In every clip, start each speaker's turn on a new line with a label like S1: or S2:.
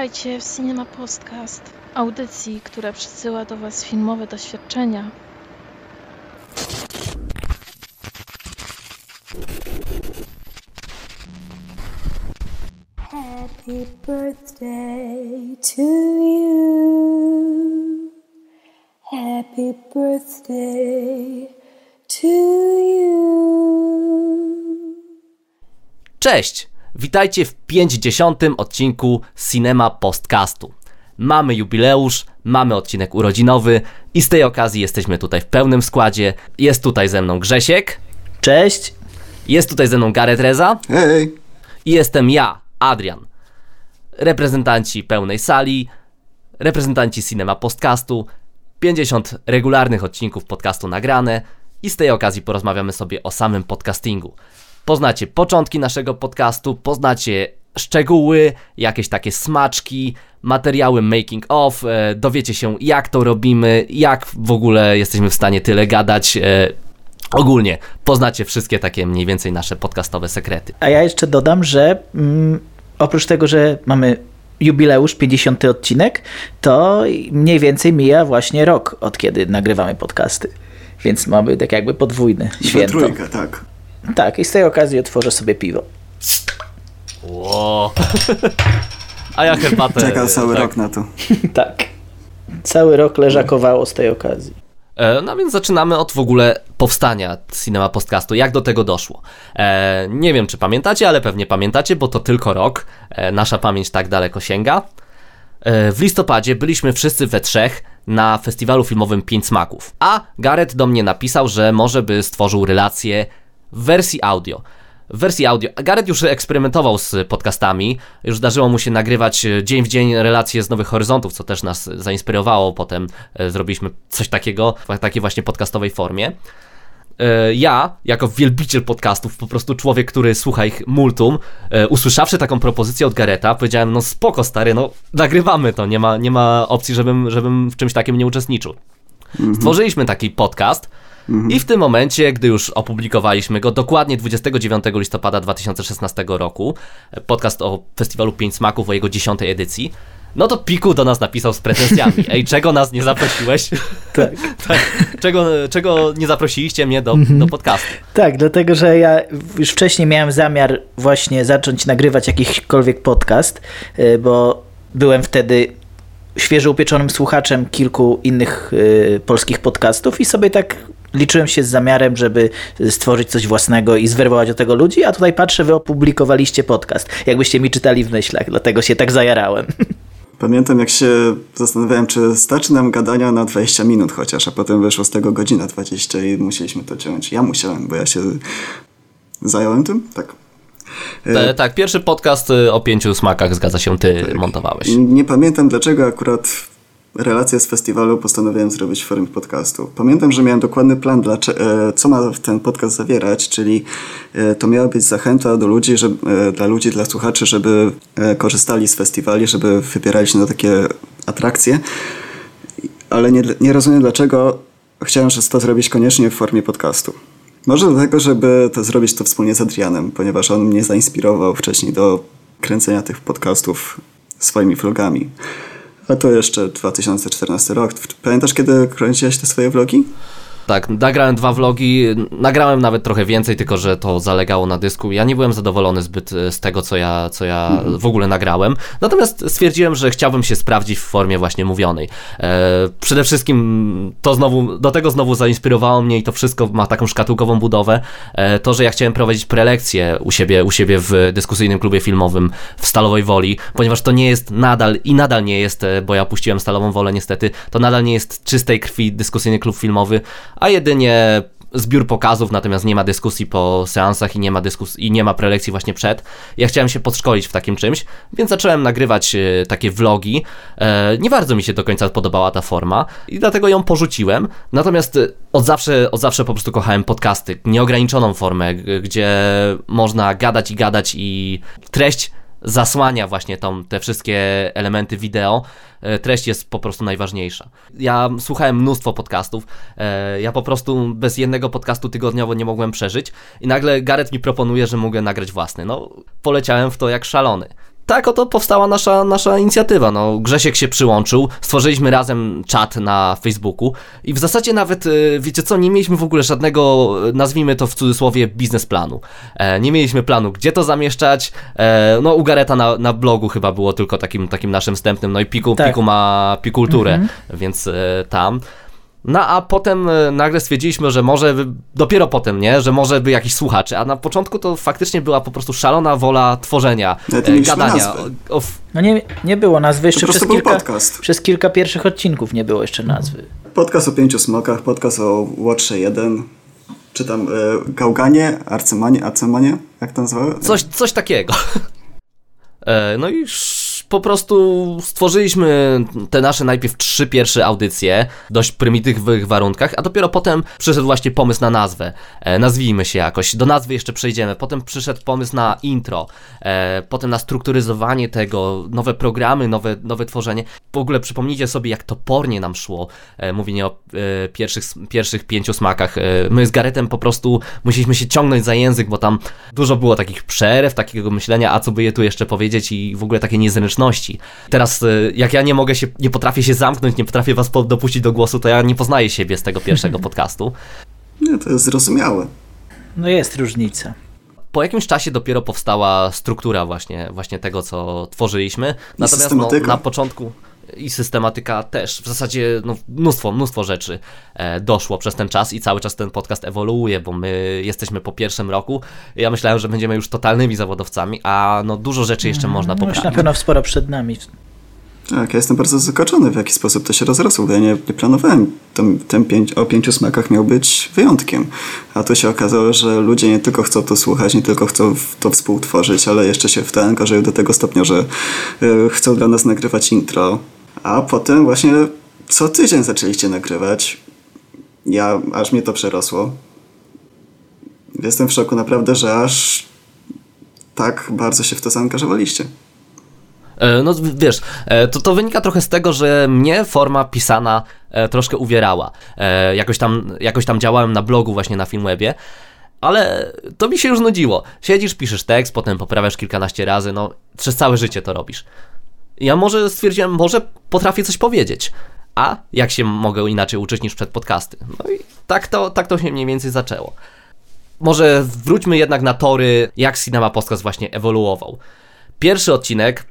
S1: Witajcie w Cinema Podcast, audycji, która przysyła do Was filmowe doświadczenia.
S2: Happy birthday to you. Happy birthday to you.
S3: Cześć! Witajcie w 50. odcinku Cinema Postcastu. Mamy jubileusz, mamy odcinek urodzinowy i z tej okazji jesteśmy tutaj w pełnym składzie. Jest tutaj ze mną Grzesiek,
S4: Cześć.
S3: jest tutaj ze mną Gareth Reza
S5: Hej!
S3: i jestem ja, Adrian. Reprezentanci pełnej sali, reprezentanci Cinema Postcastu, 50 regularnych odcinków podcastu nagrane i z tej okazji porozmawiamy sobie o samym podcastingu. Poznacie początki naszego podcastu, poznacie szczegóły, jakieś takie smaczki, materiały making of, e, dowiecie się jak to robimy, jak w ogóle jesteśmy w stanie tyle gadać. E, ogólnie poznacie wszystkie takie mniej więcej nasze podcastowe sekrety.
S4: A ja jeszcze dodam, że mm, oprócz tego, że mamy jubileusz, 50 odcinek, to mniej więcej mija właśnie rok od kiedy nagrywamy podcasty. Więc mamy tak jakby podwójne
S5: We
S4: święto.
S5: trójkę, tak.
S4: Tak, i z tej okazji otworzę sobie piwo.
S3: Ło. A ja herbatę.
S5: Czekał cały
S3: tak.
S5: rok na to.
S4: tak. Cały rok leżakowało z tej okazji.
S3: E, No więc zaczynamy od w ogóle powstania Cinema Podcastu. Jak do tego doszło? E, nie wiem, czy pamiętacie, ale pewnie pamiętacie, bo to tylko rok. E, nasza pamięć tak daleko sięga. E, w listopadzie byliśmy wszyscy we trzech na festiwalu filmowym Pięć Smaków. A Gareth do mnie napisał, że może by stworzył relację w wersji audio. W wersji audio. Gareth już eksperymentował z podcastami, już zdarzyło mu się nagrywać e, dzień w dzień relacje z Nowych Horyzontów, co też nas zainspirowało. Potem e, zrobiliśmy coś takiego w takiej właśnie podcastowej formie. E, Ja, jako wielbiciel podcastów, po prostu człowiek, który słucha ich multum, usłyszawszy taką propozycję od Gareta, powiedziałem, no spoko stary, no nagrywamy to, nie ma, nie ma opcji, żebym, żebym w czymś takim nie uczestniczył. Stworzyliśmy taki podcast i w tym momencie, gdy już opublikowaliśmy go dokładnie 29 listopada 2016 roku, podcast o festiwalu Pięć Smaków, o jego 10 edycji, no to Piku do nas napisał z pretensjami. Ej, czego nas nie zaprosiłeś?
S4: Tak.
S3: tak. Czego, czego nie zaprosiliście mnie do, do podcastu?
S4: Tak, dlatego że ja już wcześniej miałem zamiar właśnie zacząć nagrywać jakikolwiek podcast, y, bo byłem wtedy świeżo upieczonym słuchaczem kilku innych y, polskich podcastów i sobie tak liczyłem się z zamiarem, żeby stworzyć coś własnego i zwerbować do tego ludzi, a tutaj patrzę, wy opublikowaliście podcast. Jakbyście mi czytali w myślach, dlatego się tak zajarałem.
S5: Pamiętam, jak się zastanawiałem, czy starczy nam gadania na 20 minut chociaż, a potem wyszło z tego godzina 20 i musieliśmy to ciąć. Ja musiałem, bo ja się zająłem tym? Tak.
S3: E, tak, pierwszy podcast y, o pięciu smakach, zgadza się, ty montowałeś.
S5: I nie pamiętam, dlaczego akurat relację z festiwalu postanowiłem zrobić w formie podcastu. Pamiętam, że miałem dokładny plan, dlacze- e, co ma ten podcast zawierać, czyli e, to miała być zachęta do ludzi, żeby, e, dla ludzi, dla słuchaczy, żeby korzystali z festiwali, żeby wybierali się na takie atrakcje. Ale nie, nie rozumiem, dlaczego chciałem to zrobić koniecznie w formie podcastu. Może dlatego, żeby to zrobić to wspólnie z Adrianem, ponieważ on mnie zainspirował wcześniej do kręcenia tych podcastów swoimi vlogami. A to jeszcze 2014 rok. Pamiętasz, kiedy kręciłeś te swoje vlogi?
S3: Tak, nagrałem dwa vlogi, nagrałem nawet trochę więcej, tylko że to zalegało na dysku. Ja nie byłem zadowolony zbyt e, z tego, co ja, co ja w ogóle nagrałem. Natomiast stwierdziłem, że chciałbym się sprawdzić w formie właśnie mówionej. E, przede wszystkim to znowu, do tego znowu zainspirowało mnie i to wszystko ma taką szkatułkową budowę. E, to, że ja chciałem prowadzić prelekcje u siebie, u siebie w dyskusyjnym klubie filmowym w Stalowej Woli, ponieważ to nie jest nadal i nadal nie jest, e, bo ja puściłem Stalową Wolę niestety, to nadal nie jest czystej krwi dyskusyjny klub filmowy, a jedynie zbiór pokazów, natomiast nie ma dyskusji po seansach i nie ma dyskusji i nie ma prelekcji właśnie przed. Ja chciałem się podszkolić w takim czymś, więc zacząłem nagrywać e, takie vlogi. E, nie bardzo mi się do końca podobała ta forma i dlatego ją porzuciłem. Natomiast e, od zawsze, od zawsze po prostu kochałem podcasty, nieograniczoną formę, gdzie można gadać i gadać i treść zasłania właśnie tą, te wszystkie elementy wideo, e, treść jest po prostu najważniejsza. Ja słuchałem mnóstwo podcastów, e, ja po prostu bez jednego podcastu tygodniowo nie mogłem przeżyć i nagle Gareth mi proponuje, że mogę nagrać własny. No, poleciałem w to jak szalony. Tak oto powstała nasza, nasza inicjatywa. No, Grzesiek się przyłączył, stworzyliśmy razem czat na Facebooku i w zasadzie nawet, y, wiecie co, nie mieliśmy w ogóle żadnego, y, nazwijmy to w cudzysłowie, biznesplanu. E, Nie mieliśmy planu, gdzie to zamieszczać. E, No, u Gareta na, na blogu chyba było tylko takim, takim naszym wstępnym, no i Piku,
S4: Tak.
S3: Piku ma Pikulturę, więc e, tam. No a potem e, nagle stwierdziliśmy, że może by, dopiero potem, nie, że może by jakiś słuchaczy, a na początku to faktycznie była po prostu szalona wola tworzenia, e, gadania. O, o,
S4: No nie, nie było nazwy, jeszcze przez kilka,
S5: podcast.
S4: przez kilka pierwszych odcinków nie było jeszcze nazwy.
S5: Podcast o pięciu smokach, podcast o Watche 1, czy tam e, Gałganie, Arcemanie, Arcemanie, jak to nazywa?
S3: coś, coś takiego. E, No i sz- po prostu stworzyliśmy te nasze najpierw trzy pierwsze audycje w dość prymitywnych warunkach, a dopiero potem przyszedł właśnie pomysł na nazwę. E, nazwijmy się jakoś, do nazwy jeszcze przejdziemy. Potem przyszedł pomysł na intro, e, potem na strukturyzowanie tego, nowe programy, nowe, nowe tworzenie. W ogóle przypomnijcie sobie, jak topornie nam szło e, mówienie o e, pierwszych, pierwszych pięciu smakach. E, my z Garetem po prostu musieliśmy się ciągnąć za język, bo tam dużo było takich przerw, takiego myślenia, a co by je tu jeszcze powiedzieć i w ogóle takiej niezręczności. Teraz, e, jak ja nie mogę się, nie potrafię się zamknąć, nie potrafię was dopuścić do głosu, to ja nie poznaję siebie z tego pierwszego podcastu.
S5: Nie, to jest zrozumiałe.
S4: No jest różnica.
S3: Po jakimś czasie dopiero powstała struktura właśnie, właśnie tego, co tworzyliśmy. Natomiast no, na początku i systematyka też. W zasadzie no, mnóstwo, mnóstwo rzeczy e, doszło przez ten czas i cały czas ten podcast ewoluuje, bo my jesteśmy po pierwszym roku. Ja myślałem, że będziemy już totalnymi zawodowcami, a no dużo rzeczy jeszcze można
S4: No już na
S3: poprawić.
S4: pewno sporo przed nami.
S5: Tak, ja jestem bardzo zaskoczony, w jaki sposób to się rozrosło, bo ja nie, nie planowałem, ten, ten pięć, o pięciu smakach miał być wyjątkiem. A tu się okazało, że ludzie nie tylko chcą to słuchać, nie tylko chcą to współtworzyć, ale jeszcze się w to angażują do tego stopnia, że e, chcą dla nas nagrywać intro. A potem właśnie co tydzień zaczęliście nagrywać. Ja, aż mnie to przerosło. Jestem w szoku naprawdę, że aż tak bardzo się w to zaangażowaliście.
S3: E, No wiesz, e, to, to wynika trochę z tego, że mnie forma pisana e, troszkę uwierała. Jakoś tam, jakoś tam działałem na blogu właśnie na Filmwebie, ale to mi się już nudziło. Siedzisz, piszesz tekst, potem poprawiasz kilkanaście razy, no przez całe życie to robisz. Ja może stwierdziłem, może potrafię coś powiedzieć. A jak się mogę inaczej uczyć niż przed podcasty? No i tak to, tak to się mniej więcej zaczęło. Może wróćmy jednak na tory, jak Cinema Podcast właśnie ewoluował. Pierwszy odcinek,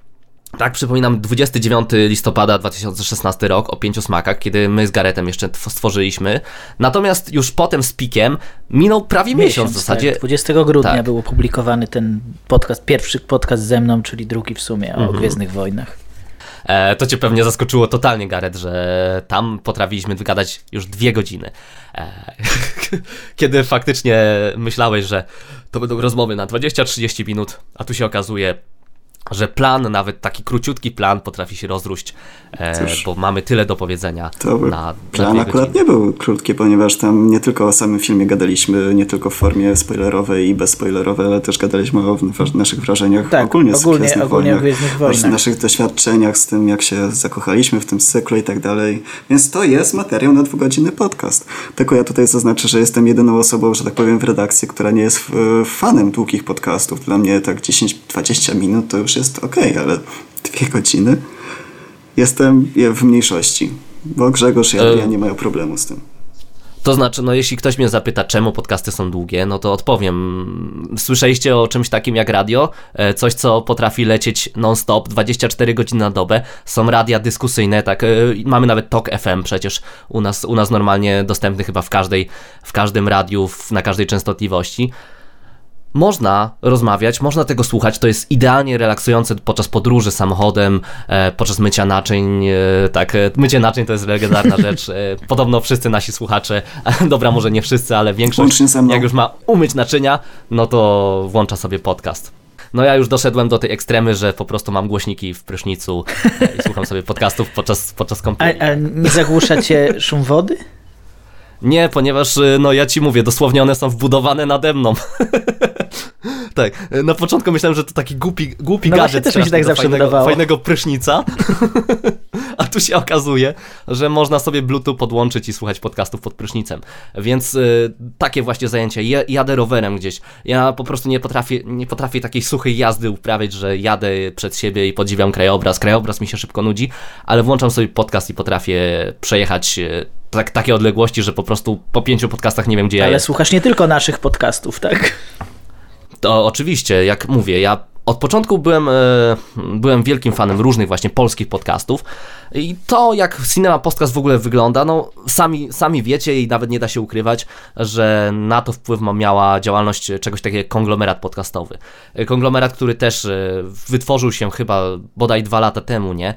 S3: tak przypominam, 29 listopada 2016 rok o pięciu smakach, kiedy my z Garetem jeszcze tw- stworzyliśmy. Natomiast już potem z Pikiem minął prawie miesiąc, w zasadzie.
S4: Tak. 20 grudnia
S3: Tak.
S4: był opublikowany ten podcast, pierwszy podcast ze mną, czyli drugi w sumie o
S3: Mhm.
S4: Gwiezdnych Wojnach.
S3: E, to cię pewnie zaskoczyło totalnie, Garet, że tam potrafiliśmy wygadać już dwie godziny. E, kiedy faktycznie myślałeś, że to będą rozmowy na 20-30 minut, a tu się okazuje, że plan, nawet taki króciutki plan, potrafi się rozróść, e,
S5: Cóż.
S3: bo mamy tyle do powiedzenia
S5: To
S3: na, na
S5: plan akurat nie był krótki, ponieważ tam nie tylko o samym filmie gadaliśmy, nie tylko w formie spoilerowej i bezspoilerowej, ale też gadaliśmy o naszych wrażeniach
S4: Tak,
S5: ogólnie, z
S4: ogólnie-
S5: Gwiezdnych
S4: ogólnie o
S5: Wojnach, naszych doświadczeniach z tym, jak się zakochaliśmy w tym cyklu i tak dalej. Więc to jest materiał na dwugodzinny podcast. Tylko ja tutaj zaznaczę, że jestem jedyną osobą, że tak powiem, w redakcji, która nie jest e, fanem długich podcastów. Dla mnie tak 10-20 minut to już jest okej, ale dwie godziny jestem w mniejszości. Bo Grzegorz i
S3: E,
S5: Adrian nie mają problemu z tym.
S3: To znaczy, no jeśli ktoś mnie zapyta, czemu podcasty są długie, no to odpowiem. Słyszeliście o czymś takim jak radio? E, Coś, co potrafi lecieć non-stop, 24 godziny na dobę. Są radia dyskusyjne, tak. e, Mamy nawet Talk FM przecież u nas, u nas normalnie dostępny chyba w każdej, w każdym radiu, na każdej częstotliwości. Można rozmawiać, można tego słuchać, to jest idealnie relaksujące podczas podróży samochodem, e, podczas mycia naczyń, e, tak, e, mycie naczyń to jest legendarna rzecz, podobno wszyscy nasi słuchacze, dobra może nie wszyscy, ale większość, jak już ma umyć naczynia, no to włącza sobie podcast. No ja już doszedłem do tej ekstremy, że po prostu mam głośniki w prysznicu i słucham sobie podcastów podczas, podczas
S4: A,
S3: kąpieli.
S4: a nie zagłusza cię szum wody?
S3: Nie, ponieważ, y, no ja ci mówię, dosłownie one są wbudowane nade mną. tak, y, na początku myślałem, że to taki głupi, głupi
S4: No właśnie
S3: gadżet
S4: też mi się tak zawsze
S3: fajnego,
S4: wydawało.
S3: fajnego prysznica. A tu się okazuje, że można sobie Bluetooth podłączyć i słuchać podcastów pod prysznicem. Więc y, takie właśnie zajęcia. Je, jadę rowerem gdzieś. Ja po prostu nie potrafię, nie potrafię takiej suchej jazdy uprawiać, że jadę przed siebie i podziwiam krajobraz. Krajobraz mi się szybko nudzi, ale włączam sobie podcast i potrafię przejechać y, tak, takie odległości, że po prostu po pięciu podcastach nie wiem, gdzie ja
S4: Ale słuchasz nie tylko naszych podcastów, tak?
S3: To oczywiście, jak mówię, ja od początku byłem, e, byłem wielkim fanem różnych właśnie polskich podcastów i to jak Cinema Podcast w ogóle wygląda, no sami, sami wiecie i nawet nie da się ukrywać, że na to wpływ ma miała działalność czegoś takiego jak konglomerat podcastowy. E, Konglomerat, który też e, wytworzył się chyba bodaj dwa lata temu, nie?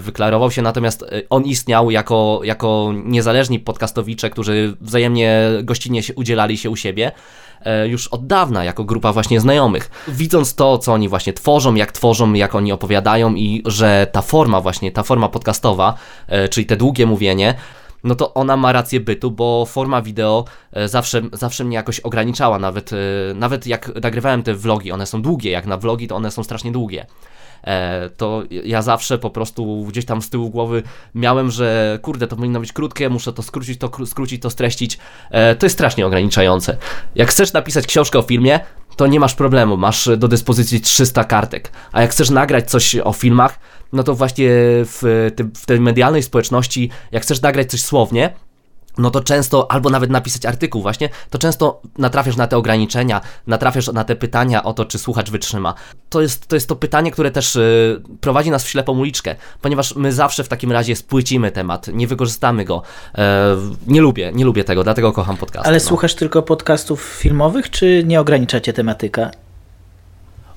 S3: Wyklarował się, natomiast on istniał jako, jako niezależni podcastowicze, którzy wzajemnie gościnnie się udzielali się u siebie już od dawna jako grupa właśnie znajomych. Widząc to, co oni właśnie tworzą, jak tworzą, jak oni opowiadają i że ta forma właśnie, ta forma podcastowa, e, czyli te długie mówienie, no to ona ma rację bytu, bo forma wideo e, zawsze, zawsze mnie jakoś ograniczała, nawet, e, nawet jak nagrywałem te vlogi, one są długie, jak na vlogi to one są strasznie długie. e, to ja zawsze po prostu gdzieś tam z tyłu głowy miałem, że kurde, to powinno być krótkie, muszę to skrócić, to kró- skrócić, to streścić. E, to jest strasznie ograniczające. Jak chcesz napisać książkę o filmie, to nie masz problemu, masz do dyspozycji 300 kartek. A jak chcesz nagrać coś o filmach, no to właśnie w, w tej medialnej społeczności, jak chcesz nagrać coś słownie, no to często, albo nawet napisać artykuł właśnie, to często natrafiasz na te ograniczenia, natrafiasz na te pytania o to, czy słuchacz wytrzyma. To jest to, jest to pytanie, które też y, prowadzi nas w ślepą uliczkę, ponieważ my zawsze w takim razie spłycimy temat, nie wykorzystamy go. E, nie lubię, nie lubię tego, dlatego kocham podcasty.
S4: Ale
S3: no.
S4: słuchasz tylko podcastów filmowych, czy nie ograniczacie tematyka?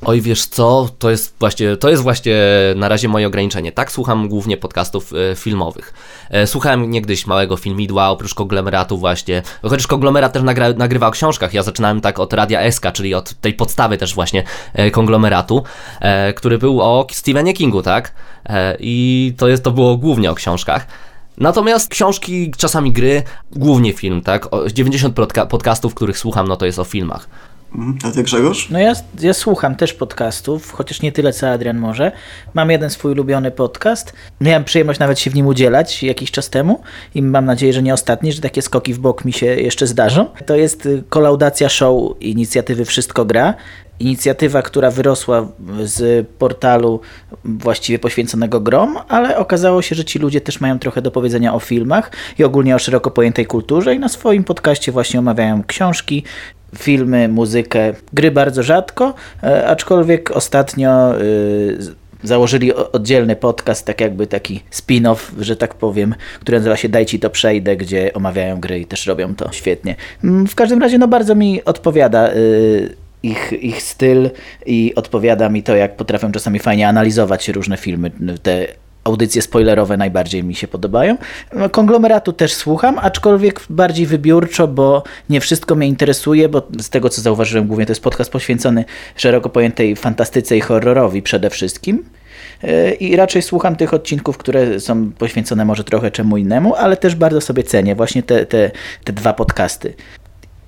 S3: Oj, wiesz co, to jest właśnie, to jest właśnie na razie moje ograniczenie. Tak, słucham głównie podcastów e, filmowych. E, słuchałem niegdyś małego filmidła, oprócz konglomeratu właśnie. Chociaż konglomerat też nagra, nagrywa o książkach. Ja zaczynałem tak od Radia SK, czyli od tej podstawy też właśnie e, konglomeratu, który był o Stephenie Kingu, tak? I to, jest, to było głównie o książkach. Natomiast książki, czasami gry, głównie film, tak? O, 90% podca- podcastów, których słucham, no to jest o filmach.
S5: Mhm. A ty Grzegorz?
S4: No ja, ja słucham też podcastów, chociaż nie tyle co Adrian może. Mam jeden swój ulubiony podcast. Miałem przyjemność nawet się w nim udzielać jakiś czas temu i mam nadzieję, że nie ostatni, że takie skoki w bok mi się jeszcze zdarzą. To jest y, kolaudacja show inicjatywy Wszystko Gra. Inicjatywa, która wyrosła z portalu właściwie poświęconego grom, ale okazało się, że ci ludzie też mają trochę do powiedzenia o filmach i ogólnie o szeroko pojętej kulturze i na swoim podcaście właśnie omawiają książki, filmy, muzykę, gry bardzo rzadko, e, aczkolwiek ostatnio z- założyli oddzielny podcast, tak jakby taki spin-off, że tak powiem, który nazywa się Daj Ci to przejdę, gdzie omawiają gry i też robią to świetnie. Mm, W każdym razie no bardzo mi odpowiada y, ich, ich styl i odpowiada mi to, jak potrafią czasami fajnie analizować różne filmy, te audycje spoilerowe najbardziej mi się podobają. Konglomeratu też słucham, aczkolwiek bardziej wybiórczo, bo nie wszystko mnie interesuje, bo z tego co zauważyłem, głównie to jest podcast poświęcony szeroko pojętej fantastyce i horrorowi przede wszystkim. Yy, I raczej słucham tych odcinków, które są poświęcone może trochę czemu innemu, ale też bardzo sobie cenię właśnie te, te, te dwa podcasty.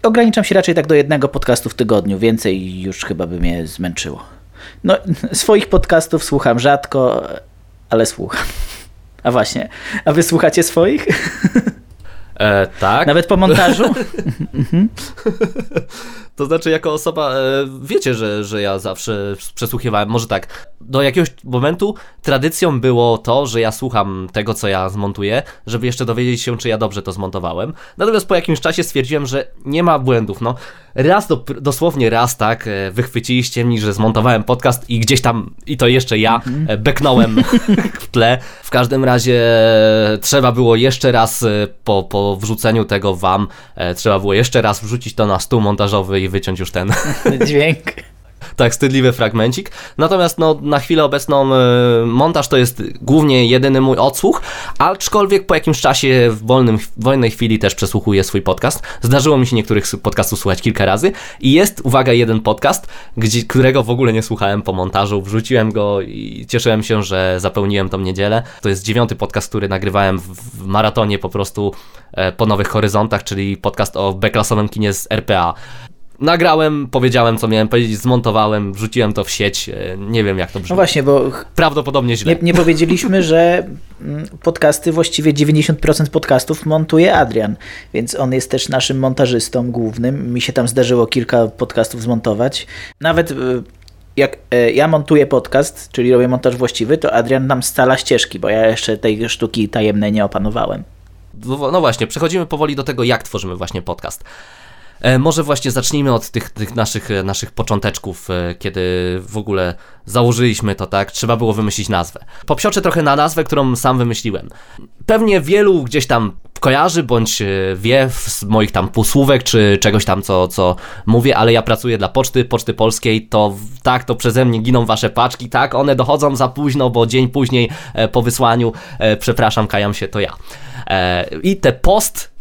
S4: Ograniczam się raczej tak do jednego podcastu w tygodniu, więcej już chyba by mnie zmęczyło. No, swoich podcastów słucham rzadko, ale słucham. A właśnie, a wy słuchacie swoich?
S3: E, tak.
S4: Nawet po montażu?
S3: To znaczy, jako osoba, e, wiecie, że, że ja zawsze przesłuchiwałem, może tak, do jakiegoś momentu tradycją było to, że ja słucham tego, co ja zmontuję, żeby jeszcze dowiedzieć się, czy ja dobrze to zmontowałem. Natomiast po jakimś czasie stwierdziłem, że nie ma błędów. No, raz, do, dosłownie raz, tak, e, wychwyciliście mnie, że zmontowałem podcast i gdzieś tam, i to jeszcze ja, e, beknąłem w tle. W każdym razie trzeba było jeszcze raz po, po wrzuceniu tego wam, trzeba było jeszcze raz wrzucić to na stół montażowy i wyciąć już ten
S4: Dźwięk.
S3: tak wstydliwy fragmencik. Natomiast no, na chwilę obecną e, montaż to jest głównie jedyny mój odsłuch, aczkolwiek po jakimś czasie w wolnym, w wolnej chwili też przesłuchuję swój podcast. Zdarzyło mi się niektórych podcastów słuchać kilka razy i jest, uwaga, jeden podcast, gdzie, którego w ogóle nie słuchałem po montażu. Wrzuciłem go i cieszyłem się, że zapełniłem tą niedzielę. To jest dziewiąty podcast, który nagrywałem w, w maratonie po prostu e, po Nowych Horyzontach, czyli podcast o B-klasowym kinie z RPA nagrałem, powiedziałem co miałem powiedzieć, zmontowałem, wrzuciłem to w sieć. E, Nie wiem jak to brzmi.
S4: No właśnie, bo
S3: Prawdopodobnie źle.
S4: nie, nie powiedzieliśmy, że mm, podcasty, właściwie 90% podcastów montuje Adrian, więc on jest też naszym montażystą głównym. Mi się tam zdarzyło kilka podcastów zmontować. Nawet y, jak e, ja montuję podcast, czyli robię montaż właściwy, to Adrian nam scala ścieżki, bo ja jeszcze tej sztuki tajemnej nie opanowałem.
S3: No no właśnie, przechodzimy powoli do tego, jak tworzymy właśnie podcast. E, może właśnie zacznijmy od tych, tych naszych, e, naszych począteczków, e, kiedy w ogóle założyliśmy to, tak? Trzeba było wymyślić nazwę. Popsioczę trochę na nazwę, którą sam wymyśliłem. Pewnie wielu gdzieś tam kojarzy, bądź wie z moich tam półsłówek, czy czegoś tam, co, co mówię, ale ja pracuję dla Poczty, Poczty Polskiej, to tak, to przeze mnie giną wasze paczki, tak, one dochodzą za późno, bo dzień później po wysłaniu, przepraszam, kajam się, to ja. I te post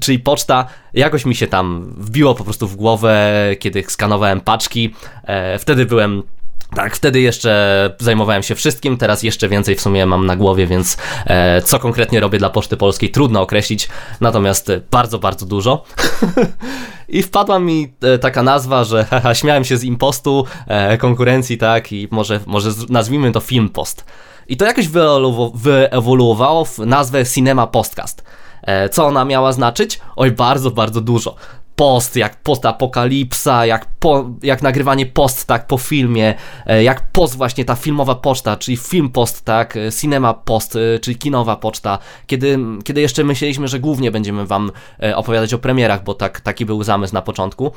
S3: czyli poczta, jakoś mi się tam wbiło po prostu w głowę, kiedy skanowałem paczki. E, wtedy byłem. Tak, wtedy jeszcze zajmowałem się wszystkim, teraz jeszcze więcej w sumie mam na głowie, więc e, co konkretnie robię dla Poczty Polskiej trudno określić, natomiast bardzo, bardzo dużo. I wpadła mi e, taka nazwa, że haha, śmiałem się z impostu, e, konkurencji, tak, i może, może nazwijmy to Film Post. I to jakoś wyewolu- wyewoluowało w nazwę Cinema Postcast. E, Co ona miała znaczyć? Oj, bardzo, bardzo dużo. Post, jak postapokalipsa, jak, po, jak nagrywanie post, tak, po filmie, e, jak post właśnie, ta filmowa poczta, czyli film post, tak, e, cinema post, czyli kinowa poczta, kiedy, kiedy jeszcze myśleliśmy, że głównie będziemy wam opowiadać o premierach, bo tak, taki był zamysł na początku.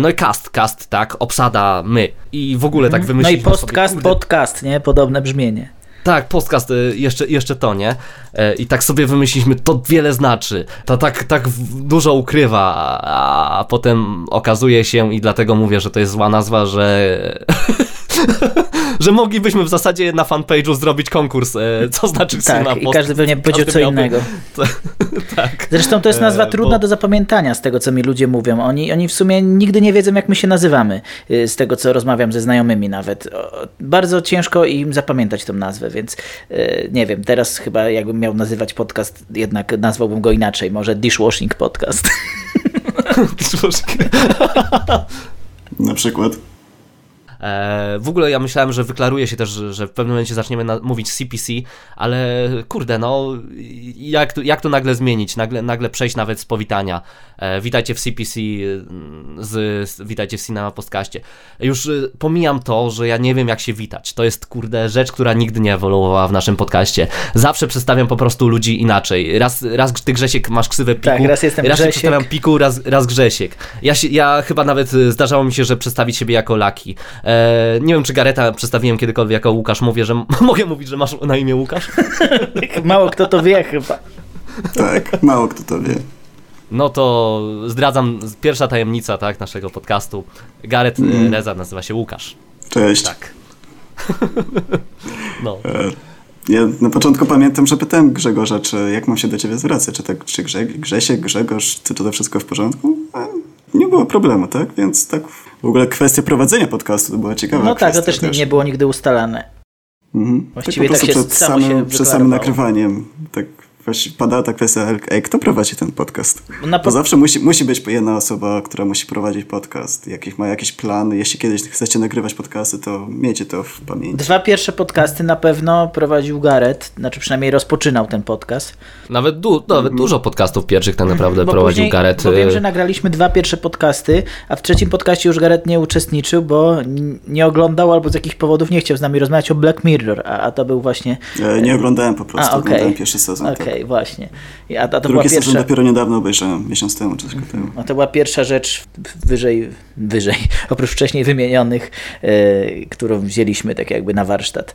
S3: No i cast, cast, tak, obsada my. I w ogóle tak
S4: No i
S3: wymyśliliśmy
S4: podcast,
S3: sobie,
S4: podcast, nie? Podobne brzmienie.
S3: Tak, podcast, y, jeszcze, jeszcze to, nie? E, I tak sobie wymyśliliśmy, to wiele znaczy, to tak, tak dużo ukrywa, a potem okazuje się i dlatego mówię, że to jest zła nazwa, że... że moglibyśmy w zasadzie na fanpage'u zrobić konkurs, e, co znaczy
S4: Tak, i
S3: Post.
S4: każdy pewnie powiedział co
S3: miałby-
S4: innego.
S3: To, tak.
S4: Zresztą to jest nazwa
S3: E,
S4: trudna
S3: bo-
S4: do zapamiętania z tego, co mi ludzie mówią. Oni, oni w sumie nigdy nie wiedzą, jak my się nazywamy, y, z tego, co rozmawiam ze znajomymi nawet. Bardzo ciężko im zapamiętać tą nazwę, więc nie wiem, teraz chyba jakbym miał nazywać podcast, jednak nazwałbym go inaczej, może Dishwashing Podcast.
S5: Na przykład.
S3: E, w ogóle ja myślałem, że wyklaruje się też, że, w pewnym momencie zaczniemy na, mówić CPC, ale kurde, no jak, to- jak to nagle zmienić? Nagle, nagle przejść nawet z powitania. E, witajcie w CPC, mm, z, z, witajcie w Cinema Postkaście. Już y, pomijam to, że ja nie wiem jak się witać. To jest kurde rzecz, która nigdy nie ewoluowała w naszym podcaście. Zawsze przedstawiam po prostu ludzi inaczej. Raz, raz ty Grzesiek masz ksywę piku,
S4: Tak, raz jestem
S3: raz
S4: Grzesiek.
S3: przedstawiam piku, raz, raz Grzesiek. Ja, się, ja chyba nawet y, zdarzało mi się, że przedstawić siebie jako Laki. E, nie wiem, czy Gareta przedstawiłem kiedykolwiek jako Łukasz. Mówię, że mogę mówić, że masz na imię Łukasz?
S4: Mało kto to wie chyba.
S5: Tak, mało kto to wie.
S3: No to zdradzam, pierwsza tajemnica tak, naszego podcastu. Garet mm. Reza nazywa się Łukasz.
S5: Cześć.
S3: Tak. no.
S5: Ja na początku pamiętam, że pytałem Grzegorza, czy jak mam się do ciebie zwracać, czy tak, czy Grze, Grzesiek, Grzegorz, czy to wszystko w porządku? A nie było problemu, tak? Więc tak w ogóle kwestia prowadzenia podcastu to była ciekawa
S4: No tak, to też nie, nie było nigdy ustalane.
S5: Mhm.
S4: Właściwie
S5: tak po
S4: tak się
S5: przed samym, przed samym nagrywaniem tak właśnie padała ta kwestia, ej, kto prowadzi ten podcast?
S4: Na
S5: Bo
S4: po-
S5: zawsze musi, musi być jedna osoba, która musi prowadzić podcast, jakiś, ma jakiś plan. Jeśli kiedyś chcecie nagrywać podcasty, to miejcie to w pamięci.
S4: Dwa pierwsze podcasty na pewno prowadził Gareth, znaczy przynajmniej rozpoczynał ten podcast.
S3: Nawet, du- nawet dużo podcastów pierwszych tak naprawdę
S4: Mhm. Bo
S3: prowadził
S4: później-
S3: Garet.
S4: Bo wiem,
S3: y,
S4: że nagraliśmy dwa pierwsze podcasty, a w trzecim podcaście już Gareth nie uczestniczył, bo nie oglądał albo z jakichś powodów nie chciał z nami rozmawiać o Black Mirror, a, a to był właśnie...
S5: E, nie oglądałem po prostu,
S4: A, okej.
S5: oglądałem pierwszy sezon.
S4: Okej,
S5: Tak.
S4: Właśnie. I- A, a to była
S5: Drugi sezon
S4: pierwsza...
S5: dopiero niedawno obejrzałem, miesiąc temu czy coś takiego.
S4: A to była pierwsza rzecz wyżej, wyżej oprócz wcześniej wymienionych, e, którą wzięliśmy tak jakby na warsztat.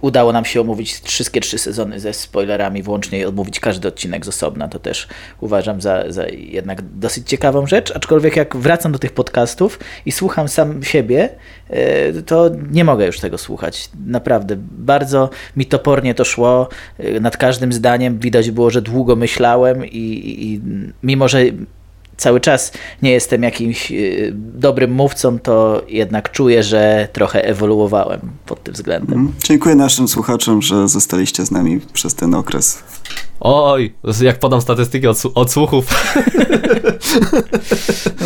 S4: Udało nam się omówić wszystkie trzy sezony ze spoilerami, włącznie i omówić każdy odcinek z osobna. To też uważam za, za jednak dosyć ciekawą rzecz, aczkolwiek jak wracam do tych podcastów i słucham sam siebie, e, to nie mogę już tego słuchać. Naprawdę, bardzo mi topornie to szło. E, Nad każdym zdaniem widać było, że długo myślałem i, i mimo, że cały czas nie jestem jakimś y, dobrym mówcą, to jednak czuję, że trochę ewoluowałem pod tym względem.
S5: Mhm. Dziękuję naszym słuchaczom, że zostaliście z nami przez ten okres.
S3: Oj, jak podam statystyki odsł- odsłuchów.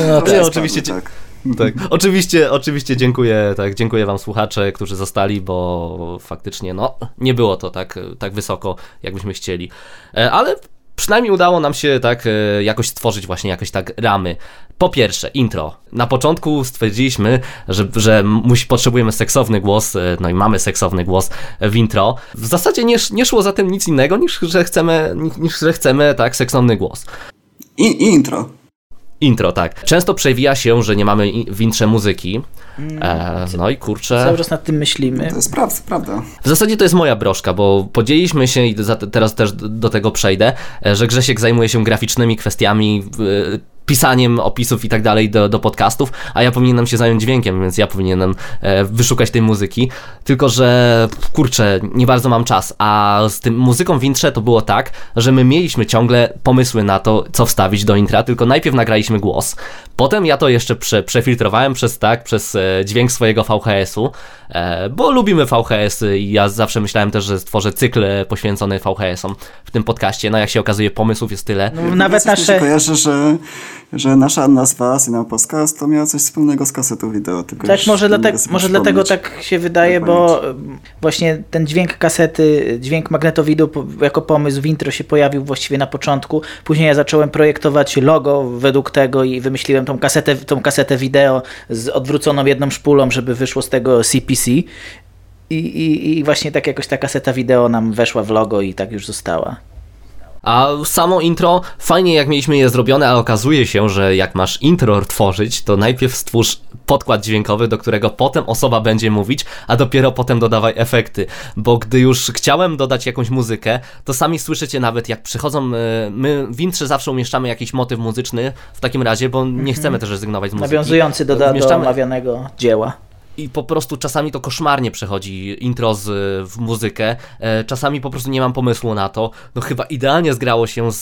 S4: No,
S5: jest
S3: oczywiście,
S5: tak.
S3: tak. oczywiście, oczywiście dziękuję, tak, dziękuję wam słuchacze, którzy zostali, bo faktycznie no, nie było to tak, tak wysoko, jakbyśmy chcieli. E, Ale przynajmniej udało nam się tak e, jakoś stworzyć właśnie jakieś tak ramy. Po pierwsze, intro. Na początku stwierdziliśmy, że, że musi, potrzebujemy seksowny głos, e, no i mamy seksowny głos w intro. W zasadzie nie, nie szło za tym nic innego, niż że chcemy, niż że chcemy tak seksowny głos.
S5: I intro.
S3: Intro, tak. Często przewija się, że nie mamy w intrze muzyki. E, no i kurczę.
S4: Cały czas nad tym myślimy.
S5: To jest prawda, prawda.
S3: W zasadzie to jest moja broszka, bo podzieliliśmy się i teraz też do tego przejdę, e, że Grzesiek zajmuje się graficznymi kwestiami, e, pisaniem opisów i tak dalej do, do podcastów, a ja powinienem się zająć dźwiękiem, więc ja powinienem e, wyszukać tej muzyki. Tylko, że kurczę, nie bardzo mam czas, a z tym muzyką w intrze to było tak, że my mieliśmy ciągle pomysły na to, co wstawić do intra, tylko najpierw nagraliśmy głos. Potem ja to jeszcze prze, przefiltrowałem przez tak, przez e, dźwięk swojego VHS-u, e, bo lubimy VHS-y i ja zawsze myślałem też, że stworzę cykl e, poświęcony VHS-om w tym podcaście. No jak się okazuje, pomysłów jest tyle.
S4: No, nawet
S5: Więc mi się
S4: nasze...
S5: kojarzy, że, że nasza nazwa Cinema Podcast to miała coś wspólnego z kasetą wideo. Tylko
S4: Tak, może, dlatego, może dlatego tak się wydaje, bo mm, właśnie ten dźwięk kasety, dźwięk magnetowidu jako pomysł w intro się pojawił właściwie na początku. Później ja zacząłem projektować logo według tego i wymyśliłem tą kasetę, tą kasetę wideo z odwróconą jedną szpulą, żeby wyszło z tego CPC. I, i, I właśnie tak jakoś ta kaseta wideo nam weszła w logo i tak już została.
S3: A samo intro, fajnie jak mieliśmy je zrobione, ale okazuje się, że jak masz intro tworzyć, to najpierw stwórz podkład dźwiękowy, do którego potem osoba będzie mówić, a dopiero potem dodawaj efekty. Bo gdy już chciałem dodać jakąś muzykę, to sami słyszycie nawet jak przychodzą, e, my w intrze zawsze umieszczamy jakiś motyw muzyczny w takim razie, bo nie chcemy też rezygnować z muzyki.
S4: Nawiązujący do, do, do omawianego dzieła.
S3: I po prostu czasami to koszmarnie przechodzi intro z, w muzykę, e, czasami po prostu nie mam pomysłu na to. No chyba idealnie zgrało się z,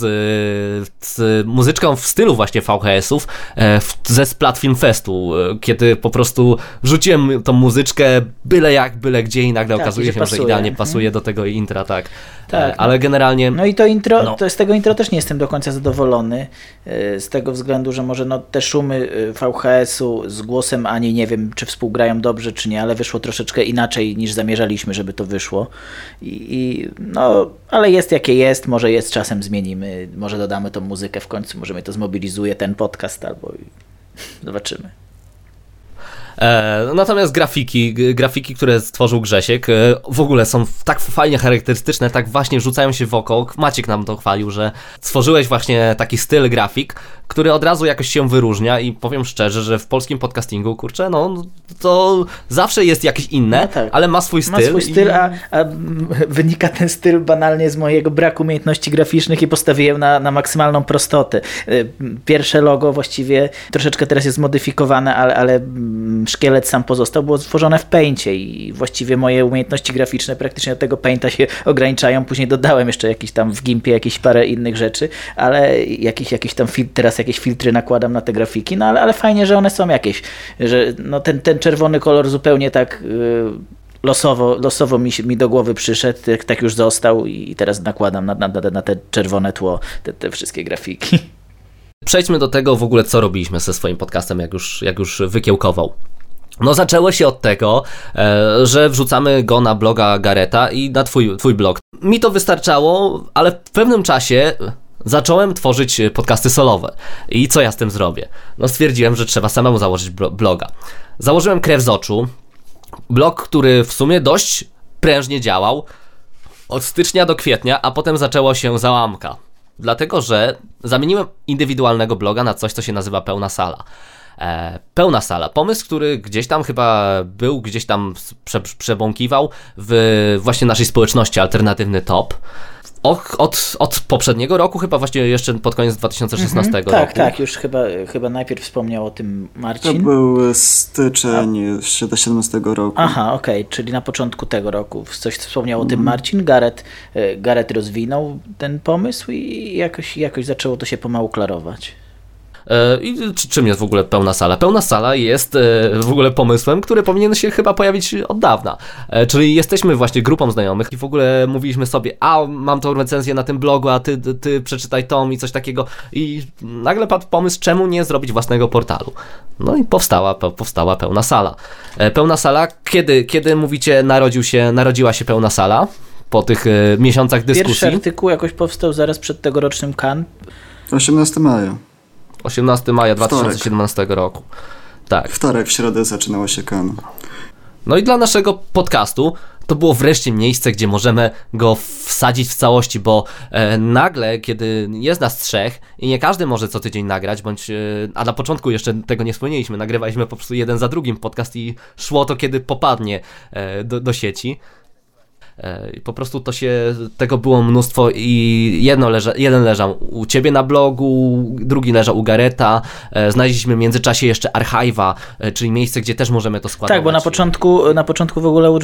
S3: z muzyczką w stylu właśnie VHS-ów e, ze Splat Film Festu, e, kiedy po prostu wrzuciłem tą muzyczkę byle jak, byle gdzie i nagle
S4: Tak,
S3: okazuje się, że idealnie
S4: Mhm.
S3: pasuje do tego intra, tak.
S4: Tak,
S3: E, ale generalnie...
S4: No i to intro,
S3: No.
S4: to z tego intro też nie jestem do końca zadowolony, y, z tego względu, że może no, te szumy y, VHS-u z głosem Ani nie wiem, czy współgrają dobrze, czy nie, ale wyszło troszeczkę inaczej niż zamierzaliśmy, żeby to wyszło. I, i no, ale jest jakie jest, może jest czasem zmienimy, może dodamy tą muzykę w końcu, może mnie to zmobilizuje ten podcast albo zobaczymy.
S3: E, natomiast grafiki, grafiki, które stworzył Grzesiek, e, w ogóle są tak fajnie charakterystyczne, tak właśnie rzucają się w oko. Maciek nam to chwalił, że stworzyłeś właśnie taki styl grafik, który od razu jakoś się wyróżnia i powiem szczerze, że w polskim podcastingu, kurczę, no to zawsze jest jakieś inne,
S4: No tak.
S3: ale ma swój styl.
S4: Ma swój styl,
S3: i...
S4: a, a wynika ten styl banalnie z mojego braku umiejętności graficznych i postawiłem na, na maksymalną prostotę. Y, Pierwsze logo właściwie troszeczkę teraz jest zmodyfikowane, ale, ale szkielet sam pozostał, było stworzone w Paincie i właściwie moje umiejętności graficzne praktycznie do tego Painta się ograniczają. Później dodałem jeszcze jakieś tam w Gimpie jakieś parę innych rzeczy, ale jakiś, jakiś tam fil- teraz jakieś filtry nakładam na te grafiki, no ale, ale fajnie, że one są jakieś, że no ten, ten czerwony kolor zupełnie tak y, losowo, losowo mi, mi do głowy przyszedł, tak, tak już został i teraz nakładam na, na, na- na te czerwone tło te, te wszystkie grafiki.
S3: Przejdźmy do tego w ogóle, co robiliśmy ze swoim podcastem, jak już, jak już wykiełkował. No zaczęło się od tego, e, że wrzucamy go na bloga Gareta i na twój, twój blog. Mi to wystarczało, ale w pewnym czasie zacząłem tworzyć podcasty solowe. I co ja z tym zrobię? No stwierdziłem, że trzeba samemu założyć blo- bloga. Założyłem Krew z oczu, blog, który w sumie dość prężnie działał od stycznia do kwietnia, a potem zaczęło się załamka. Dlatego, że zamieniłem indywidualnego bloga na coś, co się nazywa pełna sala. E, pełna sala. Pomysł, który gdzieś tam chyba był, gdzieś tam prze, przebąkiwał w właśnie naszej społeczności alternatywny top. Och, od, od poprzedniego roku, chyba właśnie jeszcze pod koniec 2016 roku.
S4: tak, tak, już chyba, chyba najpierw wspomniał o tym
S5: To
S4: Marcin.
S5: był styczeń 17 roku.
S4: Aha, okej, czyli na początku tego roku coś wspomniał o tym
S5: Mhm.
S4: Marcin, Gareth, e, Gareth rozwinął ten pomysł i jakoś, jakoś zaczęło to się pomału klarować.
S3: E, I czy- czym jest w ogóle pełna sala? Pełna sala jest e, w ogóle pomysłem, który powinien się chyba pojawić od dawna. E, Czyli jesteśmy właśnie grupą znajomych i w ogóle mówiliśmy sobie, a mam tą recenzję na tym blogu, a ty, ty, przeczytaj tom i coś takiego. I nagle padł pomysł, czemu nie zrobić własnego portalu. No i powstała, powstała pełna sala. Pełna sala, kiedy, kiedy mówicie, narodził się, narodziła się pełna sala? Po tych miesiącach
S4: Pierwszy
S3: dyskusji.
S4: artykuł jakoś powstał zaraz przed tegorocznym Cannes.
S5: 18 maja.
S3: 18 maja
S5: Wtorek.
S3: 2017 roku. Tak.
S5: Wtorek, w środę zaczynało się kan.
S3: No i dla naszego podcastu to było wreszcie miejsce, gdzie możemy go wsadzić w całości, bo e, nagle, kiedy jest nas trzech i nie każdy może co tydzień nagrać, bądź, e, a na początku jeszcze tego nie wspomnieliśmy, nagrywaliśmy po prostu jeden za drugim podcast i szło to kiedy popadnie e, do, do sieci. E, Po prostu to się, tego było mnóstwo i jedno leża, jeden leżał u ciebie na blogu, drugi leżał u Gareta. E, Znaleźliśmy w międzyczasie jeszcze archiwa, e, czyli miejsce, gdzie też możemy to składować.
S4: Tak, bo na początku, na początku w ogóle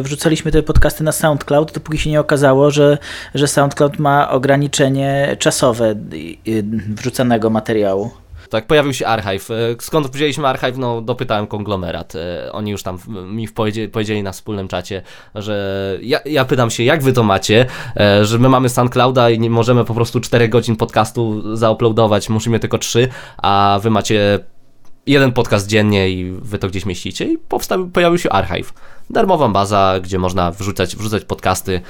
S4: wrzucaliśmy te podcasty na SoundCloud, dopóki się nie okazało, że, że SoundCloud ma ograniczenie czasowe wrzucanego materiału.
S3: Tak, pojawił się archive. E, Skąd wzięliśmy archive? No, dopytałem konglomerat. E, Oni już tam mi powiedzieli, powiedzieli na wspólnym czacie, że ja, ja pytam się, jak wy to macie, e, że my mamy SoundClouda i nie możemy po prostu 4 godzin podcastu zauploadować, musimy tylko 3, a wy macie jeden podcast dziennie i wy to gdzieś mieścicie i powstał, pojawił się archive. Darmowa baza, gdzie można wrzucać, wrzucać podcasty,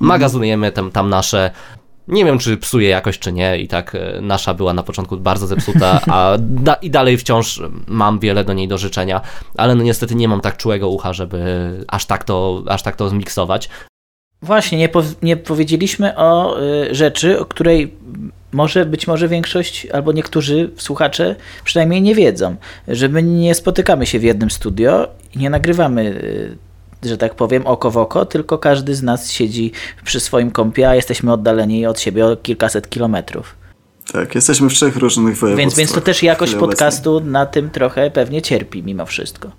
S3: magazynujemy tam, tam nasze. Nie wiem, czy psuje jakoś, czy nie, i tak e, nasza była na początku bardzo zepsuta, a da, i dalej wciąż mam wiele do niej do życzenia, ale no niestety nie mam tak czułego ucha, żeby aż tak to, aż tak to zmiksować.
S4: Właśnie, nie, pow- nie powiedzieliśmy o y, rzeczy, o której może być może większość albo niektórzy słuchacze przynajmniej nie wiedzą, że my nie spotykamy się w jednym studio i nie nagrywamy, y, że tak powiem, oko w oko, tylko każdy z nas siedzi przy swoim kompie, a jesteśmy oddaleni od siebie o kilkaset kilometrów.
S5: Tak, jesteśmy w trzech różnych województwach.
S4: Więc, więc to też jakość podcastu na tym trochę pewnie cierpi mimo wszystko.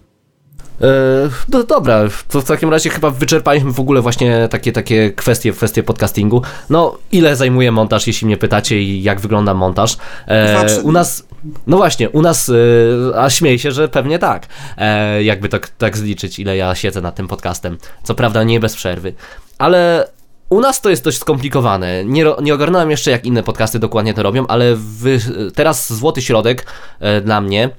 S3: E, No dobra, to w takim razie chyba wyczerpaliśmy w ogóle właśnie takie, takie kwestie, kwestie podcastingu. No, ile zajmuje montaż, jeśli mnie pytacie i jak wygląda montaż? E, u nas, no właśnie, u nas, e, a śmieję się, że pewnie tak, e, jakby tak, tak zliczyć, ile ja siedzę nad tym podcastem. Co prawda nie bez przerwy, ale u nas to jest dość skomplikowane. Nie, nie ogarnąłem jeszcze, jak inne podcasty dokładnie to robią, ale wy, teraz złoty środek e, dla mnie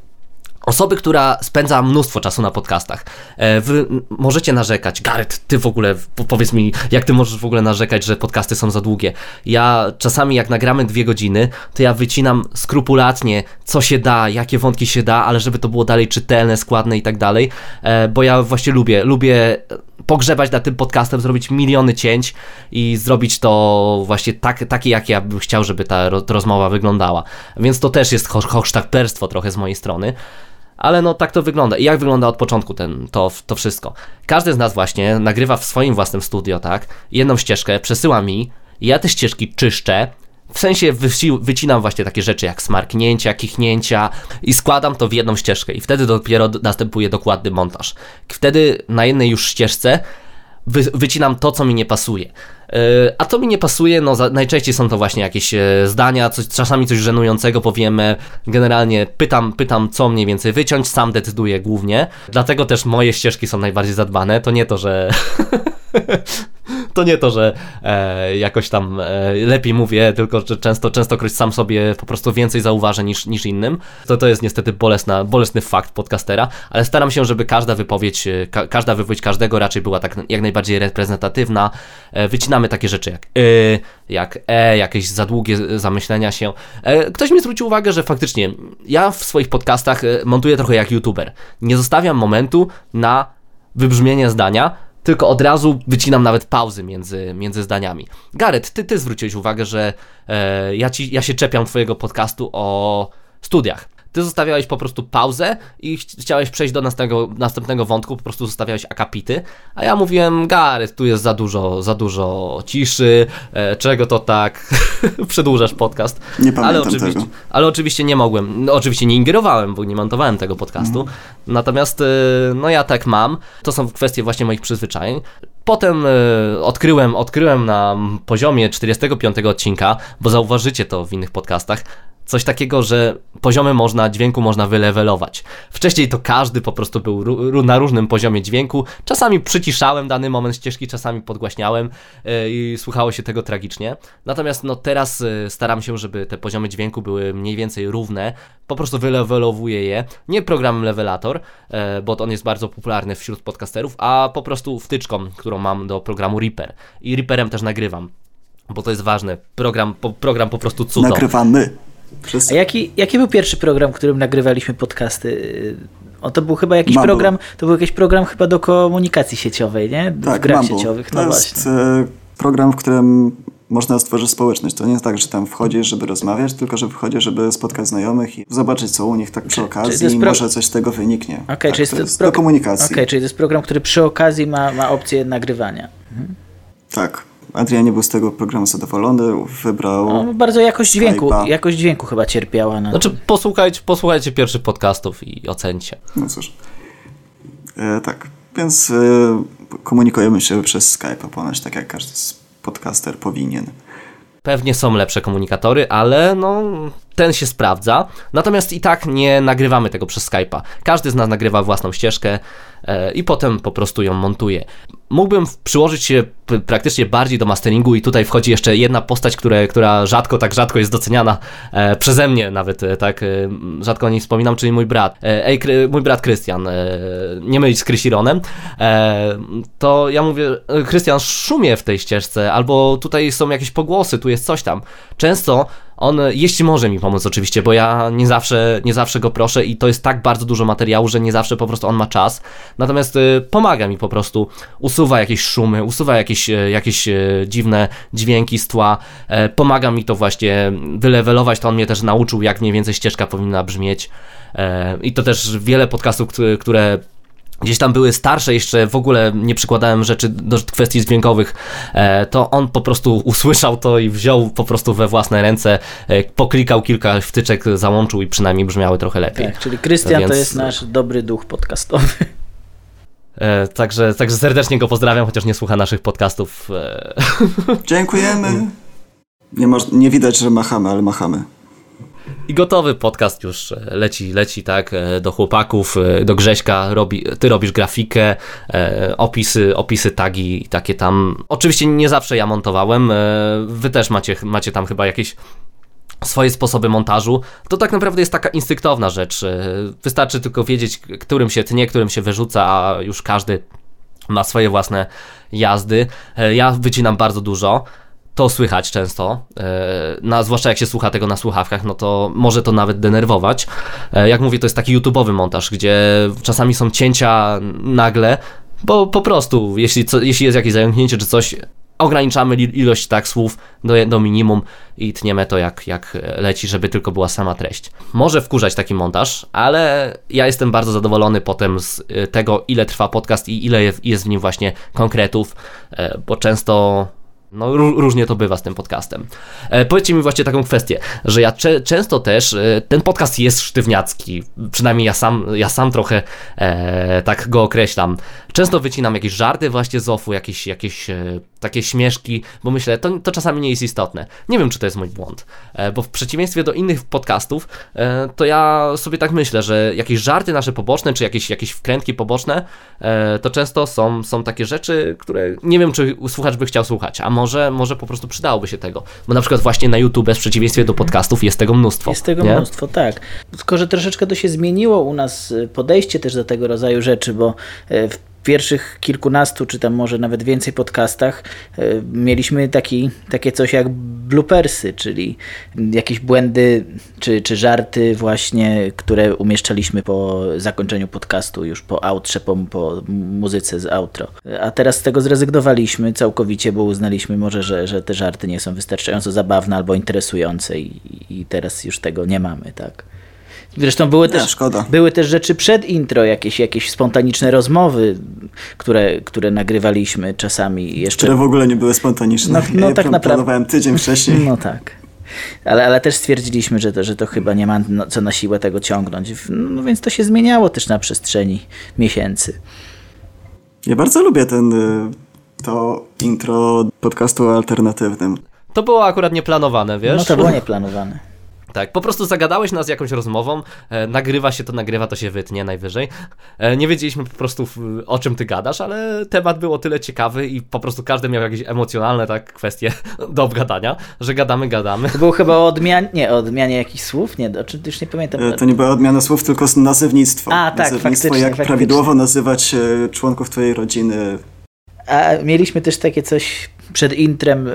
S3: Osoby, która spędza mnóstwo czasu na podcastach. E, Wy możecie narzekać. Gareth, ty w ogóle, po- powiedz mi, jak ty możesz w ogóle narzekać, że podcasty są za długie? Ja czasami, jak nagramy dwie godziny, to ja wycinam skrupulatnie, co się da, jakie wątki się da, ale żeby to było dalej czytelne, składne i tak dalej, e, bo ja właśnie lubię, lubię pogrzebać nad tym podcastem, zrobić miliony cięć i zrobić to właśnie tak, takie, jak ja bym chciał, żeby ta ro- rozmowa wyglądała. Więc to też jest ho- hochsztaplerstwo trochę z mojej strony. Ale no tak to wygląda. I jak wygląda od początku ten, to, to wszystko? Każdy z nas właśnie nagrywa w swoim własnym studio, tak? Jedną ścieżkę przesyła mi, ja te ścieżki czyszczę, w sensie wyci- wycinam właśnie takie rzeczy jak smarknięcia, kichnięcia i składam to w jedną ścieżkę i wtedy dopiero następuje dokładny montaż. Wtedy na jednej już ścieżce wy, wycinam to, co mi nie pasuje. Yy, a to mi nie pasuje, no najczęściej są to właśnie jakieś e, zdania, coś, czasami coś żenującego powiemy. Generalnie pytam, pytam, co mniej więcej wyciąć, sam decyduję głównie. Dlatego też moje ścieżki są najbardziej zadbane. To nie to, że. to nie to, że e, jakoś tam e, lepiej mówię, tylko że często, częstokroć sam sobie po prostu więcej zauważę niż, niż innym. To, to jest niestety bolesna, bolesny fakt podcastera, ale staram się, żeby każda wypowiedź, e, ka, każda wypowiedź każdego raczej była tak jak najbardziej reprezentatywna. E, wycinamy takie rzeczy jak y, jak e, jakieś za długie zamyślenia się. E, ktoś mi zwrócił uwagę, że faktycznie ja w swoich podcastach e, montuję trochę jak youtuber. Nie zostawiam momentu na wybrzmienie zdania, tylko od razu wycinam nawet pauzy między, między zdaniami. Gareth, ty, ty zwróciłeś uwagę, że e, ja, ci, ja się czepiam twojego podcastu o studiach. Ty zostawiałeś po prostu pauzę i ch- chciałeś przejść do następnego, następnego wątku, po prostu zostawiałeś akapity, a ja mówiłem, Gareth, tu jest za dużo, za dużo ciszy, e, czego to tak przedłużasz podcast.
S5: Nie pamiętam
S3: ale oczywiście,
S5: tego.
S3: ale oczywiście nie mogłem, no, oczywiście nie ingerowałem, bo nie montowałem tego podcastu. Natomiast y, no ja tak mam. To są kwestie właśnie moich przyzwyczajeń. Potem y, odkryłem, odkryłem na poziomie 45 odcinka, bo zauważycie to w innych podcastach, coś takiego, że poziomy można, dźwięku można wylewelować. Wcześniej to każdy po prostu był na różnym poziomie dźwięku. Czasami przyciszałem dany moment ścieżki, czasami podgłaśniałem yy, i słuchało się tego tragicznie. Natomiast no teraz yy, staram się, żeby te poziomy dźwięku były mniej więcej równe. Po prostu wylewelowuję je. Nie programem Levelator, yy, bo on jest bardzo popularny wśród podcasterów, a po prostu wtyczką, którą mam do programu Reaper. I Reaperem też nagrywam bo to jest ważne. Program po, program po prostu cudo.
S5: Nagrywamy.
S4: A jaki, jaki był pierwszy program, którym nagrywaliśmy podcasty? O, to był chyba jakiś
S5: Mambo.
S4: program, to był jakiś program chyba do komunikacji sieciowej, nie? W
S5: Tak,
S4: grach
S5: Mambo.
S4: sieciowych, no
S5: to
S4: właśnie.
S5: jest program, w którym można stworzyć społeczność. To nie jest tak, że tam wchodzisz, żeby rozmawiać, tylko że wchodzisz, żeby spotkać znajomych i zobaczyć, co u nich tak przy okazji i
S4: pro-
S5: może coś z tego wyniknie.
S4: Okej,
S5: tak,
S4: czyli
S5: to jest
S4: pro-
S5: do komunikacji.
S4: Okej, czyli to jest program, który przy okazji ma, ma opcję nagrywania.
S5: Tak. Adrian nie był z tego programu zadowolony, wybrał...
S4: No, bardzo jakość dźwięku,
S5: Skype'a.
S4: jakość dźwięku chyba cierpiała na
S3: Znaczy, posłuchajcie, posłuchajcie pierwszych podcastów i ocencie.
S5: No cóż. E, tak, więc e, komunikujemy się przez Skype'a ponoć, tak jak każdy z- podcaster powinien.
S3: Pewnie są lepsze komunikatory, ale no, ten się sprawdza. Natomiast i tak nie nagrywamy tego przez Skype'a. Każdy z nas nagrywa własną ścieżkę e, i potem po prostu ją montuje. Mógłbym przyłożyć się praktycznie bardziej do masteringu i tutaj wchodzi jeszcze jedna postać, które, która rzadko, tak rzadko jest doceniana e, przeze mnie nawet, e, tak, rzadko o niej wspominam, czyli mój brat. Ej, mój brat Krystian, nie mylić z Krysironem, to ja mówię, Krystian, szumie w tej ścieżce, albo tutaj są jakieś pogłosy, tu jest coś tam. Często on, jeśli może mi pomóc oczywiście, bo ja nie zawsze, nie zawsze go proszę i to jest tak bardzo dużo materiału, że nie zawsze po prostu on ma czas. Natomiast y, pomaga mi po prostu, usuwa jakieś szumy, usuwa jakieś, y, jakieś y, dziwne dźwięki z tła, e, pomaga mi to właśnie wylewelować, to on mnie też nauczył, jak mniej więcej ścieżka powinna brzmieć. E, I to też wiele podcastów, które- które gdzieś tam były starsze, jeszcze w ogóle nie przykładałem rzeczy do kwestii dźwiękowych, e, to on po prostu usłyszał to i wziął po prostu we własne ręce, e, poklikał kilka wtyczek, załączył i przynajmniej brzmiały trochę lepiej.
S4: Tak, czyli Krystian to
S3: Więc-
S4: jest nasz dobry duch podcastowy.
S3: E, Także, także serdecznie go pozdrawiam, chociaż nie słucha naszych podcastów.
S5: Dziękujemy. Nie, nie widać, że machamy, ale machamy.
S3: I gotowy podcast już e, leci, leci tak, e, do chłopaków, e, do Grześka, robi, ty robisz grafikę, opisy, opisy, tagi i takie tam. Oczywiście nie zawsze ja montowałem, wy też macie, macie tam chyba jakieś swoje sposoby montażu, to tak naprawdę jest taka instynktowna rzecz. Wystarczy tylko wiedzieć, którym się tnie, którym się wyrzuca, a już każdy ma swoje własne jazdy. Ja wycinam bardzo dużo. To słychać często, e, na, zwłaszcza jak się słucha tego na słuchawkach, no to może to nawet denerwować. E, Jak mówię, to jest taki YouTube'owy montaż, gdzie czasami są cięcia nagle, bo po prostu, jeśli, co, jeśli jest jakieś zająknięcie czy coś, ograniczamy ilość tak słów do, do minimum i tniemy to jak, jak leci, żeby tylko była sama treść. Może wkurzać taki montaż, ale ja jestem bardzo zadowolony potem z y, tego, ile trwa podcast i ile je- jest w nim właśnie konkretów, e, bo często no, ró- różnie to bywa z tym podcastem. E, powiedzcie mi właśnie taką kwestię, że ja cze- często też, e, ten podcast jest sztywniacki, przynajmniej ja sam, ja sam trochę e, tak go określam. Często wycinam jakieś żarty właśnie z ofu, jakieś, jakieś e, takie śmieszki, bo myślę, to, to czasami nie jest istotne. Nie wiem, czy to jest mój błąd, e, bo w przeciwieństwie do innych podcastów, e, to ja sobie tak myślę, że jakieś żarty nasze poboczne, czy jakieś, jakieś wkrętki poboczne, to często są, są takie rzeczy, które nie wiem, czy słuchacz by chciał słuchać, a może, może po prostu przydałoby się tego. Bo na przykład właśnie na YouTube, w przeciwieństwie do podcastów, jest tego mnóstwo.
S4: Jest tego
S3: nie?
S4: mnóstwo, tak. Tylko, że troszeczkę to się zmieniło u nas y, podejście też do tego rodzaju rzeczy, bo y, w pierwszych kilkunastu, czy tam może nawet więcej podcastach y, mieliśmy taki, takie coś jak bloopersy, czyli jakieś błędy czy, czy żarty właśnie, które umieszczaliśmy po zakończeniu podcastu, już po outrze, po, po muzyce z outro. A teraz z tego zrezygnowaliśmy całkowicie, bo uznaliśmy może, że, że te żarty nie są wystarczająco zabawne albo interesujące i, i teraz już tego nie mamy, tak. Zresztą były
S5: Nie,
S4: też,
S5: szkoda.
S4: były też rzeczy przed intro, jakieś, jakieś spontaniczne rozmowy, które, które nagrywaliśmy czasami jeszcze.
S5: Które w ogóle nie były spontaniczne.
S4: No- no
S5: ja
S4: tak naprawdę.
S5: Planowałem tydzień wcześniej.
S4: No tak. Ale, ale też stwierdziliśmy, że to, że to chyba nie ma no, co na siłę tego ciągnąć. No więc to się zmieniało też na przestrzeni miesięcy.
S5: Ja bardzo lubię ten, y, to intro podcastu alternatywnym.
S3: To było akurat nieplanowane, wiesz?
S4: No to było nieplanowane.
S3: Tak, po prostu zagadałeś nas jakąś rozmową, e, nagrywa się to, nagrywa to się wytnie najwyżej. E, nie wiedzieliśmy po prostu w, o czym ty gadasz, ale temat był o tyle ciekawy i po prostu każdy miał jakieś emocjonalne tak kwestie do obgadania, że gadamy, gadamy.
S4: To było chyba o odmianie, nie, o odmianie jakichś słów, nie, o czym już nie pamiętam.
S5: E, To nie była odmiana słów, tylko nazewnictwo.
S4: A, tak,
S5: nazewnictwo
S4: faktycznie,
S5: jak
S4: faktycznie.
S5: prawidłowo nazywać e, członków twojej rodziny.
S4: A mieliśmy też takie coś przed intrem y,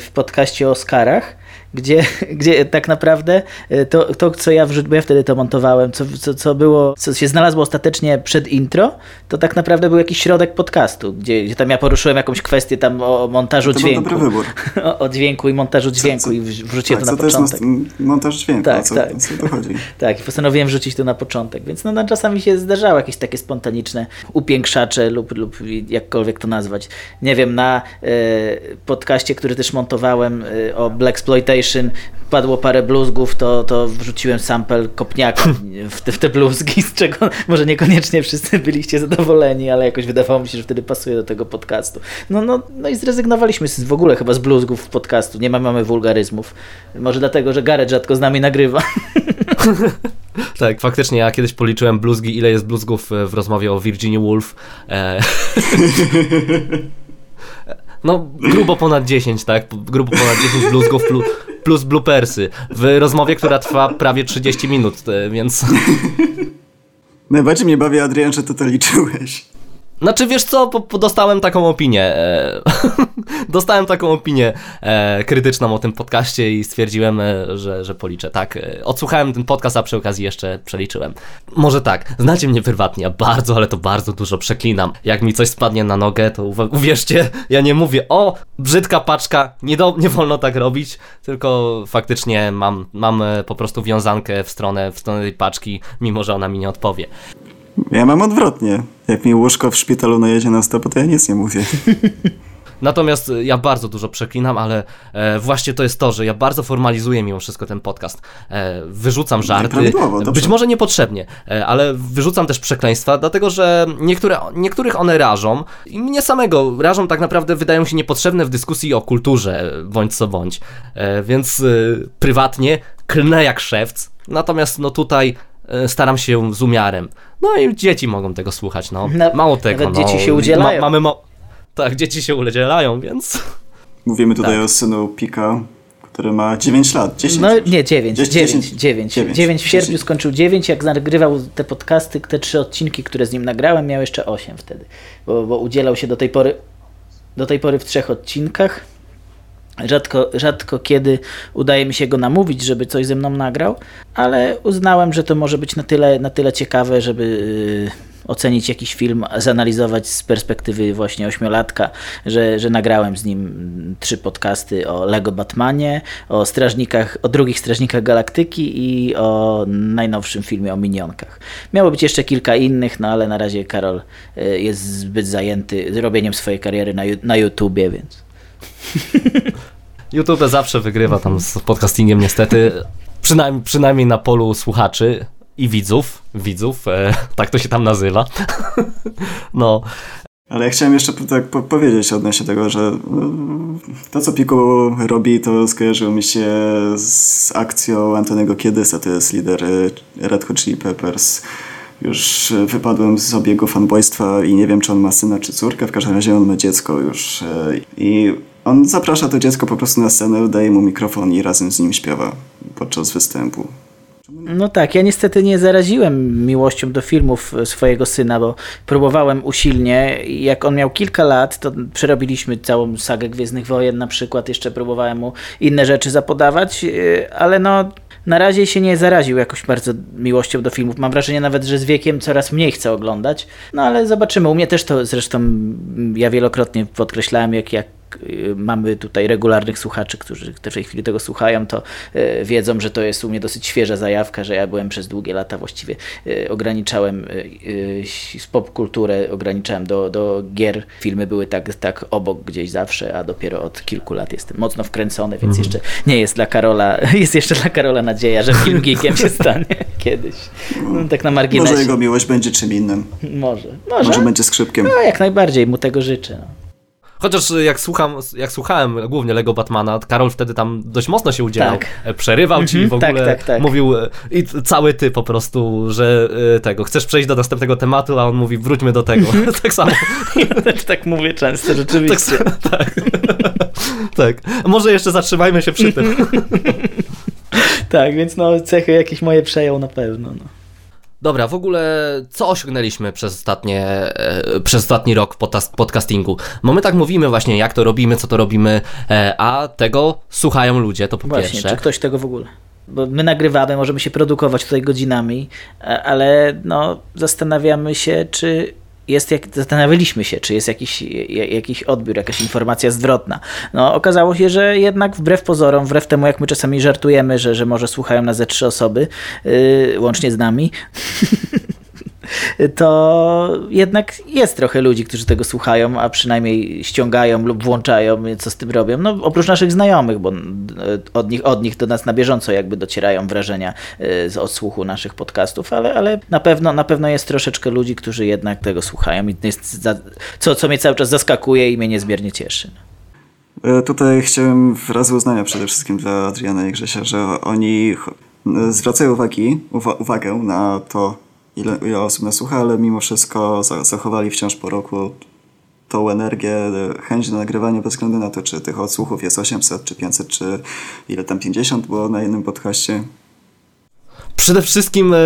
S4: w podcaście o Oscarach, gdzie, gdzie tak naprawdę y, to, to co ja wrzuciłem, bo ja wtedy to montowałem, co, co, co było, co się znalazło ostatecznie przed intro, to tak naprawdę był jakiś środek podcastu, gdzie, gdzie tam ja poruszyłem jakąś kwestię tam o montażu
S5: To był
S4: dźwięku.
S5: dobry wybór.
S4: O, o dźwięku i montażu dźwięku
S5: co-
S4: i wrz- wrzuciłem
S5: tak,
S4: to
S5: co
S4: na
S5: to jest
S4: początek.
S5: mon- montaż dźwięku,
S4: Tak,
S5: o co,
S4: tak.
S5: co to chodzi?
S4: Tak, i postanowiłem wrzucić to na początek, więc no, no, czasami się zdarzały jakieś takie spontaniczne upiększacze lub, lub jakkolwiek to nazwać. Nie wiem, na e, podcaście, który też montowałem e, o Black Exploitation padło parę bluzgów, to, to wrzuciłem sample kopniaka w te, w te bluzgi, z czego może niekoniecznie wszyscy byliście zadowoleni, ale jakoś wydawało mi się, że wtedy pasuje do tego podcastu. No, no, no i zrezygnowaliśmy z, w ogóle chyba z bluzgów podcastu, nie ma, mamy wulgaryzmów. Może dlatego, że Gareth rzadko z nami nagrywa.
S3: Tak, faktycznie ja kiedyś policzyłem bluzgi, ile jest bluzgów e, w rozmowie o Virginia Woolf. E... No, grubo ponad 10, tak? Grubo ponad 10 bluzgów plus, plus bloopersy. W rozmowie, która trwa prawie 30 minut, e, więc...
S5: Najbardziej mnie bawi, Adrian, że ty to liczyłeś.
S3: Znaczy, wiesz co, po, po dostałem taką opinię. E, dostałem taką opinię e, krytyczną o tym podcaście i stwierdziłem, e, że, że policzę. Tak, e, odsłuchałem ten podcast, a przy okazji jeszcze przeliczyłem. Może tak, znacie mnie prywatnie, ja bardzo, ale to bardzo dużo przeklinam. Jak mi coś spadnie na nogę, to uwierzcie, ja nie mówię, o, brzydka paczka, nie, do, nie wolno tak robić, tylko faktycznie mam, mam e, po prostu wiązankę w stronę, w stronę tej paczki, mimo że ona mi nie odpowie.
S5: Ja mam odwrotnie. Jak mi łóżko w szpitalu najedzie na stopę, to ja nic nie mówię.
S3: Natomiast e, ja bardzo dużo przeklinam, ale e, właśnie to jest to, że ja bardzo formalizuję mimo wszystko ten podcast. E, wyrzucam żarty,
S5: prawidłowo, dobrze.
S3: być może niepotrzebnie, e, ale wyrzucam też przekleństwa, dlatego że niektóre, niektórych one rażą i mnie samego rażą tak naprawdę wydają się niepotrzebne w dyskusji o kulturze, bądź co bądź. E, więc e, prywatnie klnę jak szewc, natomiast no tutaj e, staram się z umiarem. No i dzieci mogą tego słuchać, no.
S4: Na-
S3: Mało tego,
S4: nawet
S3: no.
S4: dzieci się udzielają.
S3: mamy mo- tak, dzieci się udzielają, więc...
S5: Mówimy tutaj
S3: Tak.
S5: o synu Pika, który ma 9 lat. 10
S4: No
S5: już.
S4: nie, 9,
S5: 10,
S4: 9, 9.
S5: 9.
S4: 9 w sierpniu
S5: 10.
S4: skończył 9, jak nagrywał te podcasty, te trzy odcinki, które z nim nagrałem, miał jeszcze 8 wtedy, bo, bo udzielał się do tej pory do tej pory w trzech odcinkach. Rzadko, rzadko kiedy udaje mi się go namówić, żeby coś ze mną nagrał, ale uznałem, że to może być na tyle, na tyle ciekawe, żeby yy, ocenić jakiś film, zanalizować z perspektywy właśnie ośmiolatka, że, że nagrałem z nim trzy podcasty o Lego Batmanie, o strażnikach, o drugich strażnikach Galaktyki i o najnowszym filmie o minionkach. Miało być jeszcze kilka innych, no ale na razie Karol y, jest zbyt zajęty robieniem swojej kariery na, na YouTubie, więc
S3: YouTube zawsze wygrywa tam z podcastingiem niestety, przynajmniej, przynajmniej na polu słuchaczy i widzów, widzów, e, tak to się tam nazywa. no,
S5: Ale ja chciałem jeszcze tak po- powiedzieć odnośnie tego, że mm, to, co Piku robi, to skojarzyło mi się z akcją Antonego Kiedysa, to jest lider y, Red Hot Chili Peppers. Już wypadłem z obiegu fanboystwa i nie wiem, czy on ma syna, czy córkę, w każdym razie on ma dziecko już. y, I on zaprasza to dziecko po prostu na scenę, daje mu mikrofon i razem z nim śpiewa podczas występu.
S4: No tak, ja niestety nie zaraziłem miłością do filmów e, swojego syna, bo próbowałem usilnie. Jak on miał kilka lat, to przerobiliśmy całą sagę Gwiezdnych Wojen na przykład. Jeszcze próbowałem mu inne rzeczy zapodawać, e, ale no na razie się nie zaraził jakoś bardzo miłością do filmów. Mam wrażenie nawet, że z wiekiem coraz mniej chce oglądać. No ale zobaczymy. U mnie też to zresztą mm, ja wielokrotnie podkreślałem, jak, jak y, mamy tutaj regularnych słuchaczy, którzy w tej chwili tego słuchają, to y, wiedzą, że to jest u mnie dosyć świeża zajawka, że ja byłem przez długie lata właściwie y, ograniczałem z popkulturę, ograniczałem do, do gier. Filmy były tak, tak obok gdzieś zawsze, a dopiero od kilku lat jestem mocno wkręcony, więc jeszcze nie jest dla Karola, jest jeszcze dla Karola nadzieja, że film geekiem się stanie kiedyś. No, tak na marginesie.
S5: Może jego miłość będzie czym innym.
S4: Może. Może.
S5: Może będzie skrzypkiem.
S4: No, jak najbardziej mu tego życzę. No.
S3: Chociaż jak, słucham, jak słuchałem głównie Lego Batmana, Karol wtedy tam dość mocno się udzielał.
S4: Tak.
S3: E, Przerywał ci
S4: Mhm,
S3: w ogóle,
S4: tak, tak, tak.
S3: mówił e, i cały ty po prostu, że e, tego, chcesz przejść do następnego tematu, a on mówi wróćmy do tego. tak samo.
S4: Ja też tak mówię często,
S3: Tak,
S4: rzeczywiście.
S3: tak. tak. Może jeszcze zatrzymajmy się przy tym.
S4: Tak, więc no cechy jakieś moje przejął na pewno. No.
S3: Dobra, w ogóle co osiągnęliśmy przez, ostatnie, e, przez ostatni rok potas- podcastingu? Bo my tak mówimy właśnie, jak to robimy, co to robimy, e, a tego słuchają ludzie, to po
S4: Właśnie,
S3: pierwsze.
S4: czy ktoś tego w ogóle? Bo my nagrywamy, możemy się produkować tutaj godzinami, a- ale no, zastanawiamy się, czy jest jak, zastanawialiśmy się, czy jest jakiś, ja- jakiś odbiór, jakaś informacja zwrotna. No, okazało się, że jednak wbrew pozorom, wbrew temu, jak my czasami żartujemy, że, że może słuchają nas ze trzy osoby, yy, łącznie z nami, to jednak jest trochę ludzi, którzy tego słuchają, a przynajmniej ściągają lub włączają, co z tym robią. No, oprócz naszych znajomych, bo e, od nich, od nich do nas na bieżąco jakby docierają wrażenia e, z odsłuchu naszych podcastów, ale, ale na, pewno, na pewno jest troszeczkę ludzi, którzy jednak tego słuchają i jest za, co, co mnie cały czas zaskakuje i mnie niezmiernie cieszy.
S5: E, Tutaj chciałem wyrazy uznania przede wszystkim dla Adriana i Grzesia, że oni zwracają uwagi, uwa- uwagę na to, ile, ile osób nas słucha, ale mimo wszystko za- zachowali wciąż po roku tą energię, e, chęć do nagrywania bez względu na to, czy tych odsłuchów jest 800, czy 500, czy ile tam 50 było na jednym podcaście.
S3: Przede wszystkim e,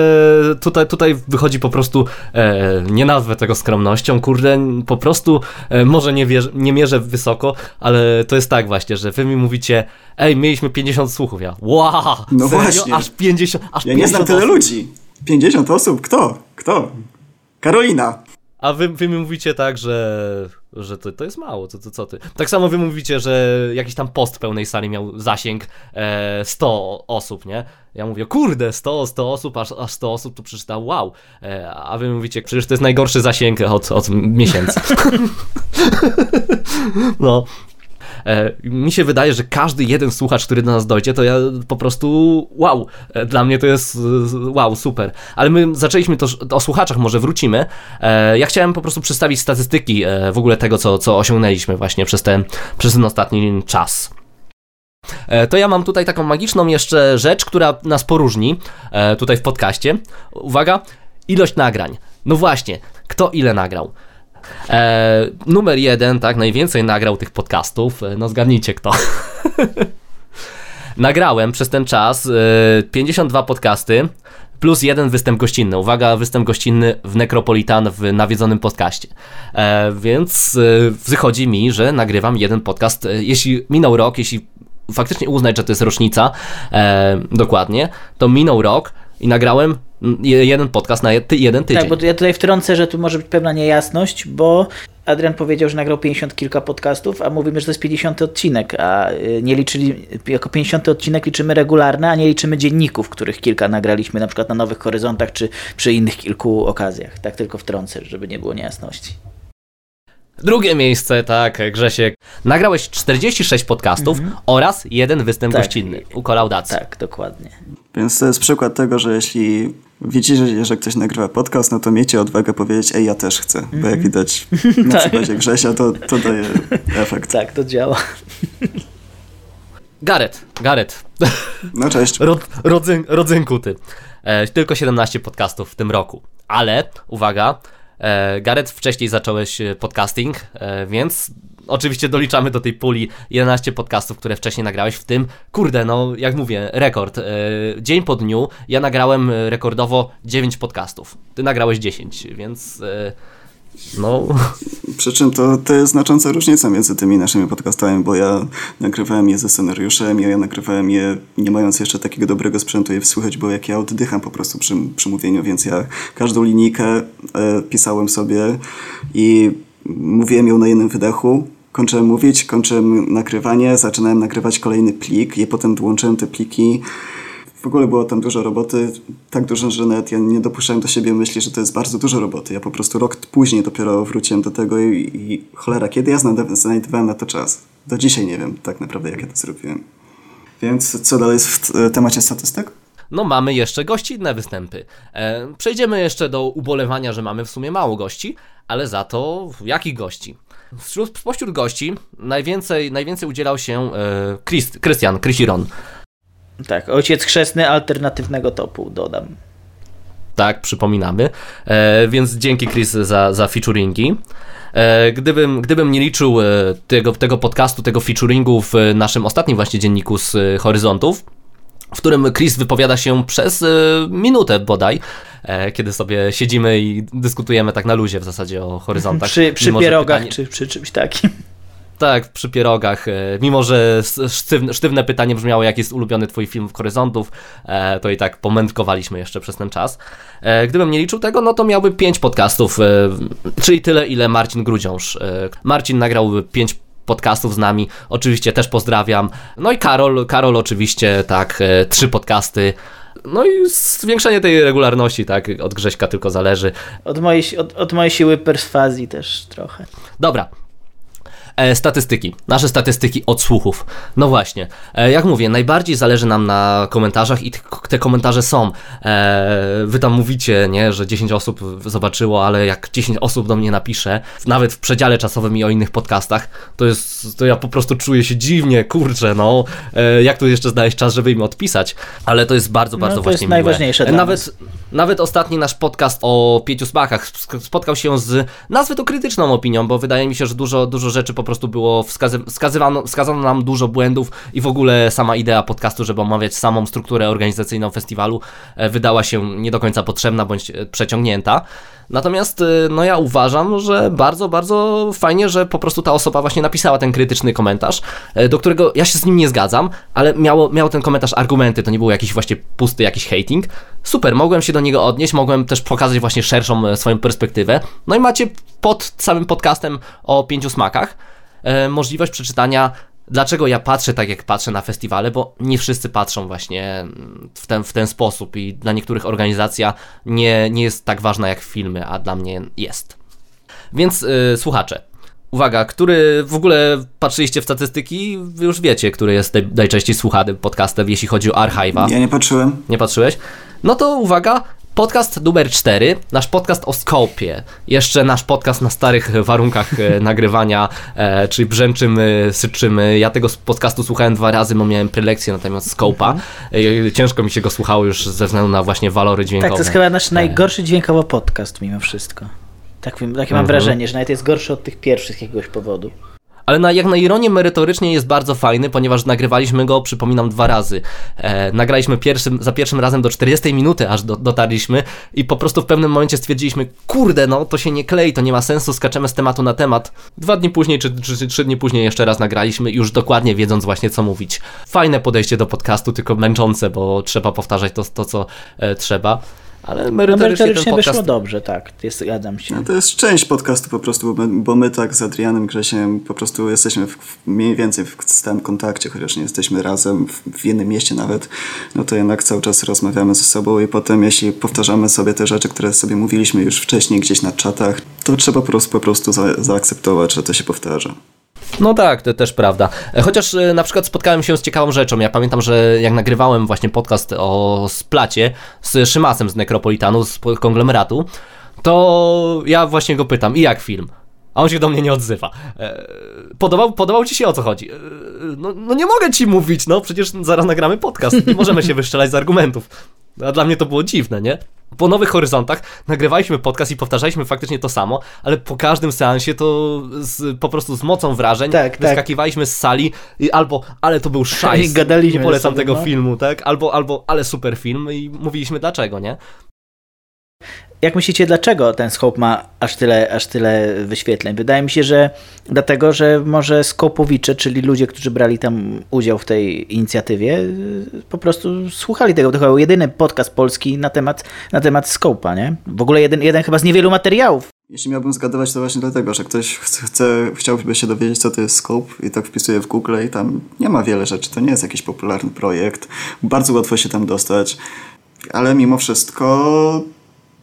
S3: tutaj, tutaj wychodzi po prostu, e, nie nazwę tego skromnością, kurde, po prostu może nie, wierzę, nie mierzę wysoko, ale to jest tak właśnie, że wy mi mówicie, ej, mieliśmy 50 słuchów, ja, wow,
S5: No
S3: serio?
S5: właśnie.
S3: aż 50, aż
S5: Ja nie
S3: 50
S5: znam tyle
S3: osób.
S5: ludzi. 50 osób? Kto? Kto? Karolina.
S3: A wy, wy mówicie tak, że, że to, to jest mało, co, co, co ty. Tak samo wy mówicie, że jakiś tam post pełnej sali miał zasięg e, 100 osób, nie? Ja mówię, kurde, 100, 100 osób, aż, aż 100 osób to przeczytało, wow. E, a wy mówicie, przecież to jest najgorszy zasięg od, od miesięcy. no. E, mi się wydaje, że każdy jeden słuchacz, który do nas dojdzie, to ja po prostu wow, e, dla mnie to jest e, wow, super. Ale my zaczęliśmy to o słuchaczach, może wrócimy. Ja chciałem po prostu przedstawić statystyki w ogóle tego, co, co osiągnęliśmy właśnie przez ten, przez ten ostatni czas. To ja mam tutaj taką magiczną jeszcze rzecz, która nas poróżni tutaj w podcaście. Uwaga, ilość nagrań. No właśnie, kto ile nagrał? E, numer jeden, tak, najwięcej nagrał tych podcastów. E, No zgadnijcie kto. Nagrałem przez ten czas e, 52 podcasty plus jeden występ gościnny. Uwaga, występ gościnny w Necropolitan w nawiedzonym podcaście. E, więc e, wychodzi mi, że nagrywam jeden podcast. E, jeśli minął rok, jeśli faktycznie uznać, że to jest rocznica, e, dokładnie, to minął rok i nagrałem jeden podcast na jeden tydzień.
S4: Tak, bo ja tutaj wtrącę, że tu może być pewna niejasność, bo Adrian powiedział, że nagrał 50 kilka podcastów, a mówimy, że to jest 50 odcinek, a y, nie liczyli, jako 50 odcinek liczymy regularne, a nie liczymy dzienników, których kilka nagraliśmy na przykład na Nowych Horyzontach, czy przy innych kilku okazjach. Tak tylko wtrącę, żeby nie było niejasności.
S3: Drugie miejsce, tak, Grzesiek. Nagrałeś 46 podcastów oraz jeden występ
S4: Tak.
S3: gościnny u kolaudacji.
S4: Tak, dokładnie.
S5: Więc to jest przykład tego, że jeśli widzicie, że ktoś nagrywa podcast, no to miejcie odwagę powiedzieć, ej, ja też chcę. Bo jak widać na
S4: Tak.
S5: przykładzie Grzesia, to, to daje efekt.
S4: Tak, to działa.
S3: Garet, Garet,
S5: No cześć.
S3: Rod, rodzyn, rodzynku ty. E, tylko 17 podcastów w tym roku. Ale, uwaga, e, Garet, wcześniej zacząłeś e, podcasting, e, więc oczywiście doliczamy do tej puli 11 podcastów, które wcześniej nagrałeś, w tym, kurde, no jak mówię, rekord. E, dzień po dniu ja nagrałem rekordowo 9 podcastów. Ty nagrałeś 10, więc... E, no,
S5: Przy czym to, to jest znacząca różnica między tymi naszymi podcastami, bo ja nagrywałem je ze scenariuszem, ja nagrywałem je nie mając jeszcze takiego dobrego sprzętu i słychać było jak ja oddycham po prostu przy, przy mówieniu, więc ja każdą linijkę e, pisałem sobie i mówiłem ją na jednym wydechu. Kończyłem mówić, kończyłem nagrywanie, zaczynałem nagrywać kolejny plik i potem dołączyłem te pliki. W ogóle było tam dużo roboty, tak dużo, że nawet ja nie dopuszczałem do siebie myśli, że to jest bardzo dużo roboty. Ja po prostu rok później dopiero wróciłem do tego i, i cholera, kiedy ja znajdowałem na to czas? Do dzisiaj nie wiem tak naprawdę, jak ja to zrobiłem. Więc co dalej jest w t- temacie statystyk?
S3: No mamy jeszcze gościnne występy. E, przejdziemy jeszcze do ubolewania, że mamy w sumie mało gości, ale za to jakich gości? Wśród, spośród gości najwięcej, najwięcej udzielał się e, Chris, Christian, Chrisiron.
S4: Tak, ojciec chrzestny alternatywnego topu, dodam.
S3: Tak, przypominamy. E, więc dzięki Chris za, za featuringi. E, gdybym, gdybym nie liczył e, tego, tego podcastu, tego featuringu w naszym ostatnim właśnie dzienniku z e, Horyzontów, w którym Chris wypowiada się przez e, minutę bodaj, e, kiedy sobie siedzimy i dyskutujemy tak na luzie w zasadzie o horyzontach.
S4: Przy, przy pierogach
S3: pytanie-
S4: czy przy czymś takim.
S3: Tak, przy pierogach. e, Mimo, że sztywne, sztywne pytanie brzmiało, jaki jest ulubiony twój film w Horyzontów, e, to i tak pomędkowaliśmy jeszcze przez ten czas. Gdybym nie liczył tego, no to miałby pięć podcastów, czyli tyle, ile Marcin Grudziąż. Marcin nagrał pięć podcastów z nami, oczywiście też pozdrawiam. No i Karol, Karol oczywiście, tak, e, trzy podcasty. No i zwiększenie tej regularności, tak, od Grześka tylko zależy.
S4: Od mojej, od, od mojej siły perswazji też trochę.
S3: Dobra. E, statystyki. Nasze statystyki odsłuchów. No właśnie. E, jak mówię, najbardziej zależy nam na komentarzach i te, komentarze są. E, wy tam mówicie, nie, że 10 osób zobaczyło, ale jak 10 osób do mnie napisze, nawet w przedziale czasowym i o innych podcastach, to jest, to ja po prostu czuję się dziwnie, kurczę, no. Jak tu jeszcze znaleźć czas, żeby im odpisać? Ale to jest bardzo,
S4: No,
S3: bardzo
S4: to
S3: właśnie
S4: jest
S3: miłe.
S4: najważniejsze
S3: Nawet, nawet ostatni nasz podcast o pięciu smakach spotkał się z, nazwę to krytyczną opinią, bo wydaje mi się, że dużo, dużo rzeczy po prostu było wskazy, wskazywano, wskazano nam dużo błędów i w ogóle sama idea podcastu, żeby omawiać samą strukturę organizacyjną festiwalu e, wydała się nie do końca potrzebna bądź e, przeciągnięta. Natomiast e, no ja uważam, że bardzo, bardzo fajnie, że po prostu ta osoba właśnie napisała ten krytyczny komentarz, do którego ja się z nim nie zgadzam, ale miało, miał ten komentarz argumenty, to nie był jakiś właśnie pusty jakiś hating. Super, mogłem się do niego odnieść, mogłem też pokazać właśnie szerszą swoją perspektywę. No i macie pod samym podcastem o pięciu smakach e, możliwość przeczytania dlaczego ja patrzę tak, jak patrzę na festiwale, bo nie wszyscy patrzą właśnie mm, w ten, w ten sposób i dla niektórych organizacja nie, nie jest tak ważna jak filmy, a dla mnie jest. Więc y, słuchacze, uwaga, który w ogóle patrzyliście w statystyki, wy już wiecie, który jest naj, najczęściej słuchanym podcastem, jeśli chodzi o Archive'a.
S5: Ja nie patrzyłem.
S3: Nie patrzyłeś? No to uwaga, podcast numer 4, nasz podcast o Skopie. Jeszcze nasz podcast na starych warunkach e, nagrywania, e, czyli brzęczymy, syczymy. Ja tego podcastu słuchałem dwa razy, bo miałem prelekcję na temat Skopa. E, ciężko mi się go słuchało już ze względu na właśnie walory dźwiękowe.
S4: Tak, to jest chyba nasz
S3: E,
S4: najgorszy dźwiękowo podcast mimo wszystko. Tak, takie mam
S3: Mhm.
S4: wrażenie, że nawet jest gorszy od tych pierwszych z jakiegoś powodu.
S3: Ale na, jak na ironię merytorycznie jest bardzo fajny, ponieważ nagrywaliśmy go, przypominam, dwa razy. E, nagraliśmy pierwszym, za pierwszym razem do 40 minuty, aż do, dotarliśmy i po prostu w pewnym momencie stwierdziliśmy, kurde, no to się nie klei, to nie ma sensu, skaczemy z tematu na temat. Dwa dni później, czy, czy, czy trzy dni później jeszcze raz nagraliśmy, już dokładnie wiedząc właśnie co mówić. Fajne podejście do podcastu, tylko męczące, bo trzeba powtarzać to, to co e, trzeba. Ale
S4: No
S3: merytorycznie,
S4: merytorycznie
S3: ten
S4: wyszło
S3: podcast...
S4: dobrze, tak, jest, zgadzam się.
S5: No, to jest część podcastu po prostu, bo my, bo my tak z Adrianem Grzesiem po prostu jesteśmy w, w mniej więcej w stałym kontakcie, chociaż nie jesteśmy razem w, w jednym mieście nawet, no to jednak cały czas rozmawiamy ze sobą i potem jeśli powtarzamy sobie te rzeczy, które sobie mówiliśmy już wcześniej gdzieś na czatach, to trzeba po prostu, po prostu za, zaakceptować, że to się powtarza.
S3: No tak, to też prawda. E, Chociaż e, na przykład spotkałem się z ciekawą rzeczą. Ja pamiętam, że jak nagrywałem właśnie podcast o Splacie z Szymasem z Nekropolitanu, z konglomeratu, to ja właśnie go pytam, i jak film? A on się do mnie nie odzywa. E, Podobał, podobał ci się o co chodzi? No, no nie mogę ci mówić, no przecież zaraz nagramy podcast. Nie możemy się wyszczelać z argumentów. A dla mnie to było dziwne, nie? Po nowych horyzontach nagrywaliśmy podcast i powtarzaliśmy faktycznie to samo, ale po każdym seansie to z, po prostu z mocą wrażeń
S4: Tak, tak.
S3: wyskakiwaliśmy z sali i albo ale to był szajs, nie polecam
S4: sobą,
S3: tego
S4: no.
S3: filmu, tak? Albo, albo ale super film i mówiliśmy dlaczego, nie?
S4: Jak myślicie, dlaczego ten Scope ma aż tyle, aż tyle wyświetleń? Wydaje mi się, że dlatego, że może Skopowicze, czyli ludzie, którzy brali tam udział w tej inicjatywie, po prostu słuchali tego. To był jedyny podcast polski na temat, na temat Scope'a, nie? W ogóle jeden, jeden chyba z niewielu materiałów.
S5: Jeśli miałbym zgadywać, to właśnie dlatego, że ktoś chce, chciałby się dowiedzieć, co to jest Scope i tak wpisuje w Google i tam nie ma wiele rzeczy. To nie jest jakiś popularny projekt. Bardzo łatwo się tam dostać. Ale mimo wszystko,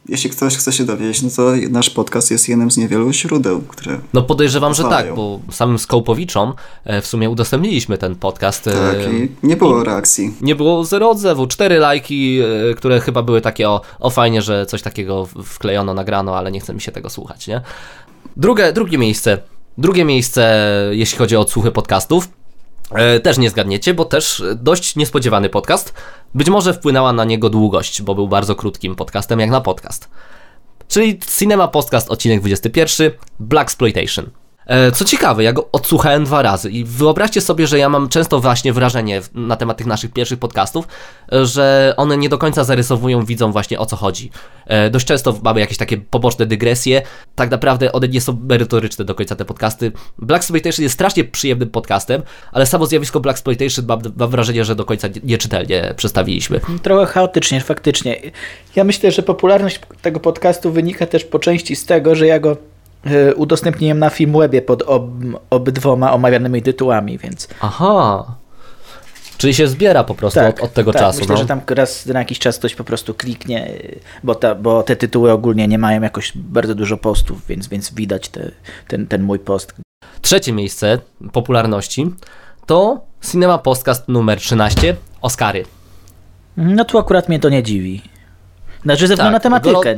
S5: jeśli ktoś chce się dowiedzieć, no to nasz podcast jest jednym z niewielu źródeł, które...
S3: No podejrzewam, że tak,
S5: Pozwalają.
S3: bo samym Skołpowiczom e, w sumie udostępnili ten podcast. e,
S5: Tak, i nie było reakcji.
S3: Nie było zero odzewu, cztery lajki, e, które chyba były takie o, o fajnie, że coś takiego wklejono, nagrano, ale nie chce mi się tego słuchać, nie? Drugie, drugie miejsce. Drugie miejsce, jeśli chodzi o odsłuchy podcastów, też nie zgadniecie, bo też dość niespodziewany podcast. Być może wpłynęła na niego długość, bo był bardzo krótkim podcastem jak na podcast. Czyli Cinema Podcast, odcinek 21, Black Exploitation. E, Co ciekawe, ja go odsłuchałem dwa razy i wyobraźcie sobie, że ja mam często właśnie wrażenie na temat tych naszych pierwszych podcastów, e, że one nie do końca zarysowują widzom właśnie o co chodzi. E, Dość często mamy jakieś takie poboczne dygresje, tak naprawdę one nie są merytoryczne do końca te podcasty. Black Exploitation jest strasznie przyjemnym podcastem, ale samo zjawisko Black Exploitation mam, mam wrażenie, że do końca nie- nieczytelnie przedstawiliśmy.
S4: Trochę chaotycznie, faktycznie. Ja myślę, że popularność tego podcastu wynika też po części z tego, że ja go udostępniłem na Filmwebie pod ob, obydwoma omawianymi tytułami, więc
S3: Aha. Czyli się zbiera po prostu od, od tego
S4: tak,
S3: czasu.
S4: Myślę,
S3: no.
S4: że tam raz na jakiś czas ktoś po prostu kliknie, bo, ta, bo te tytuły ogólnie nie mają jakoś bardzo dużo postów, więc, więc widać te, ten, ten mój post.
S3: Trzecie miejsce popularności to Cinema Podcast numer 13, Oscary.
S4: No tu akurat mnie to nie dziwi. Znaczy ze względu
S3: Tak,
S4: na tematykę.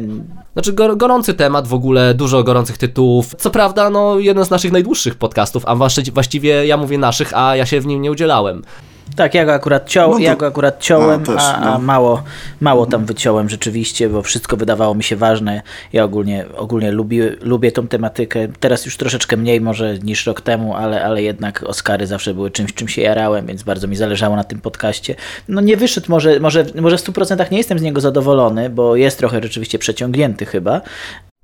S3: Znaczy gor- gorący temat w ogóle, dużo gorących tytułów. Co prawda, no jeden z naszych najdłuższych podcastów, a właści- właściwie ja mówię naszych, a ja się w nim nie udzielałem.
S4: Tak, ja go akurat, cią,
S5: No to-
S4: ja go akurat ciąłem,
S5: a, też,
S4: a, a
S5: no.
S4: mało, mało tam wyciąłem rzeczywiście, bo wszystko wydawało mi się ważne. Ja ogólnie, ogólnie lubi, lubię tą tematykę. Teraz już troszeczkę mniej może niż rok temu, ale, ale jednak Oscary zawsze były czymś, czym się jarałem, więc bardzo mi zależało na tym podcaście. No nie wyszedł może, może, może w 100% nie jestem z niego zadowolony, bo jest trochę rzeczywiście przeciągnięty chyba,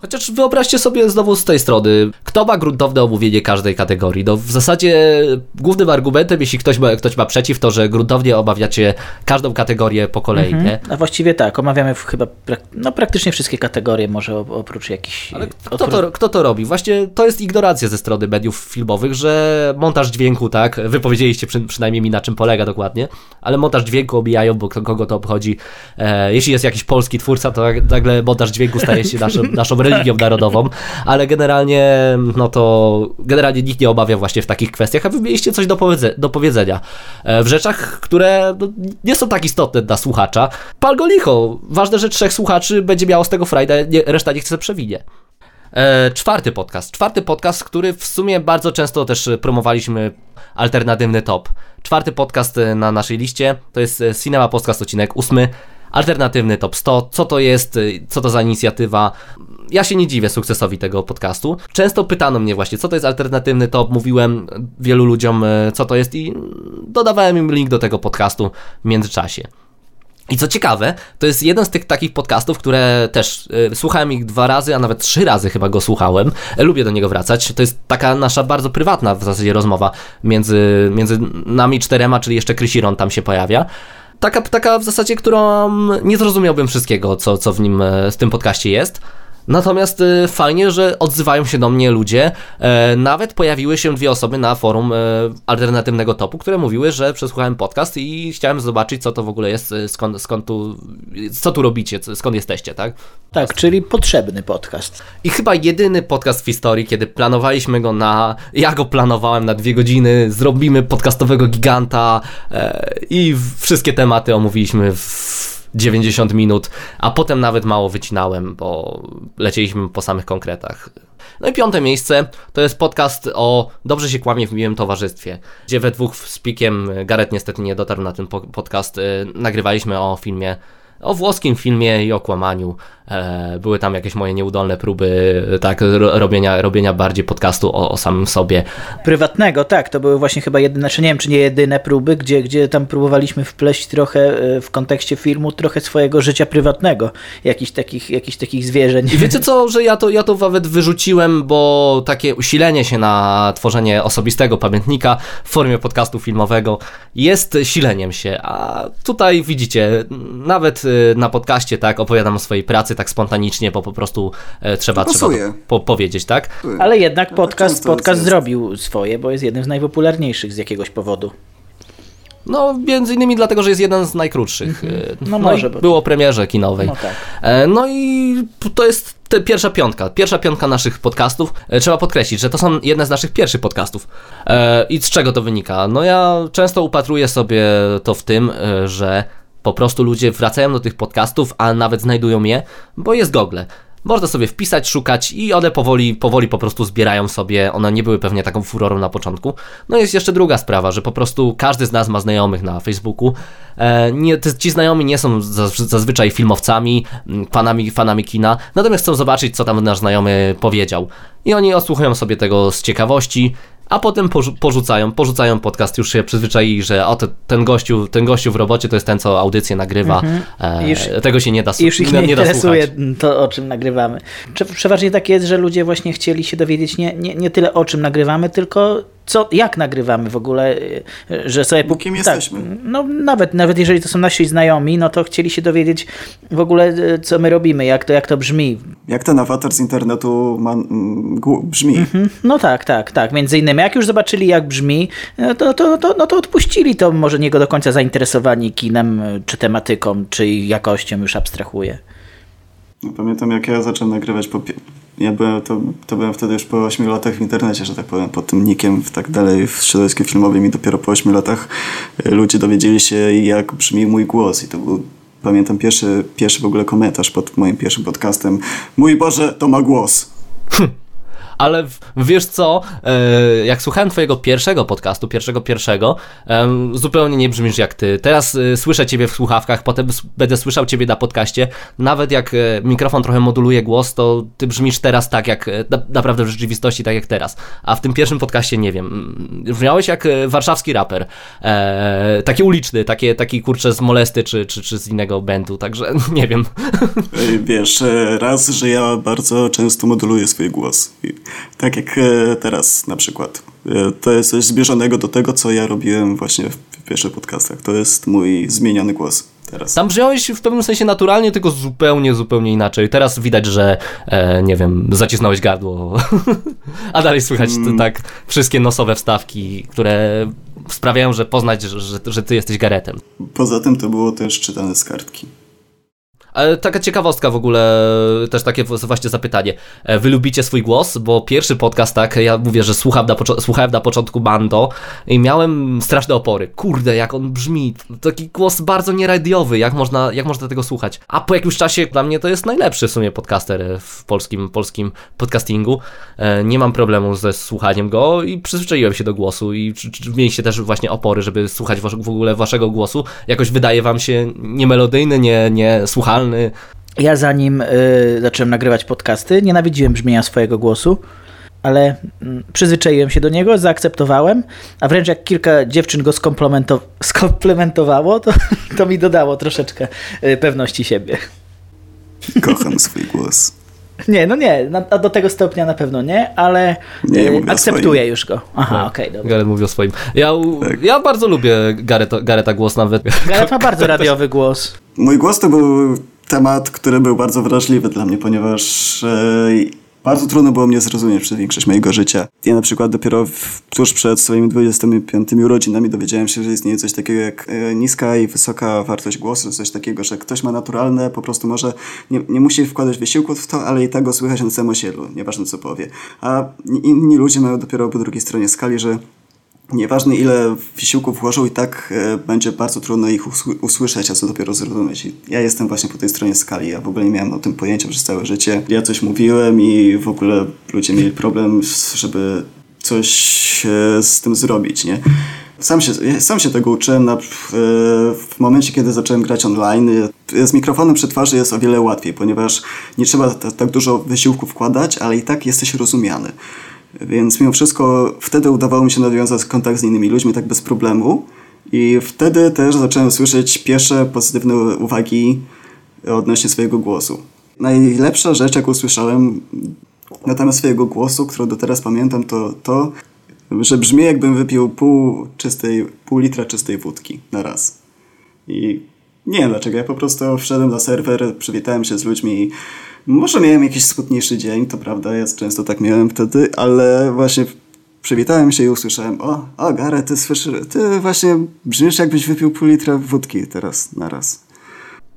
S3: Chociaż wyobraźcie sobie znowu z tej strony, kto ma gruntowne omówienie każdej kategorii. No w zasadzie głównym argumentem, jeśli ktoś ma, ktoś ma przeciw, to że gruntownie omawiacie każdą kategorię po kolei, nie?
S4: A właściwie tak, omawiamy chyba no, praktycznie wszystkie kategorie, może op- oprócz jakichś...
S3: Ale kto to, kto to robi? Właśnie to jest ignorancja ze strony mediów filmowych, że montaż dźwięku, tak, wy powiedzieliście przy, przynajmniej mi na czym polega dokładnie, ale montaż dźwięku obijają, bo kogo to obchodzi. E, jeśli jest jakiś polski twórca, to nagle montaż dźwięku staje się naszą, naszą religią narodową, ale generalnie, no to generalnie nikt nie obawia właśnie w takich kwestiach, a wy mieliście coś do, powiedze, do powiedzenia e, w rzeczach, które no, nie są tak istotne dla słuchacza. Pal go licho. Ważne, że trzech słuchaczy będzie miało z tego frajdę, nie, reszta niech se przewinie. E, czwarty podcast. Czwarty podcast, który w sumie bardzo często też promowaliśmy alternatywny top. Czwarty podcast e, na naszej liście to jest e, Cinema Podcast odcinek ósmy. Alternatywny top 100. Co to jest? Co to za inicjatywa? Ja się nie dziwię sukcesowi tego podcastu. Często pytano mnie właśnie, co to jest alternatywny top. Mówiłem wielu ludziom, e, co to jest i dodawałem im link do tego podcastu w międzyczasie. I co ciekawe, to jest jeden z tych takich podcastów, które też y, słuchałem ich dwa razy, a nawet trzy razy chyba go słuchałem. E, Lubię do niego wracać. To jest taka nasza bardzo prywatna w zasadzie rozmowa między, między nami czterema, czyli jeszcze Krysiron tam się pojawia. Taka, taka w zasadzie, którą nie zrozumiałbym wszystkiego, co, co w nim, w tym podcaście jest. Natomiast y, fajnie, że odzywają się do mnie ludzie. E, nawet pojawiły się dwie osoby na forum e, alternatywnego topu, które mówiły, że przesłuchałem podcast i chciałem zobaczyć, co to w ogóle jest, e, skąd, skąd tu, co tu robicie, skąd jesteście, tak?
S4: Tak, czyli potrzebny podcast.
S3: I chyba jedyny podcast w historii, kiedy planowaliśmy go na. Ja go planowałem na dwie godziny, zrobimy podcastowego giganta e, i wszystkie tematy omówiliśmy w 90 minut, a potem nawet mało wycinałem, bo lecieliśmy po samych konkretach. No i piąte miejsce to jest podcast o Dobrze się kłamie w miłym towarzystwie, gdzie we dwóch z Pikiem, Gareth niestety nie dotarł na ten po- podcast, e, nagrywaliśmy o filmie o włoskim filmie i o kłamaniu. E, były tam jakieś moje nieudolne próby e, tak ro, robienia, robienia bardziej podcastu o, o samym sobie.
S4: Prywatnego, tak, to były właśnie chyba jedyne, znaczy nie wiem, czy nie jedyne próby, gdzie, gdzie tam próbowaliśmy wpleść trochę e, w kontekście filmu, trochę swojego życia prywatnego, jakichś takich, jakichś takich zwierzeń.
S3: I wiecie co, że ja to, ja to nawet wyrzuciłem, bo takie usilenie się na tworzenie osobistego pamiętnika w formie podcastu filmowego jest sileniem się, a tutaj widzicie, nawet na podcaście tak opowiadam o swojej pracy tak spontanicznie, bo po prostu e, trzeba, trzeba po, powiedzieć, tak?
S4: Ale jednak
S5: No,
S4: podcast, podcast zrobił swoje, bo jest jednym z najpopularniejszych z jakiegoś powodu.
S3: No, między innymi dlatego, że jest jeden z najkrótszych. e,
S4: No może,
S3: i
S4: bo-
S3: Było premierze kinowej.
S4: No tak.
S3: E, No i to jest te pierwsza piątka. Pierwsza piątka naszych podcastów. E, Trzeba podkreślić, że to są jedne z naszych pierwszych podcastów. E, I z czego to wynika? No ja często upatruję sobie to w tym, e, że po prostu ludzie wracają do tych podcastów, a nawet znajdują je, bo jest Google. Można sobie wpisać, szukać i one powoli, powoli po prostu zbierają sobie. One nie były pewnie taką furorą na początku. No jest jeszcze druga sprawa, że po prostu każdy z nas ma znajomych na Facebooku. E, nie, ci znajomi nie są zazwyczaj filmowcami, fanami, fanami kina, natomiast chcą zobaczyć, co tam nasz znajomy powiedział. I oni osłuchują sobie tego z ciekawości, a potem porzucają, porzucają podcast, już się przyzwyczaili, że o, ten, gościu, ten gościu w robocie to jest ten, co audycję nagrywa, mhm. e, już, tego się nie da
S4: słuchać. Już ich nie, nie interesuje to, o czym nagrywamy. Przeważnie tak jest, że ludzie właśnie chcieli się dowiedzieć nie, nie, nie tyle o czym nagrywamy, tylko co, jak nagrywamy w ogóle, że sobie...
S5: No, kim tak, jesteśmy?
S4: No nawet, nawet jeżeli to są nasi znajomi, no to chcieli się dowiedzieć w ogóle, co my robimy, jak to, jak to brzmi.
S5: Jak ten awatar z internetu ma, brzmi. Mhm.
S4: No tak, tak, tak. Między innymi, jak już zobaczyli, jak brzmi, to, to, to, no to odpuścili to, może nie go do końca zainteresowani kinem, czy tematyką, czy jakością, już abstrahuję.
S5: No, pamiętam, jak ja zacząłem nagrywać po, ja byłem, to, to byłem wtedy już po 8 latach w internecie, że tak powiem, pod tym nikiem w tak dalej w środowisku filmowym i dopiero po 8 latach e, ludzie dowiedzieli się, jak brzmi mój głos i to był pamiętam pierwszy, pierwszy w ogóle komentarz pod moim pierwszym podcastem. Mój Boże, to ma głos.
S3: Ale wiesz co, e, jak słuchałem twojego pierwszego podcastu, pierwszego pierwszego, zupełnie nie brzmisz jak ty. Teraz e, słyszę ciebie w słuchawkach, potem będę słyszał ciebie na podcaście. Nawet jak e, mikrofon trochę moduluje głos, to ty brzmisz teraz tak jak, naprawdę w rzeczywistości tak jak teraz. A w tym pierwszym podcaście nie wiem. Brzmiałeś jak warszawski raper. taki uliczny, takie, taki kurczę z molesty czy, czy, czy z innego bandu, także nie wiem.
S5: Wiesz, raz, że ja bardzo często moduluję swój głos. Tak jak e, teraz na przykład. E, to jest coś zbliżonego do tego, co ja robiłem właśnie w pierwszych podcastach. To jest mój zmieniony głos. Teraz.
S3: Tam brzmiałeś w pewnym sensie naturalnie, tylko zupełnie, zupełnie inaczej. Teraz widać, że e, nie wiem, zacisnąłeś gardło, a dalej słychać mm. tak wszystkie nosowe wstawki, które sprawiają, że poznać, że, że, że ty jesteś Garetem.
S5: Poza tym to było też czytane z kartki.
S3: Taka ciekawostka w ogóle, też takie właśnie zapytanie. E, wy lubicie swój głos? Bo pierwszy podcast, tak, ja mówię, że słucham na słuchałem na początku Bando i miałem straszne opory. Kurde, jak on brzmi. Taki głos bardzo nieradiowy, jak można, jak można tego słuchać. A po jakimś czasie dla mnie to jest najlepszy w sumie podcaster w polskim, polskim podcastingu. E, nie mam problemu ze słuchaniem go i przyzwyczaiłem się do głosu i mieliście też właśnie opory, żeby słuchać w ogóle waszego głosu? Jakoś wydaje wam się niemelodyjny, nie, nie słuchalny?
S4: Ja zanim y, zacząłem nagrywać podcasty, nienawidziłem brzmienia swojego głosu, ale y, przyzwyczaiłem się do niego, zaakceptowałem, a wręcz jak kilka dziewczyn go skomplementowało, to, to mi dodało troszeczkę y, pewności siebie.
S5: Kocham swój głos.
S4: Nie, no nie, a do tego stopnia na pewno nie, ale nie, y, akceptuję już go. Aha, tak. okej, okay, dobra.
S3: Gareth mówi o swoim. Ja, tak. ja bardzo lubię Gareta, Gareta głos nawet.
S4: Gareth ma bardzo radiowy głos.
S5: Mój głos to był temat, który był bardzo wrażliwy dla mnie, ponieważ e, bardzo trudno było mnie zrozumieć przez większość mojego życia. Ja na przykład dopiero tuż przed swoimi 25 urodzinami dowiedziałem się, że istnieje coś takiego jak e, niska i wysoka wartość głosu, coś takiego, że ktoś ma naturalne, po prostu może nie, nie musi wkładać wysiłków w to, ale i tak go słychać na całym osiedlu, nieważne co powie. A inni ludzie mają dopiero po drugiej stronie skali, że Nieważne ile wysiłków włożył i tak e, będzie bardzo trudno ich usłyszeć, a co dopiero zrozumieć. Ja jestem właśnie po tej stronie skali. Ja w ogóle nie miałem o tym pojęcia przez całe życie. Ja coś mówiłem i w ogóle ludzie mieli problem, żeby coś e, z tym zrobić, nie? Sam się, sam się tego uczyłem na, w, w momencie, kiedy zacząłem grać online. Z mikrofonem przy twarzy jest o wiele łatwiej, ponieważ nie trzeba tak dużo wysiłku wkładać, ale i tak jesteś rozumiany. Więc mimo wszystko wtedy udawało mi się nawiązać kontakt z innymi ludźmi tak bez problemu. I wtedy też zacząłem słyszeć pierwsze pozytywne uwagi odnośnie swojego głosu. Najlepsza rzecz, jaką usłyszałem na temat swojego głosu, którą do teraz pamiętam, to to, że brzmi jakbym wypił pół, czystej, pół litra czystej wódki na raz. I nie wiem dlaczego, ja po prostu wszedłem na serwer, przywitałem się z ludźmi może miałem jakiś smutniejszy dzień, to prawda, ja często tak miałem wtedy, ale właśnie przywitałem się i usłyszałem, o, o Gary, ty słyszysz, ty właśnie brzmisz jakbyś wypił pół litra wódki teraz, naraz.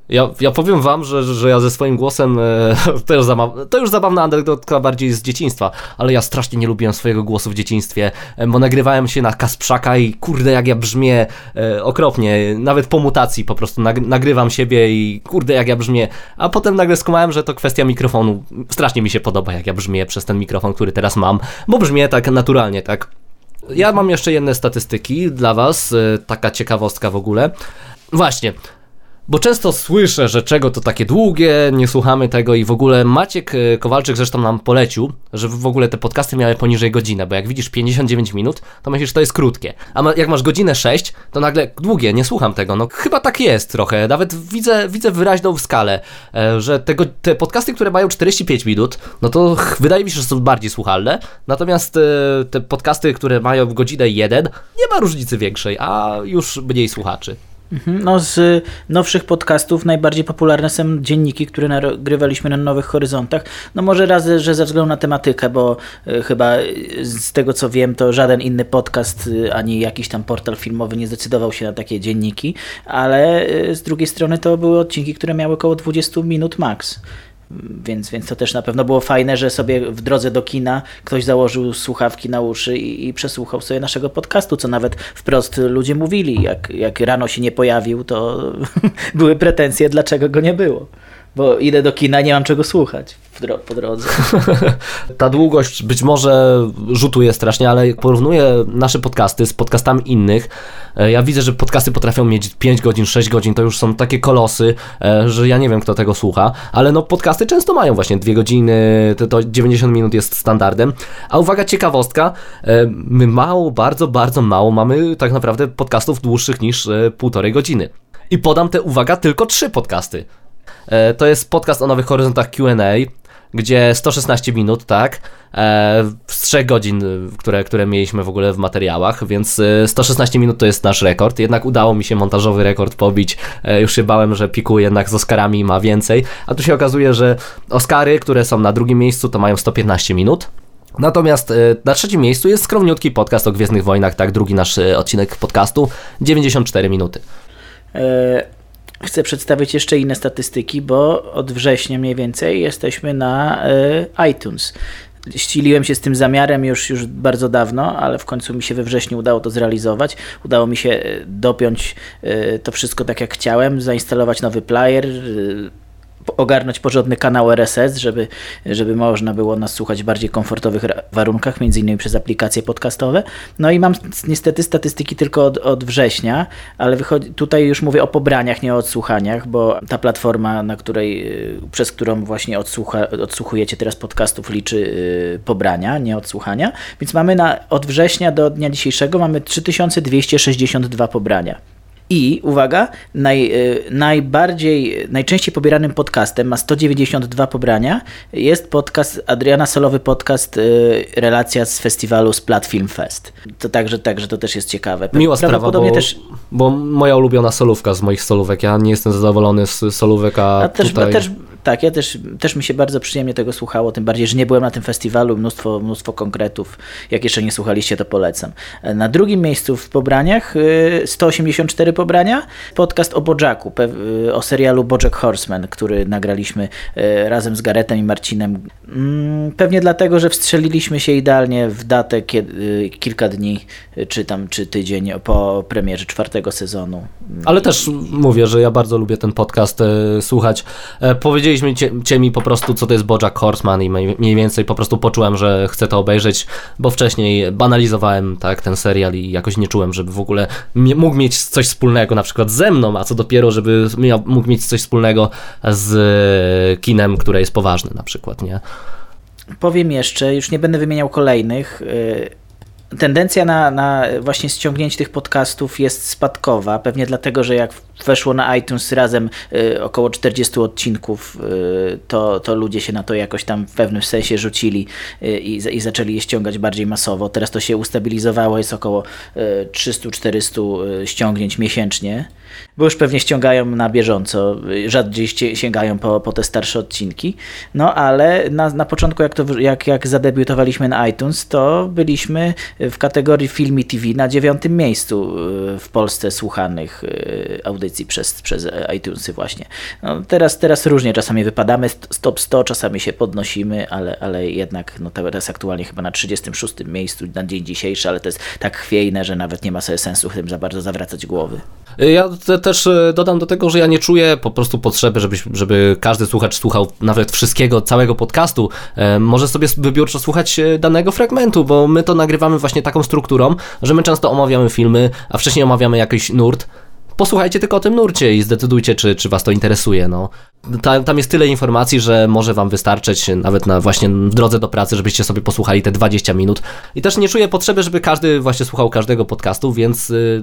S3: Ja, ja powiem wam, że, że ja ze swoim głosem, e, to, już zabaw, to już zabawna anegdotka bardziej z dzieciństwa, ale ja strasznie nie lubiłem swojego głosu w dzieciństwie, e, bo nagrywałem się na Kasprzaka i kurde jak ja brzmię e, okropnie, nawet po mutacji po prostu nag, nagrywam siebie i kurde jak ja brzmię, a potem nagle skumałem, że to kwestia mikrofonu, strasznie mi się podoba jak ja brzmię przez ten mikrofon, który teraz mam, bo brzmię tak naturalnie, tak? Ja mam jeszcze jedne statystyki dla was, taka ciekawostka w ogóle. Właśnie, bo często słyszę, że czego to takie długie, nie słuchamy tego i w ogóle Maciek e, Kowalczyk zresztą nam polecił, żeby w ogóle te podcasty miały poniżej godzinę, bo jak widzisz 59 minut, to myślisz, że to jest krótkie. A jak masz godzinę 6, to nagle długie, nie słucham tego. No chyba tak jest trochę, nawet widzę, widzę wyraźną skalę, e, że te podcasty, które mają 45 minut, no to wydaje mi się, że są bardziej słuchalne, natomiast e, te podcasty, które mają godzinę 1, nie ma różnicy większej, a już mniej słuchaczy.
S4: Mhm. No z nowszych podcastów najbardziej popularne są dzienniki, które nagrywaliśmy na Nowych Horyzontach. No może raz, że ze względu na tematykę, bo y, chyba y, z tego co wiem, to żaden inny podcast y, ani jakiś tam portal filmowy nie zdecydował się na takie dzienniki, ale z drugiej strony to były odcinki, które miały około 20 minut max. Więc, więc to też na pewno było fajne, że sobie w drodze do kina ktoś założył słuchawki na uszy i, i przesłuchał sobie naszego podcastu, co nawet wprost ludzie mówili. Jak, jak rano się nie pojawił, to były pretensje, dlaczego go nie było bo idę do kina, nie mam czego słuchać dro po drodze.
S3: Ta długość być może rzutuje strasznie, ale porównuję nasze podcasty z podcastami innych. E, ja widzę, że podcasty potrafią mieć 5 godzin, 6 godzin, to już są takie kolosy, e, że ja nie wiem, kto tego słucha, ale no podcasty często mają właśnie 2 godziny, to 90 minut jest standardem. A uwaga, ciekawostka, e, my mało, bardzo, bardzo mało mamy tak naprawdę podcastów dłuższych niż półtorej godziny. I podam te, uwaga, tylko trzy podcasty. E, to jest podcast o Nowych Horyzontach Q&A, gdzie 116 minut, tak, e, z 3 godzin, które, które mieliśmy w ogóle w materiałach, więc 116 e, minut to jest nasz rekord, jednak udało mi się montażowy rekord pobić, już się bałem, że Piku jednak z Oscarami ma więcej, a tu się okazuje, że Oscary, które są na drugim miejscu, to mają 115 minut, Natomiast na trzecim miejscu jest skromniutki podcast o Gwiezdnych Wojnach, tak, drugi nasz odcinek podcastu, 94 minuty.
S4: Chcę przedstawić jeszcze inne statystyki, bo od września mniej więcej jesteśmy na y, iTunes. Ściliłem się z tym zamiarem już, już bardzo dawno, ale w końcu mi się we wrześniu udało to zrealizować. Udało mi się e, dopiąć y, to wszystko tak jak chciałem, zainstalować nowy player. Ogarnąć porządny kanał RSS, żeby, żeby można było nas słuchać w bardziej komfortowych warunkach, między innymi przez aplikacje podcastowe. No i mam niestety statystyki tylko od, od września, ale wychodzi, tutaj już mówię o pobraniach, nie o odsłuchaniach, bo ta platforma, na której, y, przez którą właśnie odsłucha, odsłuchujecie teraz podcastów, liczy y, pobrania, nie odsłuchania. Więc mamy na, od września do dnia dzisiejszego mamy 3262 pobrania. I uwaga, naj, y, najbardziej, najczęściej pobieranym podcastem ma 192 pobrania. Jest podcast, Adriana Solowy podcast y, Relacja z festiwalu Splat Film Fest. To także, także to też jest ciekawe.
S3: Miła sprawa, bo, też... bo moja ulubiona solówka z moich solówek. Ja nie jestem zadowolony z solówek, a, a
S4: też,
S3: tutaj...
S4: też tak, ja też, też mi się bardzo przyjemnie tego słuchało, tym bardziej, że nie byłem na tym festiwalu, mnóstwo, mnóstwo konkretów. Jak jeszcze nie słuchaliście, to polecam. Na drugim miejscu w pobraniach 184 y, pobrania, podcast o Bojacku, y, o serialu Bojack Horseman, który nagraliśmy y, razem z Garetem i Marcinem. Mm, pewnie dlatego, że wstrzeliliśmy się idealnie w datę kilka dni, czy tam, czy tydzień po premierze czwartego sezonu.
S3: Ale też mówię, że ja bardzo lubię ten podcast słuchać. E, powiedzieli powiedzieliśmy mi po prostu, co to jest Bojack Horseman i mniej więcej po prostu poczułem, że chcę to obejrzeć, bo wcześniej banalizowałem tak, ten serial i jakoś nie czułem, żeby w ogóle mógł mieć coś wspólnego na przykład ze mną, a co dopiero, żeby mógł mieć coś wspólnego z kinem, które jest poważne na przykład, nie?
S4: Powiem jeszcze, już nie będę wymieniał kolejnych, y, tendencja na, na właśnie ściągnięcie tych podcastów jest spadkowa, pewnie dlatego, że jak weszło na iTunes razem y, około 40 odcinków, y, to, to ludzie się na to jakoś tam w pewnym sensie rzucili y, i, i zaczęli je ściągać bardziej masowo. Teraz to się ustabilizowało, jest około 300-400 y, ściągnięć miesięcznie. Bo już pewnie ściągają na bieżąco, rzadziej sięgają po, po te starsze odcinki. No ale na, na początku, jak, to, jak, jak zadebiutowaliśmy na iTunes, to byliśmy w kategorii Filmi TV na dziewiątym miejscu y, w Polsce słuchanych y, audycji przez, przez iTunesy właśnie. No, teraz, teraz różnie czasami wypadamy z top 100, czasami się podnosimy, ale, ale jednak no, teraz aktualnie chyba na 36 miejscu na dzień dzisiejszy, ale to jest tak chwiejne, że nawet nie ma sobie sensu tym za bardzo zawracać głowy.
S3: Ja te, też e, dodam do tego, że ja nie czuję po prostu potrzeby, żeby, żeby każdy słuchacz słuchał nawet wszystkiego, całego podcastu. E, może sobie wybiórczo słuchać e, danego fragmentu, bo my to nagrywamy właśnie taką strukturą, że my często omawiamy filmy, a wcześniej omawiamy jakiś nurt. Posłuchajcie tylko o tym nurcie i zdecydujcie, czy, czy was to interesuje. No. Ta, tam jest tyle informacji, że może wam wystarczyć nawet na właśnie w drodze do pracy, żebyście sobie posłuchali te 20 minut. I też nie czuję potrzeby, żeby każdy właśnie słuchał każdego podcastu, więc... Yy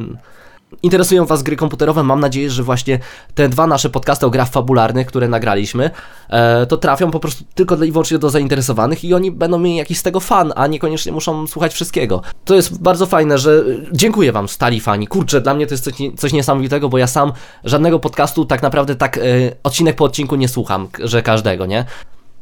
S3: interesują Was gry komputerowe, mam nadzieję, że właśnie te dwa nasze podcasty o grach fabularnych, które nagraliśmy, e, to trafią po prostu tylko i wyłącznie do zainteresowanych i oni będą mieli jakiś z tego fan, a niekoniecznie muszą słuchać wszystkiego. To jest bardzo fajne, że dziękuję Wam, stali fani. Kurczę, dla mnie to jest coś, coś niesamowitego, bo ja sam żadnego podcastu tak naprawdę tak e, odcinek po odcinku nie słucham, że każdego, nie?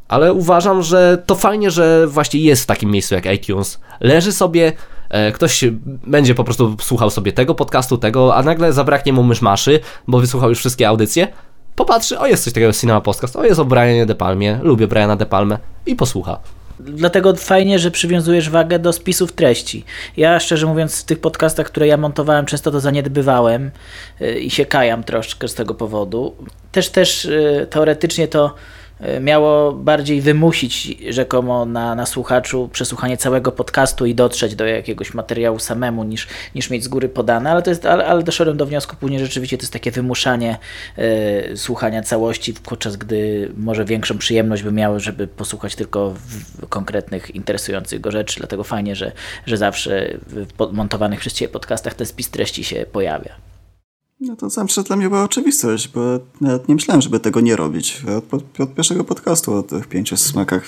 S3: Ale uważam, że to fajnie, że właśnie jest w takim miejscu jak iTunes. Leży sobie E, ktoś będzie po prostu słuchał sobie tego podcastu, tego, a nagle zabraknie mu myszmaszy, bo wysłuchał już wszystkie audycje, popatrzy, o jest coś takiego Cinema Podcast, o jest o Brianie De Palmie, lubię Briana De Palmę i posłucha.
S4: Dlatego fajnie, że przywiązujesz wagę do spisów treści. Ja szczerze mówiąc w tych podcastach, które ja montowałem, często to zaniedbywałem e, i się kajam troszkę z tego powodu. Też też e, teoretycznie to E, miało bardziej wymusić rzekomo na, na słuchaczu przesłuchanie całego podcastu i dotrzeć do jakiegoś materiału samemu, niż, niż mieć z góry podane, ale, to jest, ale, ale doszedłem do wniosku później, rzeczywiście to jest takie wymuszanie y, słuchania całości, podczas gdy może większą przyjemność by miało, żeby posłuchać tylko konkretnych, interesujących go rzeczy, dlatego fajnie, że, że zawsze w montowanych przez Ciebie podcastach ten spis treści się pojawia.
S5: No to zawsze dla mnie była oczywistość, bo nawet nie myślałem, żeby tego nie robić. Od, od pierwszego podcastu o tych pięciu smakach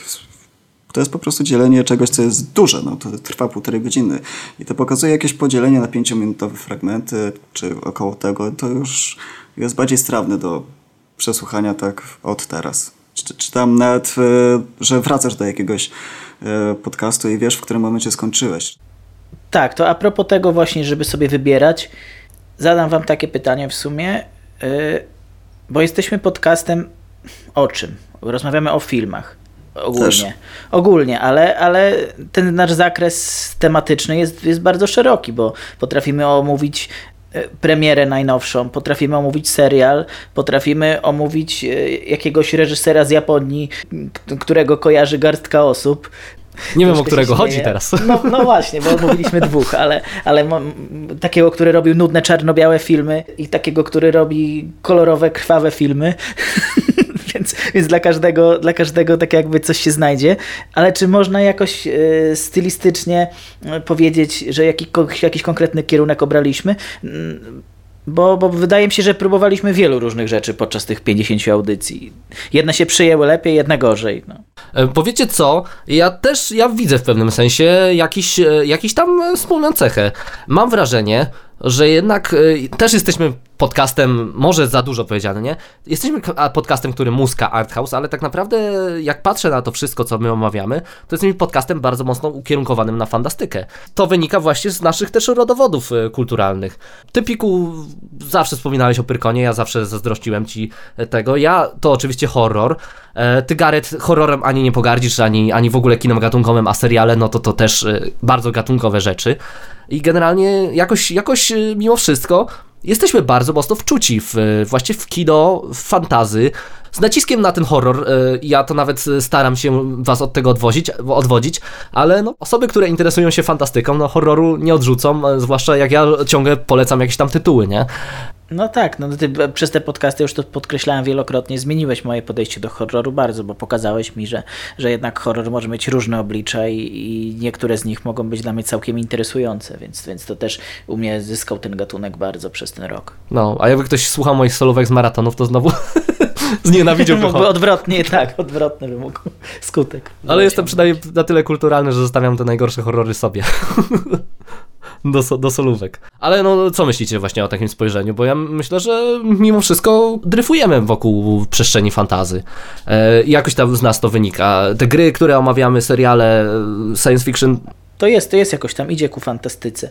S5: to jest po prostu dzielenie czegoś, co jest duże. No, to trwa półtorej godziny. I to pokazuje jakieś podzielenie na pięciominutowe fragmenty, czy około tego. To już jest bardziej strawne do przesłuchania tak od teraz. Czy, czy tam nawet, e, że wracasz do jakiegoś e, podcastu i wiesz, w którym momencie skończyłeś.
S4: Tak, to a propos tego właśnie, żeby sobie wybierać, zadam Wam takie pytanie w sumie, yy, bo jesteśmy podcastem o czym? Rozmawiamy o filmach. Ogólnie. Też. Ogólnie, ale, ale ten nasz zakres tematyczny jest, jest bardzo szeroki, bo potrafimy omówić y, premierę najnowszą, potrafimy omówić serial, potrafimy omówić y, jakiegoś reżysera z Japonii, którego kojarzy garstka osób.
S3: Nie wiem, o którego chodzi teraz.
S4: No, no, właśnie, bo mówiliśmy dwóch, ale, ale takiego, który robił nudne czarno-białe filmy i takiego, który robi kolorowe, krwawe filmy. więc, więc dla każdego, dla każdego tak jakby coś się znajdzie. Ale czy można jakoś y, stylistycznie powiedzieć, że jaki, jakiś konkretny kierunek obraliśmy? Bo, bo wydaje mi się, że próbowaliśmy wielu różnych rzeczy podczas tych 50 audycji. Jedne się przyjęły lepiej, jedne gorzej. No.
S3: E, powiecie co? Ja też ja widzę w pewnym sensie jakiś, e, jakiś tam wspólną cechę. Mam wrażenie, że jednak e, też jesteśmy podcastem, może za dużo powiedziane, nie? Jesteśmy podcastem, który muska arthouse, ale tak naprawdę jak patrzę na to wszystko, co my omawiamy, to jesteśmy podcastem bardzo mocno ukierunkowanym na fantastykę. To wynika właśnie z naszych też rodowodów e, kulturalnych. Ty, Piku, zawsze wspominałeś o Pyrkonie, ja zawsze zazdrościłem ci tego. Ja to oczywiście horror. E, ty, Gareth, horrorem ani nie pogardzisz, ani, ani w ogóle kinem gatunkowym, a seriale, no to to też e, bardzo gatunkowe rzeczy. I generalnie jakoś, jakoś mimo wszystko jesteśmy bardzo mocno wczuci w, właśnie w kino, w fantazy, z naciskiem na ten horror. E, ja to nawet staram się was od tego odwozić, odwodzić, ale no, osoby, które interesują się fantastyką, no horroru nie odrzucą, e, zwłaszcza jak ja ciągle polecam jakieś tam tytuły, nie?
S4: No tak, no ty przez te podcasty już to podkreślałem wielokrotnie, zmieniłeś moje podejście do horroru bardzo, bo pokazałeś mi, że, że jednak horror może mieć różne oblicza i, i niektóre z nich mogą być dla mnie całkiem interesujące, więc, więc to też u mnie zyskał ten gatunek bardzo przez ten rok.
S3: No, a jakby ktoś słuchał moich solówek z maratonów, to znowu znienawidził
S4: Mógłby odwrotnie, tak, odwrotny by mógł skutek.
S3: Ale jestem przynajmniej na tyle kulturalny, że zostawiam te najgorsze horrory sobie. do, do solówek. Ale no, co myślicie właśnie o takim spojrzeniu? Bo ja myślę, że mimo wszystko dryfujemy wokół przestrzeni fantazy. E, jakoś tam z nas to wynika. Te gry, które omawiamy, seriale, e, science fiction,
S4: To jest, to jest jakoś tam, idzie ku fantastyce.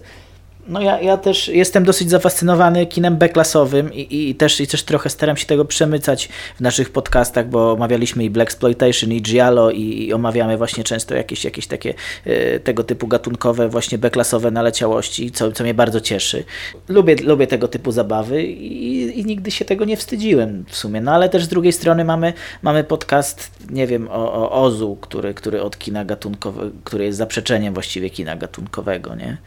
S4: No ja, ja też jestem dosyć zafascynowany kinem B-klasowym i, i, też, i też trochę staram się tego przemycać w naszych podcastach, bo omawialiśmy i Black Exploitation i Giallo i, i omawiamy właśnie często jakieś, jakieś takie e, tego typu gatunkowe, właśnie B-klasowe naleciałości, co, co mnie bardzo cieszy. Lubię, lubię tego typu zabawy i, i nigdy się tego nie wstydziłem w sumie. No ale też z drugiej strony mamy, mamy podcast, nie wiem, o, o Ozu, który, który od kina gatunkowego, który jest zaprzeczeniem właściwie kina gatunkowego, nie?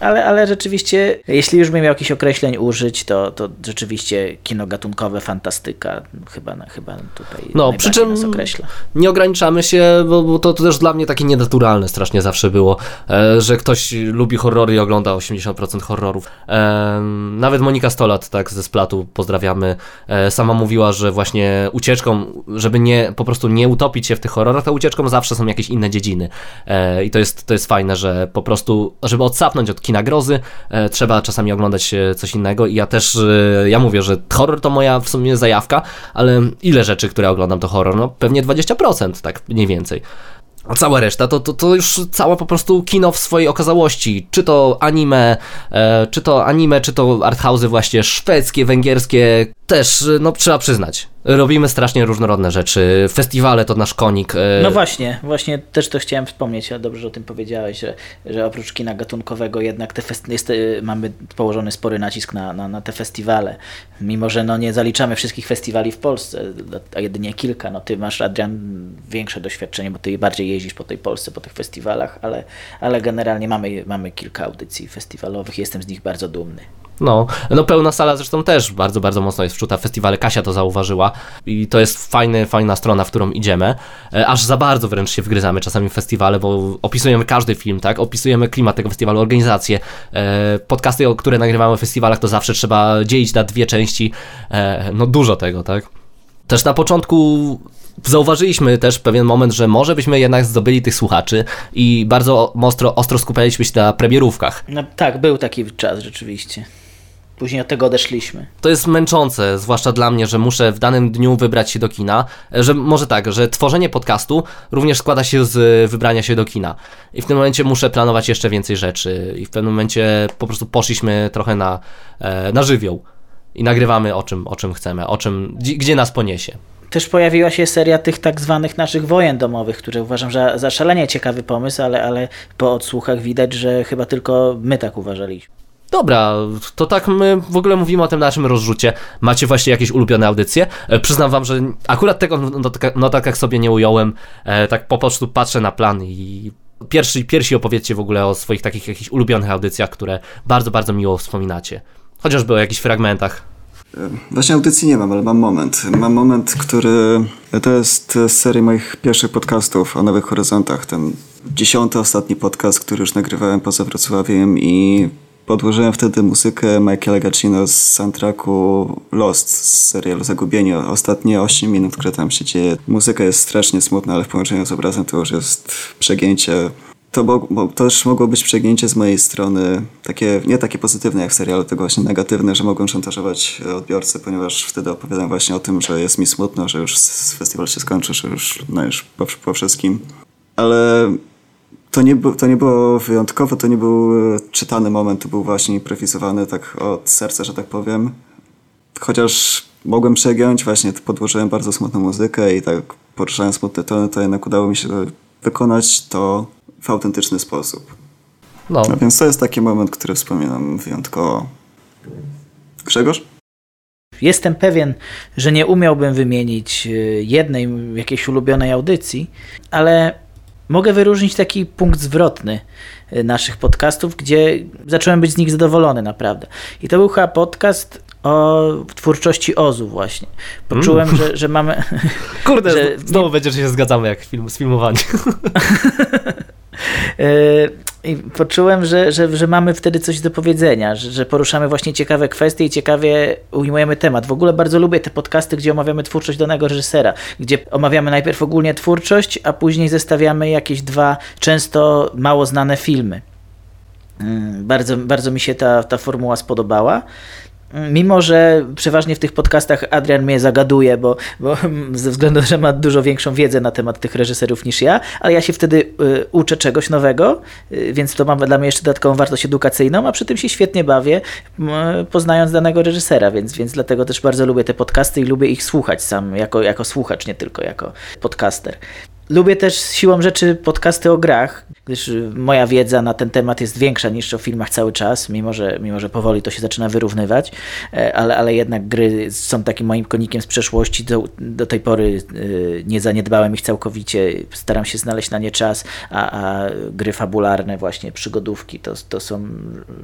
S4: Ale, ale rzeczywiście, jeśli już bym miał jakichś określeń użyć, to, to rzeczywiście kino gatunkowe, fantastyka chyba, chyba tutaj
S3: No, przy czym
S4: nas określa.
S3: nie ograniczamy się, bo, bo to, to też dla mnie takie nienaturalne strasznie zawsze było, e, że ktoś lubi horrory i ogląda 80% horrorów. E, nawet Monika Stolat, tak, ze Splatu, pozdrawiamy, e, sama mówiła, że właśnie ucieczką, żeby nie, po prostu nie utopić się w tych horrorach, to ucieczką zawsze są jakieś inne dziedziny. E, I to jest, to jest fajne, że po prostu, żeby odsapnąć od kina grozy, e, trzeba czasami oglądać e, coś innego i ja też, e, ja mówię, że horror to moja w sumie zajawka, ale ile rzeczy, które oglądam to horror? No pewnie 20%, tak mniej więcej. A cała reszta to, to, to już całe po prostu kino w swojej okazałości. Czy to anime, e, czy to anime, czy to arthouse'y właśnie szwedzkie, węgierskie. Też, no trzeba przyznać, robimy strasznie różnorodne rzeczy. Festiwale to nasz konik. e,
S4: No właśnie, właśnie też to chciałem wspomnieć, ale dobrze że o tym powiedziałeś, że, że oprócz kina gatunkowego jednak te fest- jest, y, mamy położony spory nacisk na, na, na te festiwale. Mimo, że no nie zaliczamy wszystkich festiwali w Polsce, a jedynie kilka. No ty masz, Adrian, większe doświadczenie, bo ty bardziej jeździsz po tej Polsce, po tych festiwalach, ale, ale generalnie mamy, mamy kilka audycji festiwalowych, jestem z nich bardzo dumny.
S3: No, no pełna sala zresztą też bardzo, bardzo mocno jest wczuta w festiwale. Kasia to zauważyła i to jest fajny, fajna strona, w którą idziemy. E, Aż za bardzo wręcz się wgryzamy czasami w festiwale, bo opisujemy każdy film, tak? Opisujemy klimat tego festiwalu, organizację. E, Podcasty, które nagrywamy w festiwalach, to zawsze trzeba dzielić na dwie części. E, No dużo tego, tak? Też na początku zauważyliśmy też pewien moment, że może byśmy jednak zdobyli tych słuchaczy i bardzo ostro, ostro skupialiśmy się na premierówkach.
S4: No tak, był taki czas rzeczywiście. Później od tego odeszliśmy.
S3: To jest męczące, zwłaszcza dla mnie, że muszę w danym dniu wybrać się do kina. Że może tak, że tworzenie podcastu również składa się z wybrania się do kina. I w tym momencie muszę planować jeszcze więcej rzeczy. I w pewnym momencie po prostu poszliśmy trochę na, e, na żywioł. I nagrywamy o czym, o czym chcemy, o czym, gdzie, gdzie nas poniesie.
S4: Też pojawiła się seria tych tak zwanych naszych wojen domowych, które uważam za, za szalenie ciekawy pomysł, ale, ale po odsłuchach widać, że chyba tylko my tak uważaliśmy.
S3: Dobra, to tak my w ogóle mówimy o tym naszym rozrzucie. Macie właśnie jakieś ulubione audycje? E, Przyznam wam, że akurat tego w notatkach sobie nie ująłem. E, tak po prostu patrzę na plan i pierwsi, pierwsi opowiedzcie w ogóle o swoich takich jakichś ulubionych audycjach, które bardzo, bardzo miło wspominacie. Chociażby o jakichś fragmentach.
S5: Właśnie audycji nie mam, ale mam moment. Mam moment, który to jest z serii moich pierwszych podcastów o Nowych Horyzontach. Ten dziesiąty, ostatni podcast, który już nagrywałem poza Wrocławiem i podłożyłem wtedy muzykę Michaela Giacchino z soundtracku Lost z serialu Zagubienie. Ostatnie 8 minut, które tam się dzieje. Muzyka jest strasznie smutna, ale w połączeniu z obrazem to już jest przegięcie to, mo- mo- to też mogło być przegięcie z mojej strony, takie, nie takie pozytywne jak w serialu, tylko właśnie negatywne, że mogłem szantażować e, odbiorcę, ponieważ wtedy opowiadam właśnie o tym, że jest mi smutno, że już festiwal się skończy, że już, no już po, po wszystkim. Ale to nie, to nie było wyjątkowe, to nie był e, czytany moment, to był właśnie improwizowany tak od serca, że tak powiem. Chociaż mogłem przegiąć, właśnie podłożyłem bardzo smutną muzykę i tak poruszałem smutne tony, to jednak udało mi się wykonać to w autentyczny sposób.
S3: No,
S5: No więc to jest taki moment, który wspominam wyjątkowo. Grzegorz?
S4: Jestem pewien, że nie umiałbym wymienić y, jednej jakiejś ulubionej audycji, ale mogę wyróżnić taki punkt zwrotny y, naszych podcastów, gdzie zacząłem być z nich zadowolony naprawdę. I to był chyba podcast o twórczości Ozu właśnie. Poczułem, że, że mamy...
S3: kurde,
S4: że-
S3: znowu będzie, że się zgadzamy jak film, sfilmowani.
S4: Yy, I poczułem, że, że, że mamy wtedy coś do powiedzenia, że, że poruszamy właśnie ciekawe kwestie i ciekawie ujmujemy temat. W ogóle bardzo lubię te podcasty, gdzie omawiamy twórczość danego reżysera, gdzie omawiamy najpierw ogólnie twórczość, a później zestawiamy jakieś dwa często mało znane filmy. Mm, Bardzo, bardzo mi się ta, ta formuła spodobała. Mm, Mimo, że przeważnie w tych podcastach Adrian mnie zagaduje, bo, bo ze względu, że ma dużo większą wiedzę na temat tych reżyserów niż ja, ale ja się wtedy y, uczę czegoś nowego, y, więc to ma dla mnie jeszcze dodatkową wartość edukacyjną, a przy tym się świetnie bawię, m, poznając danego reżysera, więc, więc dlatego też bardzo lubię te podcasty i lubię ich słuchać sam jako, jako słuchacz, nie tylko jako podcaster. Lubię też siłą rzeczy podcasty o grach, gdyż moja wiedza na ten temat jest większa niż o filmach cały czas, mimo że, mimo że powoli to się zaczyna wyrównywać, e, ale, ale jednak gry są takim moim konikiem z przeszłości. Do, do tej pory y, nie zaniedbałem ich całkowicie, staram się znaleźć na nie czas, a, a gry fabularne, właśnie przygodówki, to, to są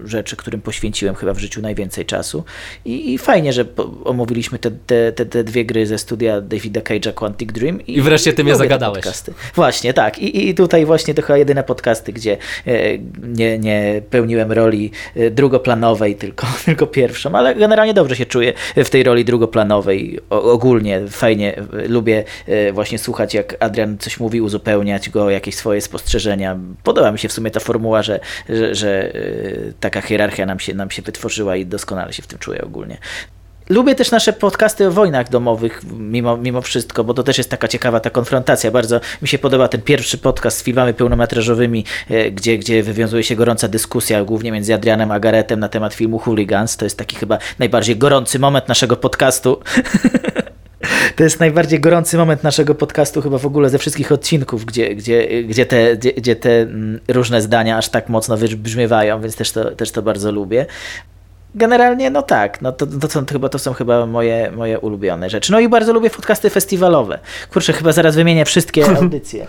S4: rzeczy, którym poświęciłem chyba w życiu najwięcej czasu. I, i fajnie, że omówiliśmy te, te, te, te dwie gry ze studia Davida Cage'a Quantic Dream.
S3: I wreszcie ty mnie zagadałeś.
S4: Podcasty. Właśnie, tak. I, I tutaj właśnie to chyba jedyne podcasty, gdzie e, nie, nie pełniłem roli e, drugoplanowej, tylko, tylko pierwszą, ale generalnie dobrze się czuję w tej roli drugoplanowej. Ogólnie fajnie e, lubię właśnie słuchać, jak Adrian coś mówi, uzupełniać go, jakieś swoje spostrzeżenia. Podoba mi się w sumie ta formuła, że, że, że taka hierarchia nam się, nam się wytworzyła i doskonale się w tym czuję ogólnie. Lubię też nasze podcasty o wojnach domowych, mimo, mimo wszystko, bo to też jest taka ciekawa ta konfrontacja. Bardzo mi się podoba ten pierwszy podcast z filmami pełnometrażowymi, e, gdzie, gdzie wywiązuje się gorąca dyskusja, głównie między Adrianem a Garetem na temat filmu Hooligans. To jest taki chyba najbardziej gorący moment naszego podcastu. To jest najbardziej gorący moment naszego podcastu chyba w ogóle ze wszystkich odcinków, gdzie, gdzie, gdzie, te, gdzie, gdzie te mm, różne zdania aż tak mocno wybrzmiewają, więc też to, też to bardzo lubię. Generalnie, no tak, no to, to, są, chyba, to są chyba moje, moje ulubione rzeczy. No i bardzo lubię podcasty festiwalowe. Kurczę, chyba zaraz wymienię wszystkie audycje.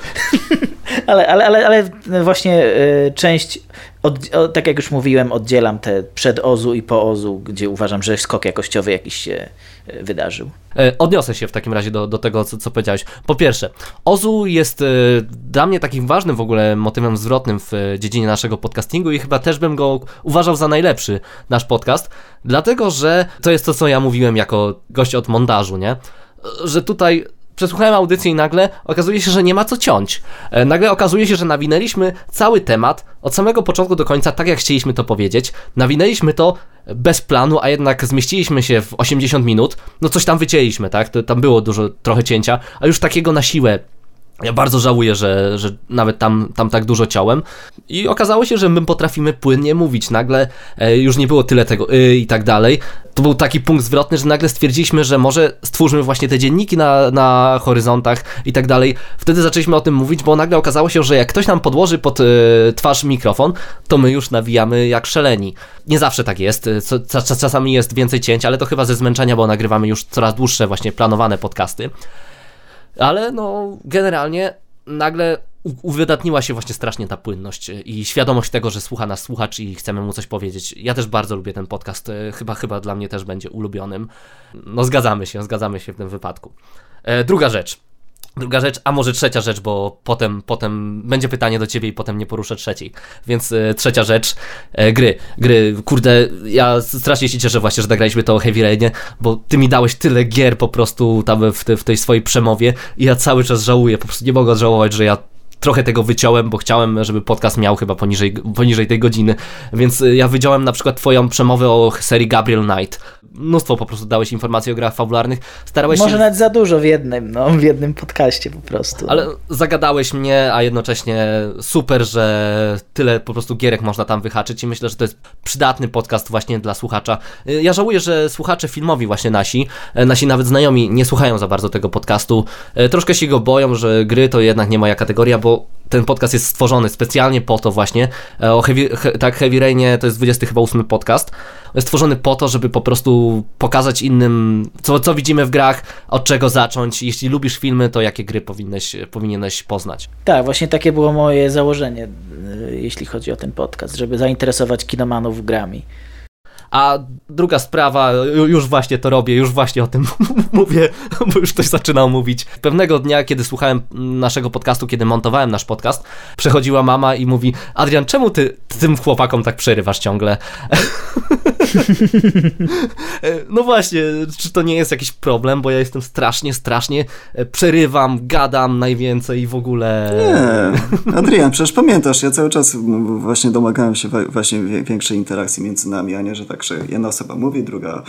S4: ale, ale, ale, ale właśnie y, część, od, o, tak jak już mówiłem, oddzielam te przed Ozu i po Ozu, gdzie uważam, że skok jakościowy jakiś się wydarzył.
S3: E, Odniosę się w takim razie do, do tego, co, co powiedziałeś. Po pierwsze, Ozu jest e, dla mnie takim ważnym w ogóle motywem zwrotnym w e, dziedzinie naszego podcastingu i chyba też bym go uważał za najlepszy nasz podcast, dlatego że to jest to, co ja mówiłem jako gość od montażu, nie? E, Że tutaj przesłuchałem audycję i nagle okazuje się, że nie ma co ciąć. E, Nagle okazuje się, że nawinęliśmy cały temat od samego początku do końca, tak jak chcieliśmy to powiedzieć. Nawinęliśmy to bez planu, a jednak zmieściliśmy się w 80 minut. No coś tam wycięliśmy, tak? Tam było dużo, trochę cięcia, a już takiego na siłę ja bardzo żałuję, że, że nawet tam, tam tak dużo ciąłem. I okazało się, że my potrafimy płynnie mówić. Nagle e, już nie było tyle tego y i tak dalej. To był taki punkt zwrotny, że nagle stwierdziliśmy, że może stwórzmy właśnie te dzienniki na, na horyzontach i tak dalej. Wtedy zaczęliśmy o tym mówić, bo nagle okazało się, że jak ktoś nam podłoży pod y, twarz mikrofon, to my już nawijamy jak szaleni. Nie zawsze tak jest. Czas- czasami jest więcej cięć, ale to chyba ze zmęczenia, bo nagrywamy już coraz dłuższe właśnie planowane podcasty. Ale no, generalnie nagle uwydatniła się właśnie strasznie ta płynność e, i świadomość tego, że słucha nas słuchacz i chcemy mu coś powiedzieć. Ja też bardzo lubię ten podcast, e, chyba, chyba dla mnie też będzie ulubionym. No zgadzamy się, zgadzamy się w tym wypadku. E, druga rzecz. Druga rzecz, a może trzecia rzecz, bo potem, potem będzie pytanie do ciebie i potem nie poruszę trzeciej. Więc e, trzecia rzecz, e, gry. Gry, kurde, ja strasznie się cieszę właśnie, że nagraliśmy to o Heavy Rainie, bo ty mi dałeś tyle gier po prostu tam w, te, w tej swojej przemowie i ja cały czas żałuję, po prostu nie mogę odżałować, że ja trochę tego wyciąłem, bo chciałem, żeby podcast miał chyba poniżej, poniżej tej godziny, więc y, ja wyciąłem na przykład twoją przemowę o serii Gabriel Knight. Mnóstwo po prostu dałeś informacji o grach fabularnych, starałeś
S4: Może
S3: się...
S4: nawet za dużo w jednym, no, w jednym podcaście po prostu.
S3: Ale zagadałeś mnie, a jednocześnie super, że tyle po prostu gierek można tam wyhaczyć i myślę, że to jest przydatny podcast właśnie dla słuchacza. Y, Ja żałuję, że słuchacze filmowi właśnie nasi, e, nasi nawet znajomi nie słuchają za bardzo tego podcastu. E, Troszkę się go boją, że gry to jednak nie moja kategoria, bo ten podcast jest stworzony specjalnie po to właśnie. E, O Heavy, he, tak, Heavy Rainie to jest 28 podcast. Jest stworzony po to, żeby po prostu pokazać innym, co, co widzimy w grach, od czego zacząć. Jeśli lubisz filmy, to jakie gry powinnyś, powinieneś poznać.
S4: Tak, właśnie takie było moje założenie, y, jeśli chodzi o ten podcast, żeby zainteresować kinomanów grami.
S3: A druga sprawa, już właśnie to robię, już właśnie o tym mówię, bo już ktoś zaczynał mówić. Pewnego dnia, kiedy słuchałem naszego podcastu, kiedy montowałem nasz podcast, przechodziła mama i mówi: Adrian, czemu ty tym chłopakom tak przerywasz ciągle? no właśnie, czy to nie jest jakiś problem, bo ja jestem strasznie, strasznie e, przerywam, gadam najwięcej w ogóle.
S5: Nie, Adrian, przecież pamiętasz, ja cały czas właśnie domagałem się właśnie większej interakcji między nami, a nie, że tak, że jedna osoba mówi, druga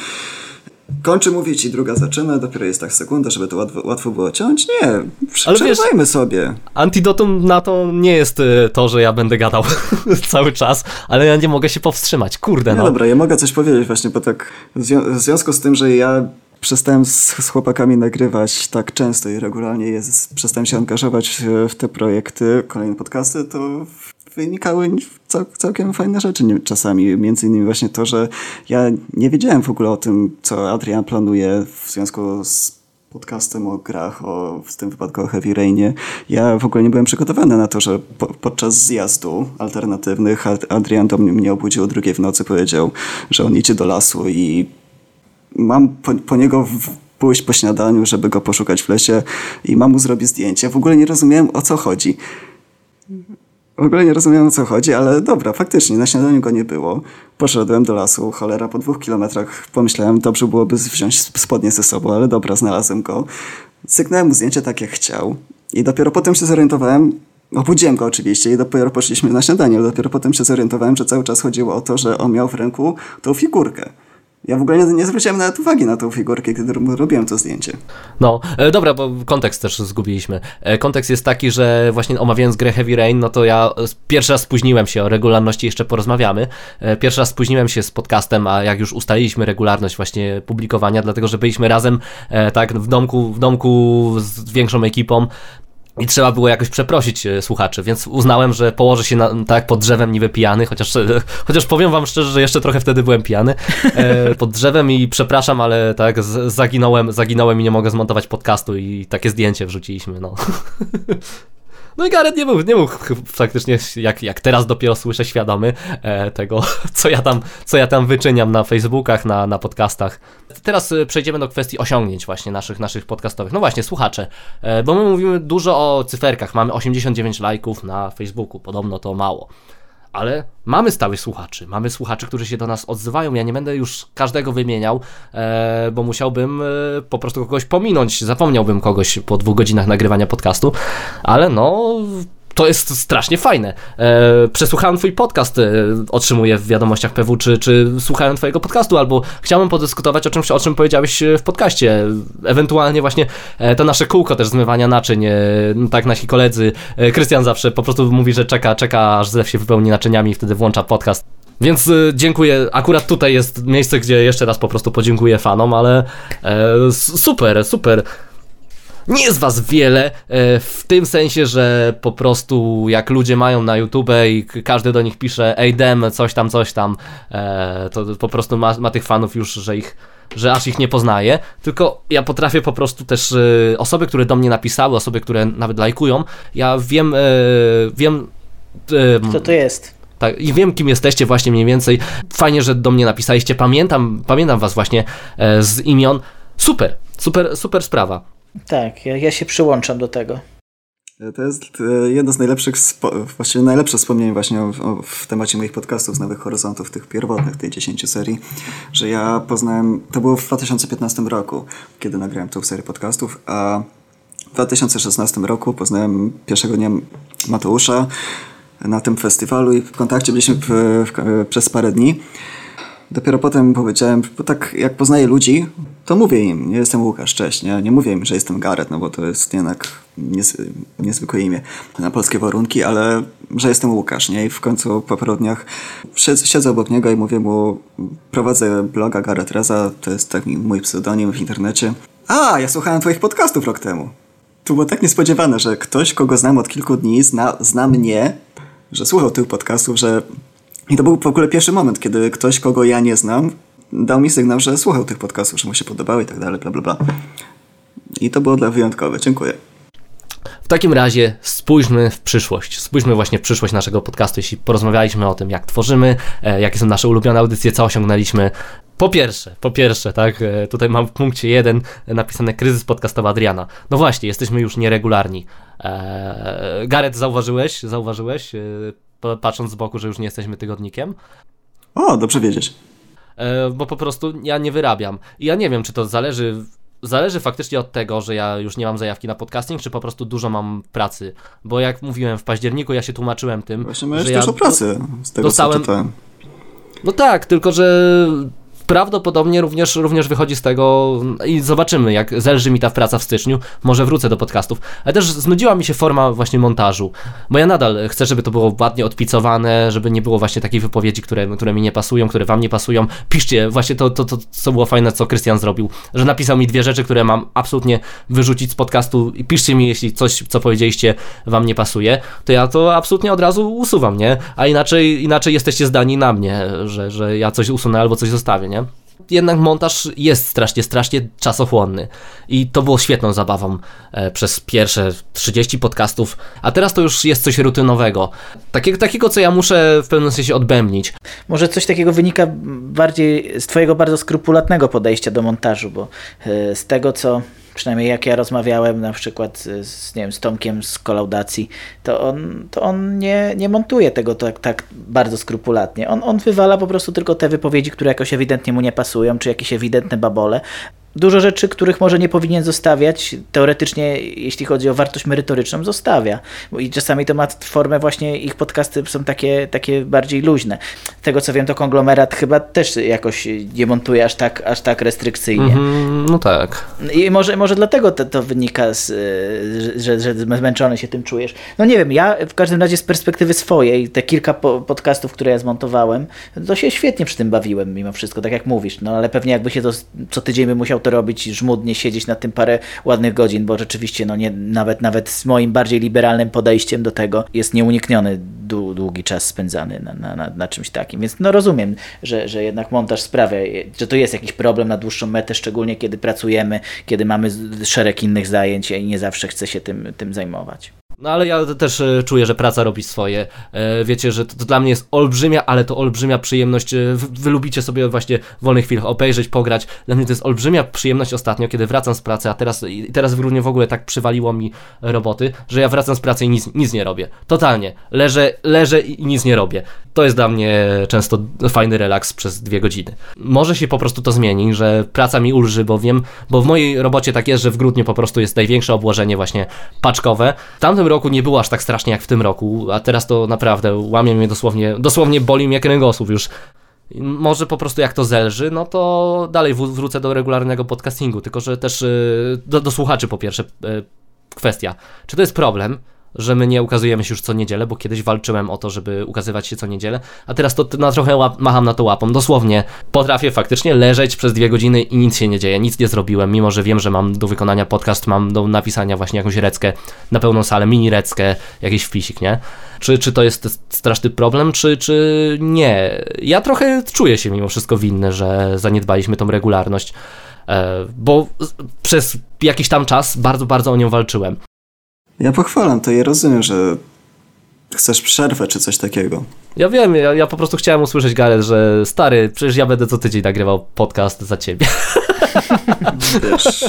S5: kończy mówić i druga zaczyna, dopiero jest tak sekunda, żeby to łatwo, łatwo było ciąć. Nie, przerywajmy sobie.
S3: Antidotum na to nie jest y, to, że ja będę gadał cały czas, ale ja nie mogę się powstrzymać, kurde no.
S5: no. dobra, ja mogę coś powiedzieć właśnie, bo tak w związku z tym, że ja przestałem z, z, chłopakami nagrywać tak często i regularnie jest, przestałem się angażować w te projekty, kolejne podcasty, to wynikały cał, całkiem fajne rzeczy czasami. Między innymi właśnie to, że ja nie wiedziałem w ogóle o tym, co Adrian planuje w związku z podcastem o grach, o, w tym wypadku o Heavy Rainie. Ja w ogóle nie byłem przygotowany na to, że po, podczas zjazdu alternatywnych Adrian do mnie, mnie obudził o drugiej w nocy, powiedział, że on idzie do lasu i mam po, po niego w, pójść po śniadaniu, żeby go poszukać w lesie i mam mu zrobić zdjęcie. W ogóle nie rozumiałem o co chodzi. W ogóle nie rozumiałem o co chodzi, ale dobra, faktycznie, na śniadaniu go nie było. Poszedłem do lasu, cholera, po dwóch kilometrach pomyślałem, dobrze byłoby wziąć spodnie ze sobą, ale dobra, znalazłem go. Cyknąłem mu zdjęcie tak jak chciał i dopiero potem się zorientowałem, Obudziłem go oczywiście i dopiero poszliśmy na śniadanie. Dopiero potem się zorientowałem, że cały czas chodziło o to, że on miał w ręku tą figurkę. Ja w ogóle nie, nie zwróciłem nawet uwagi na tą figurkę, kiedy robiłem to zdjęcie.
S3: No, e, dobra, bo kontekst też zgubiliśmy. E, kontekst jest taki, że właśnie omawiając grę Heavy Rain, no to ja pierwszy raz spóźniłem się, o regularności jeszcze porozmawiamy. E, pierwszy raz spóźniłem się z podcastem, a jak już ustaliliśmy regularność właśnie publikowania, dlatego że byliśmy razem e, tak w domku, w domku z większą ekipą, i trzeba było jakoś przeprosić e, słuchaczy, więc uznałem, że położę się na, tak pod drzewem niby pijany, chociaż, e, chociaż powiem wam szczerze, że jeszcze trochę wtedy byłem pijany, e, pod drzewem i przepraszam, ale tak zaginąłem, zaginąłem i nie mogę zmontować podcastu i takie zdjęcie wrzuciliśmy, no. No i Gareth nie był, nie był faktycznie, jak, jak teraz dopiero słyszę, świadomy e, tego, co ja, tam, co ja tam wyczyniam na Facebookach, na, na podcastach. Teraz e, przejdziemy do kwestii osiągnięć właśnie naszych, naszych podcastowych. No właśnie, słuchacze, e, bo my mówimy dużo o cyferkach. Mamy 89 lajków na Facebooku, podobno to mało ale mamy stałych słuchaczy. Mamy słuchaczy, którzy się do nas odzywają. Ja nie będę już każdego wymieniał, e, bo musiałbym e, po prostu kogoś pominąć. Zapomniałbym kogoś po dwóch godzinach nagrywania podcastu, ale no to jest strasznie fajne. E, przesłuchałem twój podcast, e, otrzymuję w wiadomościach PW, czy, czy słuchałem twojego podcastu, albo chciałem podyskutować o czymś, o czym powiedziałeś w podcaście. Ewentualnie właśnie e, to nasze kółko też zmywania naczyń, e, tak nasi koledzy. E, Krystian zawsze po prostu mówi, że czeka, czeka, aż zlew się wypełni naczyniami i wtedy włącza podcast. Więc dziękuję. Akurat tutaj jest miejsce, gdzie jeszcze raz po prostu podziękuję fanom, ale e, super, super nie jest was wiele, e, w tym sensie, że po prostu jak ludzie mają na YouTube i każdy do nich pisze ej dem, coś tam, coś tam, e, to po prostu ma, ma tych fanów już, że ich że aż ich nie poznaję, tylko ja potrafię po prostu też e, osoby, które do mnie napisały, osoby, które nawet lajkują, ja wiem, wiem
S4: kto to jest.
S3: Tak, i wiem, kim jesteście właśnie mniej więcej. Fajnie, że do mnie napisaliście. Pamiętam, pamiętam was właśnie z imion. Super, super, super sprawa.
S4: Tak, ja, ja się przyłączam do tego.
S5: To jest e, jedno z najlepszych, właściwie najlepsze wspomnienie właśnie o, o, w temacie moich podcastów z Nowych Horyzontów, tych pierwotnych, tej 10 serii, że ja poznałem, to było w 2015 roku, kiedy nagrałem tą serię podcastów, a w 2016 roku poznałem pierwszego dnia Mateusza na tym festiwalu i w kontakcie byliśmy w, w, przez parę dni. Dopiero potem powiedziałem, bo tak jak poznaję ludzi, to mówię im, nie jestem Łukasz, cześć, nie, nie mówię im, że jestem Gareth, no bo to jest jednak niezwy, niezwykłe imię na polskie warunki, ale że jestem Łukasz, nie? I w końcu po paru dniach siedzę obok niego i mówię mu, prowadzę bloga Gareth Reza, to jest taki mój pseudonim w internecie. A, ja słuchałem twoich podcastów rok temu. To było tak niespodziewane, że ktoś, kogo znam od kilku dni, zna, zna mnie, że słuchał tych podcastów, że i to był w ogóle pierwszy moment, kiedy ktoś, kogo ja nie znam, dał mi sygnał, że słuchał tych podcastów, że mu się podobały i tak dalej, bla, bla, bla. I to było dla wyjątkowe. Dziękuję.
S3: W takim razie spójrzmy w przyszłość. Spójrzmy właśnie w przyszłość naszego podcastu, jeśli porozmawialiśmy o tym, jak tworzymy, e, jakie są nasze ulubione audycje, co osiągnęliśmy. Po pierwsze, po pierwsze, tak, e, tutaj mam w punkcie jeden napisane kryzys podcastowy Adriana. No właśnie, jesteśmy już nieregularni. Eee, Gareth, zauważyłeś, zauważyłeś, e, patrząc z boku, że już nie jesteśmy tygodnikiem?
S5: O, dobrze wiedzieć.
S3: E, bo po prostu ja nie wyrabiam. I ja nie wiem, czy to zależy zależy faktycznie od tego, że ja już nie mam zajawki na podcasting, czy po prostu dużo mam pracy. Bo jak mówiłem w październiku, ja się tłumaczyłem tym.
S5: Właśnie miałeś
S3: że ja
S5: dużo pracy, z tego
S3: dostałem-
S5: co czytałem.
S3: No tak, tylko że prawdopodobnie również, również wychodzi z tego i zobaczymy, jak zelży mi ta praca w styczniu, może wrócę do podcastów. Ale też znudziła mi się forma właśnie montażu, bo ja nadal chcę, żeby to było ładnie odpicowane, żeby nie było właśnie takich wypowiedzi, które, które mi nie pasują, które wam nie pasują. Piszcie, właśnie to, to, to co było fajne, co Krystian zrobił, że napisał mi dwie rzeczy, które mam absolutnie wyrzucić z podcastu i piszcie mi, jeśli coś, co powiedzieliście, wam nie pasuje, to ja to absolutnie od razu usuwam, nie? A inaczej, inaczej jesteście zdani na mnie, że, że ja coś usunę albo coś zostawię, nie? Jednak montaż jest strasznie, strasznie czasochłonny i to było świetną zabawą e, przez pierwsze 30 podcastów, a teraz to już jest coś rutynowego. Takiego, takiego co ja muszę w pewnym sensie odbębnić.
S4: Może coś takiego wynika bardziej z Twojego bardzo skrupulatnego podejścia do montażu, bo e, z tego co przynajmniej jak ja rozmawiałem na przykład z, nie wiem, z Tomkiem z kolaudacji, to on, to on nie, nie montuje tego tak, tak bardzo skrupulatnie. On, on wywala po prostu tylko te wypowiedzi, które jakoś ewidentnie mu nie pasują, czy jakieś ewidentne babole. Dużo rzeczy, których może nie powinien zostawiać, teoretycznie, jeśli chodzi o wartość merytoryczną, zostawia. I czasami to ma formę właśnie, ich podcasty są takie, takie bardziej luźne. Z tego co wiem, to konglomerat chyba też jakoś nie montuje aż tak, aż tak restrykcyjnie.
S3: Mhm, no tak.
S4: I może, może dlatego to, to wynika, z, że, że zmęczony się tym czujesz. No nie wiem, ja w każdym razie z perspektywy swojej, te kilka po, podcastów, które ja zmontowałem, to się świetnie przy tym bawiłem mimo wszystko, tak jak mówisz. No ale pewnie jakby się to co tydzień by musiał to robić żmudnie, siedzieć na tym parę ładnych godzin, bo rzeczywiście no nie, nawet, nawet z moim bardziej liberalnym podejściem do tego jest nieunikniony dłu- długi czas spędzany na, na, na, na czymś takim. Więc no rozumiem, że, że jednak montaż sprawia, że to jest jakiś problem na dłuższą metę, szczególnie kiedy pracujemy, kiedy mamy szereg innych zajęć i nie zawsze chce się tym, tym zajmować.
S3: No ale ja też e, czuję, że praca robi swoje. E, Wiecie, że to, dla mnie jest olbrzymia, ale to olbrzymia przyjemność. e, Wy, lubicie sobie właśnie w wolnych chwilach obejrzeć, pograć. Dla mnie to jest olbrzymia przyjemność ostatnio, kiedy wracam z pracy, a teraz, teraz w grudniu w ogóle tak przywaliło mi roboty, że ja wracam z pracy i nic, nic nie robię. Totalnie. Leżę, leżę i nic nie robię. To jest dla mnie często fajny relaks przez dwie godziny. Może się po prostu to zmieni, że praca mi ulży, bo wiem, bo w mojej robocie tak jest, że w grudniu po prostu jest największe obłożenie właśnie paczkowe. W tamtym roku nie było aż tak strasznie jak w tym roku, a teraz to naprawdę łamie mnie dosłownie, dosłownie boli mnie kręgosłup już. Może po prostu jak to zelży, no to dalej wró- wrócę do regularnego podcastingu, tylko że też yy, do, do słuchaczy po pierwsze yy, kwestia. Czy to jest problem, że my nie ukazujemy się już co niedzielę, bo kiedyś walczyłem o to, żeby ukazywać się co niedzielę, a teraz to na trochę łap, macham na to łapą. Dosłownie potrafię faktycznie leżeć przez dwie godziny i nic się nie dzieje, nic nie zrobiłem, mimo że wiem, że mam do wykonania podcast, mam do napisania właśnie jakąś reckę na pełną salę, mini reckę, jakiś wpisik, nie? Czy, czy to jest straszny problem, czy, czy nie? Ja trochę czuję się mimo wszystko winny, że zaniedbaliśmy tą regularność, e, bo przez jakiś tam czas bardzo, bardzo o nią walczyłem.
S5: Ja pochwalam to i rozumiem, że chcesz przerwę czy coś takiego.
S3: Ja wiem, ja, ja po prostu chciałem usłyszeć, Gareth, że stary, przecież ja będę co tydzień nagrywał podcast za ciebie.
S5: Wiesz,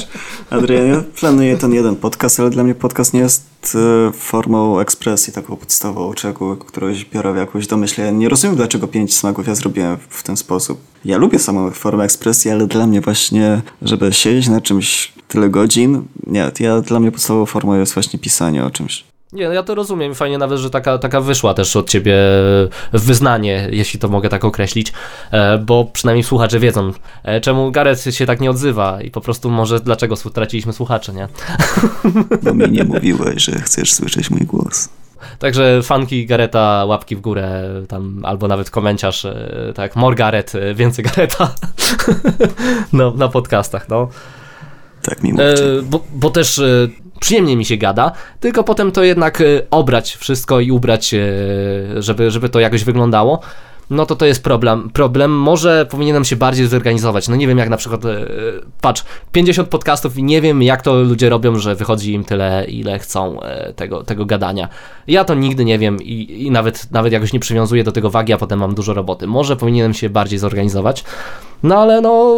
S5: Adrian, ja planuję ten jeden podcast, ale dla mnie podcast nie jest e, formą ekspresji taką podstawową, czego którąś biorę w jakąś domyśle. Ja nie rozumiem, dlaczego pięć smaków ja zrobiłem w ten sposób. Ja lubię samą formę ekspresji, ale dla mnie właśnie, żeby siedzieć na czymś tyle godzin, nie, ja, dla mnie podstawową formą jest właśnie pisanie o czymś.
S3: Nie, no ja to rozumiem. Fajnie nawet, że taka, taka wyszła też od ciebie wyznanie, jeśli to mogę tak określić, e, bo przynajmniej słuchacze wiedzą, e, czemu Gareth się tak nie odzywa i po prostu może dlaczego straciliśmy słuchaczy, nie?
S5: Bo mi nie mówiłeś, że chcesz słyszeć mój głos.
S3: Także fanki Gareta, łapki w górę, tam albo nawet komentarz, e, tak, more e, więcej Gareta no, na podcastach, no.
S5: Tak mi mówcie.
S3: E, bo, bo też e, przyjemnie mi się gada, tylko potem to jednak e, obrać wszystko i ubrać, e, żeby, żeby to jakoś wyglądało. No to to jest problem. Problem, może powinienem się bardziej zorganizować. No nie wiem, jak na przykład, e, patrz, 50 podcastów i nie wiem, jak to ludzie robią, że wychodzi im tyle, ile chcą e, tego, tego gadania. Ja to nigdy nie wiem i, i nawet, nawet jakoś nie przywiązuję do tego wagi, a potem mam dużo roboty. Może powinienem się bardziej zorganizować. No ale no,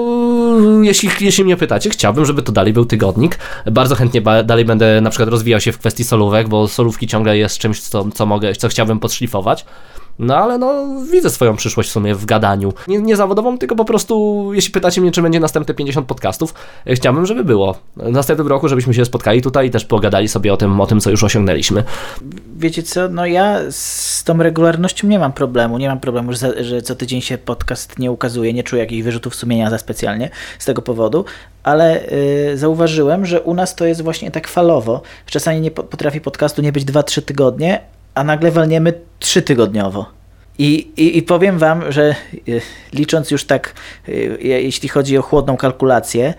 S3: jeśli, jeśli mnie pytacie, chciałbym, żeby to dalej był tygodnik. Bardzo chętnie ba- dalej będę na przykład rozwijał się w kwestii solówek, bo solówki ciągle jest czymś, co, co mogę, co chciałbym podszlifować. No ale no, widzę swoją przyszłość w sumie w gadaniu. Nie, nie zawodową, tylko po prostu, jeśli pytacie mnie, czy będzie następne 50 podcastów, e, chciałbym, żeby było. W następnym roku, żebyśmy się spotkali tutaj i też pogadali sobie o tym, o tym co już osiągnęliśmy.
S4: Wiecie co, no ja z tą regularnością nie mam problemu. Nie mam problemu, że, że co tydzień się podcast nie ukazuje. Nie czuję jakichś wyrzutów sumienia za specjalnie z tego powodu, ale y, zauważyłem, że u nas to jest właśnie tak falowo. Czasami nie po- potrafi podcastu nie być 2-3 tygodnie, a nagle walniemy 3 tygodniowo. I, i, I powiem Wam, że y, licząc już tak, y, jeśli chodzi o chłodną kalkulację,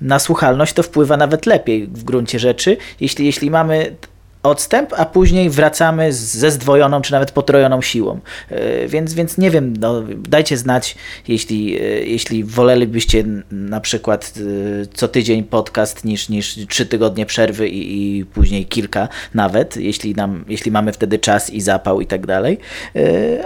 S4: na słuchalność to wpływa nawet lepiej w gruncie rzeczy, jeśli, jeśli mamy odstęp, a później wracamy ze zdwojoną czy nawet potrojoną siłą. Y, Więc, więc nie wiem, no, dajcie znać, jeśli, y, jeśli wolelibyście na przykład y, co tydzień podcast niż, niż trzy tygodnie przerwy i, i później kilka nawet, jeśli, nam, jeśli mamy wtedy czas i zapał i tak dalej.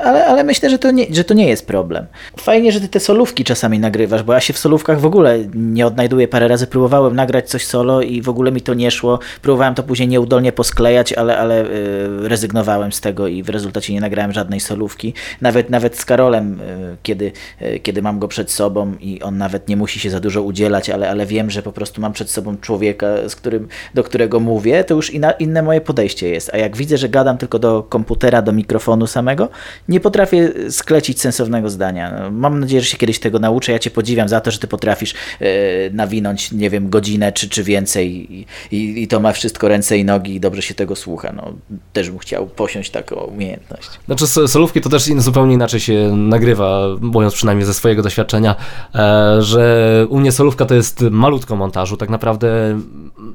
S4: Ale, ale myślę, że to, nie, że to nie jest problem. Fajnie, że ty te solówki czasami nagrywasz, bo ja się w solówkach w ogóle nie odnajduję. Parę razy próbowałem nagrać coś solo i w ogóle mi to nie szło. Próbowałem to później nieudolnie posklejać, ale, ale y, rezygnowałem z tego i w rezultacie nie nagrałem żadnej solówki. Nawet, nawet z Karolem, y, kiedy, y, kiedy mam go przed sobą i on nawet nie musi się za dużo udzielać, ale, ale wiem, że po prostu mam przed sobą człowieka, z którym, do którego mówię, to już inne moje podejście jest. A jak widzę, że gadam tylko do komputera, do mikrofonu samego, nie potrafię sklecić sensownego zdania. No, Mam nadzieję, że się kiedyś tego nauczę. Ja cię podziwiam za to, że ty potrafisz nawinąć, nie wiem, godzinę czy, czy więcej i, i, i to ma wszystko ręce i nogi i dobrze się tego słucha. No, też bym chciał posiąść taką umiejętność.
S3: Znaczy so- solówki to też zupełnie inaczej się nagrywa, mówiąc przynajmniej ze swojego doświadczenia, e, że u mnie solówka to jest malutko montażu, tak naprawdę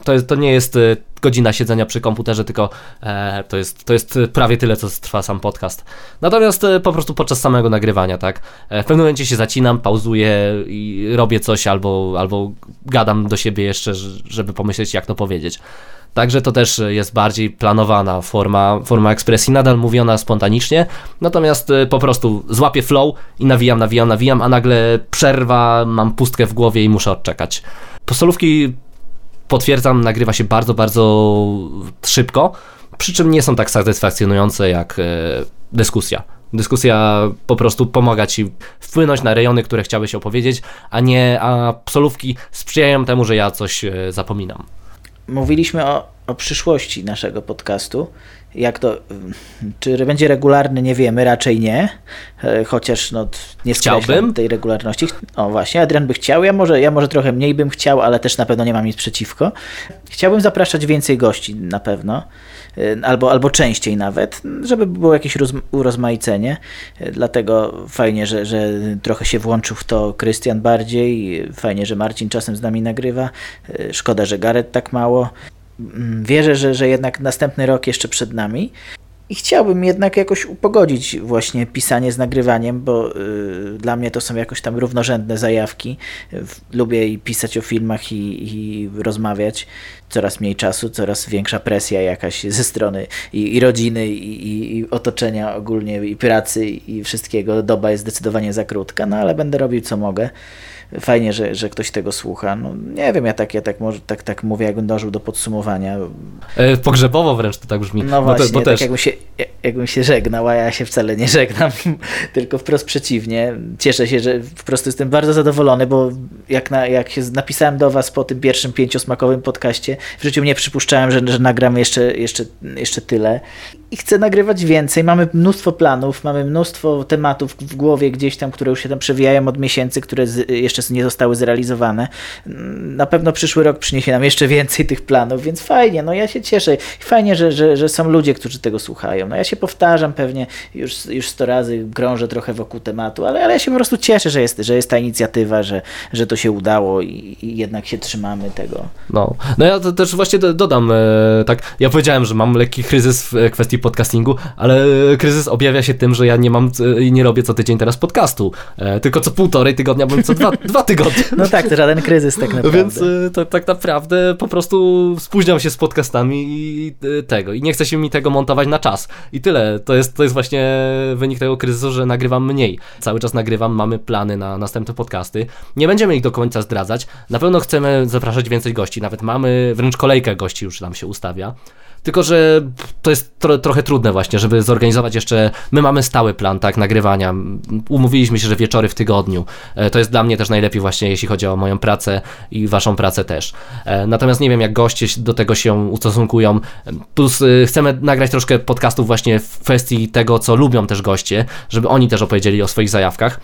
S3: to, jest, to nie jest e, godzina siedzenia przy komputerze, tylko e, to, jest, to jest prawie tyle, co trwa sam podcast. Natomiast po prostu podczas samego nagrywania, tak, w pewnym momencie się zacinam, pauzuję i robię coś albo, albo gadam do siebie jeszcze, żeby pomyśleć, jak to powiedzieć. Także to też jest bardziej planowana forma, forma ekspresji, nadal mówiona spontanicznie, natomiast y, po prostu złapię flow i nawijam, nawijam, nawijam, a nagle przerwa, mam pustkę w głowie i muszę odczekać. Postolówki, potwierdzam, nagrywa się bardzo, bardzo szybko, przy czym nie są tak satysfakcjonujące jak e, dyskusja. Dyskusja po prostu pomaga ci wpłynąć na rejony, które chciałbyś opowiedzieć, a nie, a solówki sprzyjają temu, że ja coś e, zapominam.
S4: Mówiliśmy o, o przyszłości naszego podcastu. Jak to, czy będzie regularny, nie wiemy, raczej nie, e, chociaż no, nie
S3: Chciałbym.
S4: tej regularności. O właśnie, Adrian by chciał, ja może, ja może trochę mniej bym chciał, ale też na pewno nie mam nic przeciwko. Chciałbym zapraszać więcej gości na pewno, e, albo, albo częściej nawet, żeby było jakieś roz, urozmaicenie. E, Dlatego fajnie, że, że trochę się włączył w to Krystian bardziej, fajnie, że Marcin czasem z nami nagrywa. Szkoda, że Gareth tak mało. Mm, Wierzę, że, że jednak następny rok jeszcze przed nami. I chciałbym jednak jakoś upogodzić właśnie pisanie z nagrywaniem, bo y, dla mnie to są jakoś tam równorzędne zajawki. Lubię i pisać o filmach i, i rozmawiać. Coraz mniej czasu, coraz większa presja jakaś ze strony i, i rodziny, i, i otoczenia ogólnie, i pracy, i wszystkiego. Doba jest zdecydowanie za krótka, no ale będę robił co mogę. Fajnie, że, że ktoś tego słucha. No, nie wiem, ja tak, ja tak, może, tak, tak mówię, jakbym dążył do podsumowania.
S3: E, Pogrzebowo wręcz to tak brzmi.
S4: No
S3: Bo te-
S4: właśnie,
S3: bo
S4: tak
S3: też
S4: jakbym się, jakbym się żegnał, a ja się wcale nie żegnam, tylko wprost przeciwnie. Cieszę się, że po prostu jestem bardzo zadowolony, bo jak, na, jak się napisałem do was po tym pierwszym pięciosmakowym podcaście, w życiu nie przypuszczałem, że, że nagram jeszcze, jeszcze, jeszcze tyle. I chcę nagrywać więcej. Mamy mnóstwo planów, mamy mnóstwo tematów w głowie gdzieś tam, które już się tam przewijają od miesięcy, które z, jeszcze nie zostały zrealizowane. Na pewno przyszły rok przyniesie nam jeszcze więcej tych planów, więc fajnie, no ja się cieszę. Fajnie, że, że, że są ludzie, którzy tego słuchają. No ja się powtarzam pewnie już, już sto razy, krążę trochę wokół tematu, ale, ale ja się po prostu cieszę, że jest, że jest ta inicjatywa, że, że to się udało i, i jednak się trzymamy tego.
S3: No, no ja też właśnie do- dodam, e, tak, ja powiedziałem, że mam lekki kryzys w e, kwestii podcastingu, ale kryzys objawia się tym, że ja nie mam e, i nie robię co tydzień teraz podcastu, e, tylko co półtorej tygodnia, bądź co dwa, dwa tygodnie.
S4: No tak, to żaden kryzys tak naprawdę.
S3: Więc e, to tak naprawdę po prostu spóźniam się z podcastami i e, tego. I nie chce się mi tego montować na czas. I tyle. To jest, to jest właśnie wynik tego kryzysu, że nagrywam mniej. Cały czas nagrywam, mamy plany na następne podcasty. Nie będziemy ich do końca zdradzać. Na pewno chcemy zapraszać więcej gości. Nawet mamy wręcz kolejkę gości już nam się ustawia. Tylko, że to jest tro, trochę trudne właśnie, żeby zorganizować jeszcze. My mamy stały plan, tak, nagrywania. Umówiliśmy się, że wieczory w tygodniu. E, To jest dla mnie też najlepiej właśnie, jeśli chodzi o moją pracę i waszą pracę też. E, Natomiast nie wiem, jak goście do tego się ustosunkują. Plus y, chcemy nagrać troszkę podcastów właśnie w kwestii tego, co lubią też goście, żeby oni też opowiedzieli o swoich zajawkach.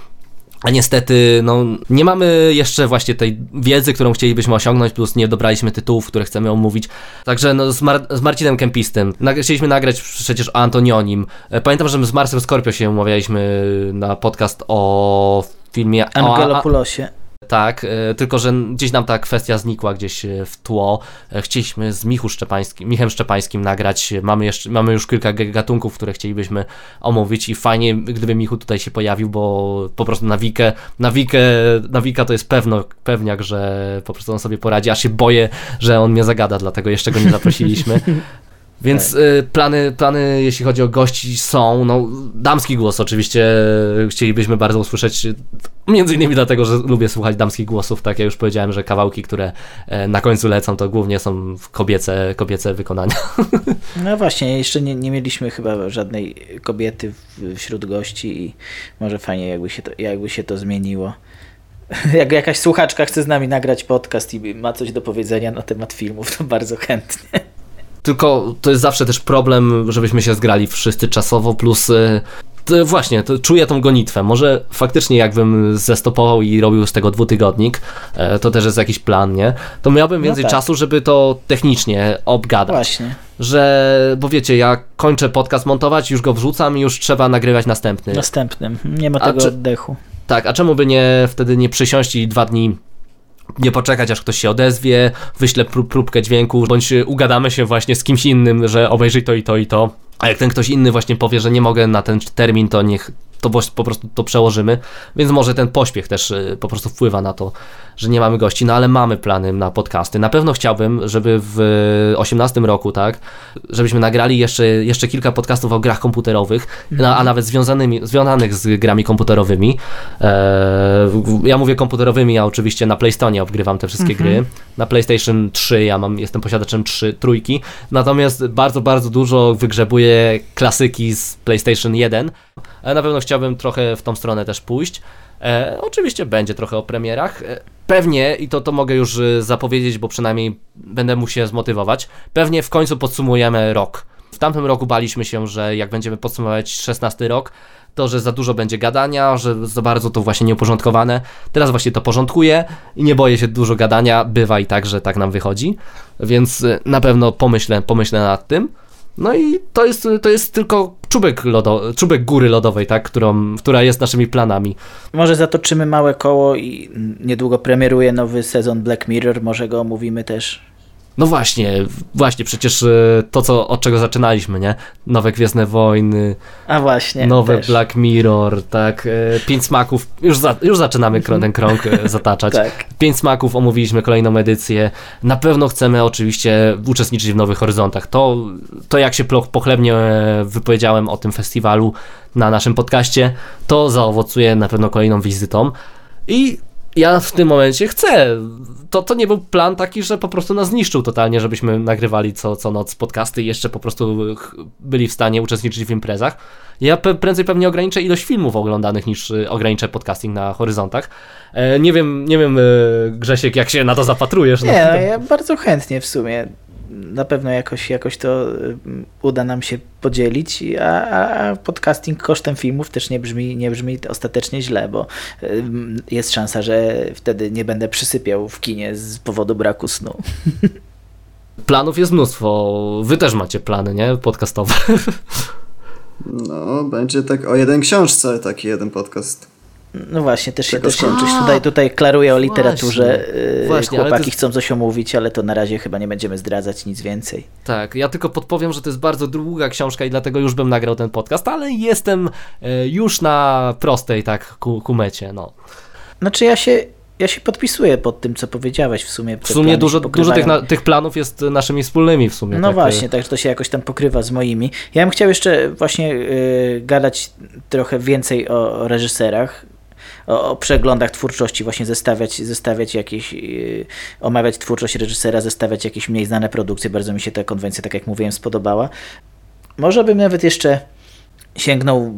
S3: A niestety, no, nie mamy jeszcze właśnie tej wiedzy, którą chcielibyśmy osiągnąć, plus nie dobraliśmy tytułów, które chcemy omówić. Także no, z, Mar- z Marcinem Kempistym nag- chcieliśmy nagrać przecież o Antonionim. E, Pamiętam, że z Marsem Scorpio się umawialiśmy na podcast o filmie...
S4: Angelopulosie.
S3: Tak, e, tylko że gdzieś nam ta kwestia znikła gdzieś e, w tło. E, Chcieliśmy z Michu Szczepańskim, Michem Szczepańskim nagrać. Mamy, jeszcze, mamy już kilka gatunków, które chcielibyśmy omówić i fajnie, gdyby Michu tutaj się pojawił, bo po prostu na Wikę, na Wikę, na Wika to jest pewno, pewniak, że po prostu on sobie poradzi, aż się boję, że on mnie zagada, dlatego jeszcze go nie zaprosiliśmy. Więc y, plany, plany, jeśli chodzi o gości, są. No, damski głos oczywiście y, chcielibyśmy bardzo usłyszeć. y, Między innymi dlatego, że lubię słuchać damskich głosów. Tak, ja już powiedziałem, że kawałki, które e, na końcu lecą, to głównie są kobiece, kobiece wykonania.
S4: No właśnie, jeszcze nie, nie mieliśmy chyba żadnej kobiety w, wśród gości i może fajnie jakby się to, jakby się to zmieniło. Jak jakaś słuchaczka chce z nami nagrać podcast i ma coś do powiedzenia na temat filmów, to bardzo chętnie.
S3: Tylko to jest zawsze też problem, żebyśmy się zgrali wszyscy czasowo, plus y, to właśnie, to czuję tą gonitwę. Może faktycznie jakbym zestopował i robił z tego dwutygodnik, e, to też jest jakiś plan, nie? To miałbym
S4: No
S3: więcej
S4: tak.
S3: czasu, żeby to technicznie obgadać.
S4: Właśnie.
S3: Że, bo wiecie, ja kończę podcast montować, już go wrzucam i już trzeba nagrywać następny.
S4: Następnym. Nie ma tego oddechu.
S3: Tak, a czemu by nie wtedy nie przysiąść i dwa dni nie poczekać, aż ktoś się odezwie, wyśle prób, próbkę dźwięku, bądź y, ugadamy się właśnie z kimś innym, że obejrzyj to i to i to. A jak ten ktoś inny właśnie powie, że nie mogę na ten termin, to niech to po prostu to przełożymy. Więc może ten pośpiech też y, po prostu wpływa na to, że nie mamy gości, no ale mamy plany na podcasty. Na pewno chciałbym, żeby w 18 roku, tak, żebyśmy nagrali jeszcze, jeszcze kilka podcastów o grach komputerowych, a nawet związanymi, związanych z grami komputerowymi. E, ja mówię komputerowymi, ja oczywiście na PlayStonie obgrywam te wszystkie gry. Na PlayStation 3 ja mam, jestem posiadaczem 3 trójki, natomiast bardzo, bardzo dużo wygrzebuję klasyki z PlayStation 1. E, Na pewno chciałbym trochę w tą stronę też pójść. E, oczywiście będzie trochę o premierach. E, pewnie, i to, to mogę już e, zapowiedzieć, bo przynajmniej będę mógł się zmotywować, pewnie w końcu podsumujemy rok. W tamtym roku baliśmy się, że jak będziemy podsumować 16 rok, to, że za dużo będzie gadania, że za bardzo to właśnie nieuporządkowane. Teraz właśnie to porządkuję i nie boję się dużo gadania. Bywa i tak, że tak nam wychodzi. Więc y, na pewno pomyślę, pomyślę nad tym. No i to jest, to jest tylko czubek, lodo, czubek góry lodowej, tak, którą, która jest naszymi planami.
S4: Może zatoczymy małe koło i niedługo premieruje nowy sezon Black Mirror, może go omówimy też.
S3: No właśnie, właśnie, przecież y, to, co, od czego zaczynaliśmy, nie? Nowe Gwiezdne Wojny,
S4: A właśnie.
S3: nowe
S4: też.
S3: Black Mirror, tak, y, pięć smaków, już, za, już zaczynamy ten krąg y, zataczać.
S4: Tak.
S3: Pięć smaków, omówiliśmy kolejną edycję. Na pewno chcemy oczywiście uczestniczyć w Nowych Horyzontach. To, to jak się pochlebnie e, wypowiedziałem o tym festiwalu na naszym podcaście, to zaowocuje na pewno kolejną wizytą. I ja w tym momencie chcę. To, to nie był plan taki, że po prostu nas zniszczył totalnie, żebyśmy nagrywali co, co noc podcasty i jeszcze po prostu byli w stanie uczestniczyć w imprezach. Ja pe- prędzej pewnie ograniczę ilość filmów oglądanych niż y, ograniczę podcasting na horyzontach. E, nie wiem, nie wiem, e, Grzesiek, jak się na to zapatrujesz. no.
S4: Nie, no, ja bardzo chętnie w sumie. Na pewno jakoś, jakoś to y, uda nam się podzielić, a, a, podcasting kosztem filmów też nie brzmi, nie brzmi ostatecznie źle, bo y, jest szansa, że wtedy nie będę przysypiał w kinie z powodu braku snu.
S3: Planów jest mnóstwo. Wy też macie plany, nie? Podcastowe.
S5: No, będzie tak o jeden książce taki jeden podcast.
S4: No właśnie, też
S5: Tego
S4: też się tutaj, tutaj klaruje o literaturze.
S3: Właśnie.
S4: Yy,
S3: Właśnie, ale
S4: Chłopaki
S3: to jest-
S4: chcą coś omówić, ale to na razie chyba nie będziemy zdradzać nic więcej.
S3: Tak, ja tylko podpowiem, że to jest bardzo długa książka i dlatego już bym nagrał ten podcast, ale jestem e, już na prostej tak ku, ku mecie, no.
S4: Znaczy ja się, ja się podpisuję pod tym, co powiedziałeś w sumie.
S3: W sumie dużo, dużo tych, na, tych planów jest naszymi wspólnymi w sumie.
S4: No
S3: tak, e,
S4: właśnie, także to się jakoś tam pokrywa z moimi. Ja bym chciał jeszcze właśnie yy, gadać trochę więcej o, o reżyserach, o, przeglądach twórczości, właśnie zestawiać, zestawiać jakieś, yy, omawiać twórczość reżysera, zestawiać jakieś mniej znane produkcje. Bardzo mi się ta konwencja, tak jak mówiłem, spodobała. Może bym nawet jeszcze sięgnął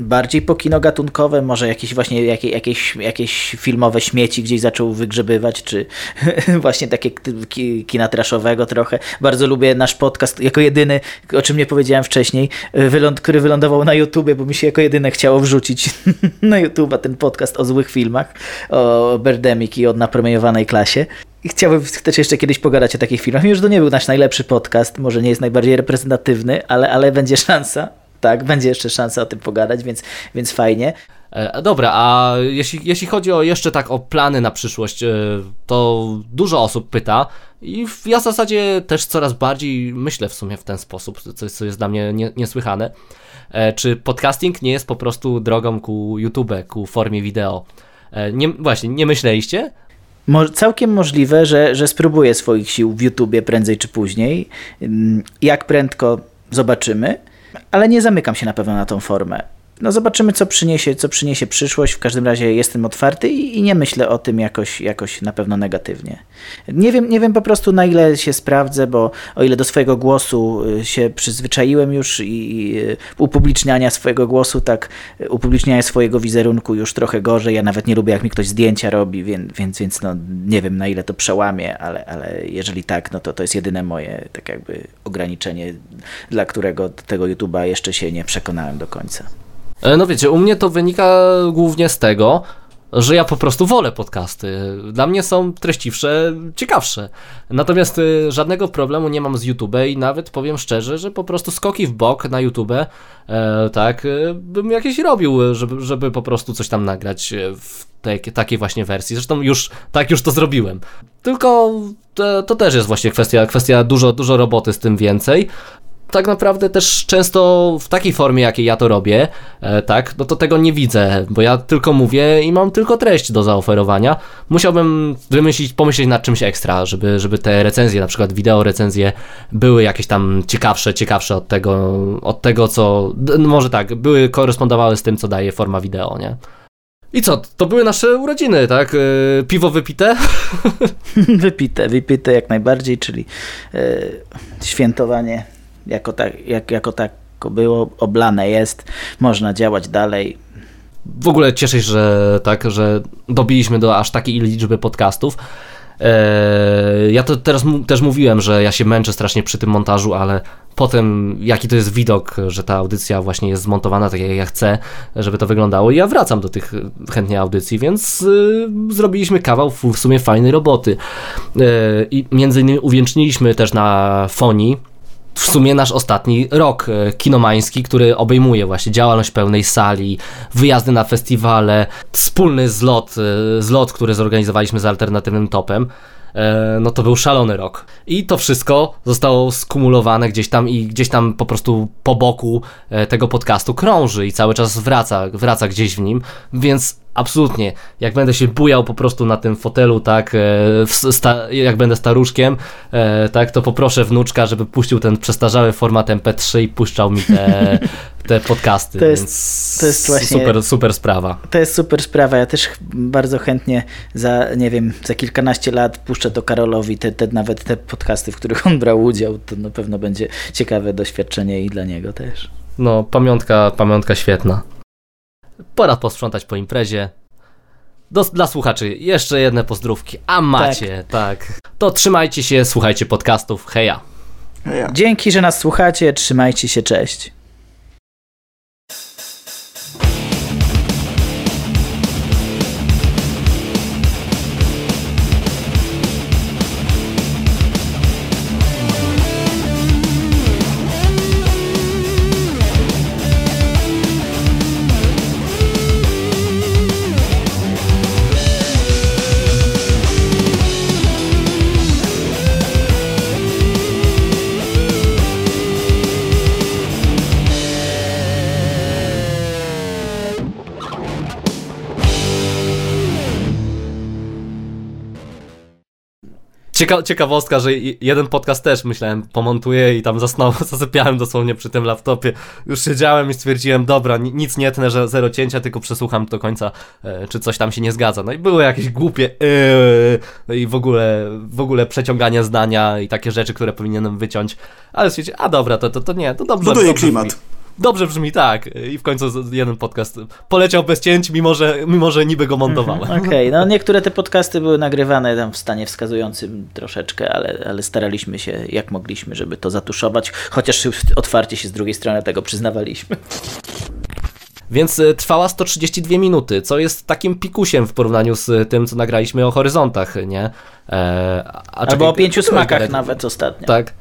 S4: bardziej po kino gatunkowe, może jakieś właśnie jakieś, jakieś, jakieś filmowe śmieci gdzieś zaczął wygrzebywać, czy właśnie takie kina traszowego trochę. Bardzo lubię nasz podcast jako jedyny, o czym nie powiedziałem wcześniej, wyląd, który wylądował na YouTubie, bo mi się jako jedyne chciało wrzucić na YouTube'a ten podcast o złych filmach, o Birdemic i o napromiejowanej klasie. I chciałbym też jeszcze kiedyś pogadać o takich filmach. Już to nie był nasz najlepszy podcast, może nie jest najbardziej reprezentatywny, ale, ale będzie szansa. Tak, będzie jeszcze szansa o tym pogadać, więc, więc fajnie.
S3: E, Dobra, a jeśli, jeśli chodzi o jeszcze tak o plany na przyszłość, e, to dużo osób pyta i ja w zasadzie też coraz bardziej myślę w sumie w ten sposób, co, co jest dla mnie nie, niesłychane. E, Czy podcasting nie jest po prostu drogą ku YouTube, ku formie wideo? Nie, właśnie, nie myśleliście?
S4: Mo całkiem możliwe, że, że spróbuję swoich sił w YouTubie prędzej czy później. Ym, Jak prędko zobaczymy, ale nie zamykam się na pewno na tą formę. No zobaczymy, co przyniesie, co przyniesie przyszłość. W każdym razie jestem otwarty i, i nie myślę o tym jakoś, jakoś na pewno negatywnie. Nie wiem, nie wiem po prostu na ile się sprawdzę, bo o ile do swojego głosu y, się przyzwyczaiłem już i y, upubliczniania swojego głosu, tak y, upubliczniania swojego wizerunku już trochę gorzej. Ja nawet nie lubię, jak mi ktoś zdjęcia robi, więc, więc, więc no, nie wiem na ile to przełamie, ale, ale jeżeli tak, no to to jest jedyne moje tak jakby ograniczenie, dla którego tego YouTube'a jeszcze się nie przekonałem do końca.
S3: E, No wiecie, u mnie to wynika głównie z tego, że ja po prostu wolę podcasty. Dla mnie są treściwsze, ciekawsze. Natomiast y, żadnego problemu nie mam z YouTube i nawet powiem szczerze, że po prostu skoki w bok na YouTube, e, tak, y, bym jakieś robił, żeby, żeby po prostu coś tam nagrać w tej, takiej właśnie wersji. Zresztą już, tak już to zrobiłem. Tylko to, to też jest właśnie kwestia, kwestia dużo, dużo roboty z tym więcej tak naprawdę też często w takiej formie, jakiej ja to robię, e, tak, no to tego nie widzę, bo ja tylko mówię i mam tylko treść do zaoferowania. Musiałbym wymyślić, pomyśleć nad czymś ekstra, żeby, żeby te recenzje, na przykład wideo recenzje, były jakieś tam ciekawsze, ciekawsze od tego, od tego co, no może tak, były, korespondowały z tym, co daje forma wideo, nie? I co, to były nasze urodziny, tak? E, Piwo wypite?
S4: wypite, wypite jak najbardziej, czyli e, świętowanie jako, tak, jak, jako tak było, oblane jest, można działać dalej.
S3: w ogóle cieszę się, że tak, że dobiliśmy do aż takiej liczby podcastów. Eee, ja to teraz też mówiłem, że ja się męczę strasznie przy tym montażu, ale potem jaki to jest widok, że ta audycja właśnie jest zmontowana tak jak ja chcę, żeby to wyglądało i ja wracam do tych chętnie audycji, więc y, zrobiliśmy kawał w, sumie fajnej roboty. Eee, I między innymi uwięczniliśmy też na Fonii w sumie nasz ostatni rok e, kinomański, który obejmuje właśnie działalność pełnej sali, wyjazdy na festiwale, wspólny zlot, e, zlot, który zorganizowaliśmy z alternatywnym topem. E, No to był szalony rok. I to wszystko zostało skumulowane gdzieś tam i gdzieś tam po prostu po boku tego podcastu krąży i cały czas wraca, wraca gdzieś w nim, więc absolutnie, jak będę się bujał po prostu na tym fotelu, tak, e, jak będę staruszkiem, e, tak, to poproszę wnuczka, żeby puścił ten przestarzały format MP3 i puszczał mi te, te podcasty,
S4: To jest-
S3: więc
S4: to jest właśnie-
S3: super, super sprawa.
S4: To jest super sprawa. Ja też bardzo chętnie za, nie wiem, za kilkanaście lat puszczę to Karolowi te, te, nawet te podcasty, w których on brał udział. To na pewno będzie ciekawe doświadczenie i dla niego też.
S3: No, pamiątka, pamiątka świetna. Pora posprzątać po imprezie. Do, dla słuchaczy jeszcze jedne pozdrówki. A macie, tak. To trzymajcie się, słuchajcie podcastów. Heja.
S5: A ja.
S4: Dzięki, że nas słuchacie. Trzymajcie się. Cześć.
S3: Cieka ciekawostka, że jeden podcast też myślałem, pomontuję i tam zasnąłem, zasypiałem dosłownie przy tym laptopie. Już siedziałem i stwierdziłem, dobra, ni- nic nie tnę, że zero cięcia, tylko przesłucham do końca, e, czy coś tam się nie zgadza. No i były jakieś głupie yy, i w ogóle, w ogóle przeciąganie zdania i takie rzeczy, które powinienem wyciąć. Ale stwierdziłem, a dobra, to, to, to nie, to dobrze.
S5: Buduje klimat.
S3: Brzmi. Dobrze brzmi, tak. I w końcu jeden podcast poleciał bez cięć, mimo że, mimo że niby go montowałem.
S4: Okej, no niektóre te podcasty były nagrywane tam w stanie wskazującym troszeczkę, ale, ale staraliśmy się jak mogliśmy, żeby to zatuszować, chociaż otwarcie się z drugiej strony tego przyznawaliśmy.
S3: Więc y, trwała 132 minuty, co jest takim pikusiem w porównaniu z tym, co nagraliśmy o horyzontach, nie? E, a-
S4: Albo
S3: czekaj,
S4: o pięciu smakach nawet ostatnio.
S3: Tak.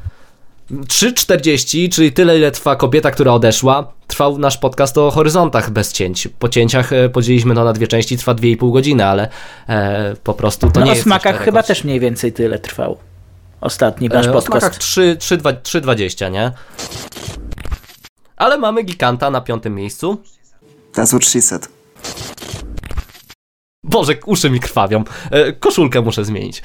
S3: 3,40, czyli tyle, ile trwa kobieta, która odeszła, trwał nasz podcast o horyzontach bez cięć. Po cięciach e, podzieliliśmy to na dwie części, trwa 2,5 godziny, ale e, po prostu to
S4: no
S3: nie
S4: o
S3: jest
S4: smakach
S3: jeszcze
S4: chyba też mniej więcej tyle trwał. Ostatni nasz
S3: E, O
S4: podcast.
S3: smakach 3, 3, 2, 3,20, nie? Ale mamy Giganta na piątym miejscu.
S5: That's what she said.
S3: Boże, uszy mi krwawią. E, koszulkę muszę zmienić.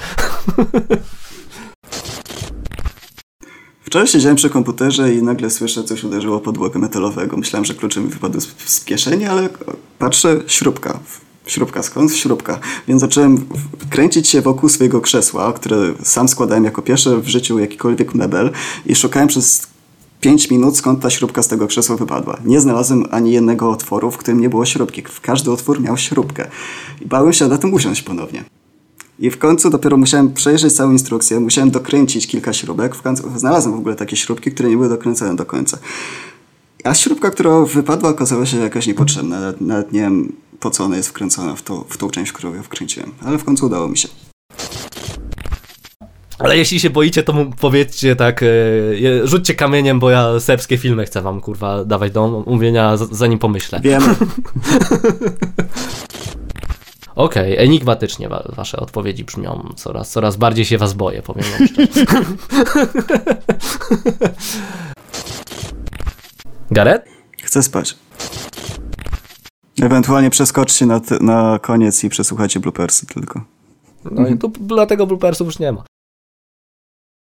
S5: Wczoraj siedziałem przy komputerze i nagle słyszę, coś uderzyło podłogę metalowego. Myślałem, że klucze mi wypadły z, z kieszeni, ale patrzę, śrubka. Śrubka, skąd śrubka? Więc zacząłem kręcić się wokół swojego krzesła, które sam składałem jako pierwsze w życiu jakikolwiek mebel i szukałem przez 5 minut, skąd ta śrubka z tego krzesła wypadła. Nie znalazłem ani jednego otworu, w którym nie było śrubki. Każdy otwór miał śrubkę. I bałem się na tym usiąść ponownie. I w końcu dopiero musiałem przejrzeć całą instrukcję, musiałem dokręcić kilka śrubek. W końcu znalazłem w ogóle takie śrubki, które nie były dokręcone do końca. A śrubka, która wypadła, okazała się jakaś niepotrzebna. Nawet, nawet nie wiem, po co ona jest wkręcona w, to, w tą część, którą ja wkręciłem. Ale w końcu udało mi się.
S3: Ale jeśli się boicie, to powiedzcie tak, e, rzućcie kamieniem, bo ja serbskie filmy chcę wam, kurwa, dawać do omówienia, zanim pomyślę.
S5: Wiem,
S3: Okej, enigmatycznie wa wasze odpowiedzi brzmią. Coraz, coraz bardziej się was boję, powiem wam szczerze. Gareth?
S5: chcę spać. Ewentualnie przeskoczcie na, na koniec i przesłuchajcie bloopersy tylko.
S3: No i tu dlatego bloopersów już nie ma.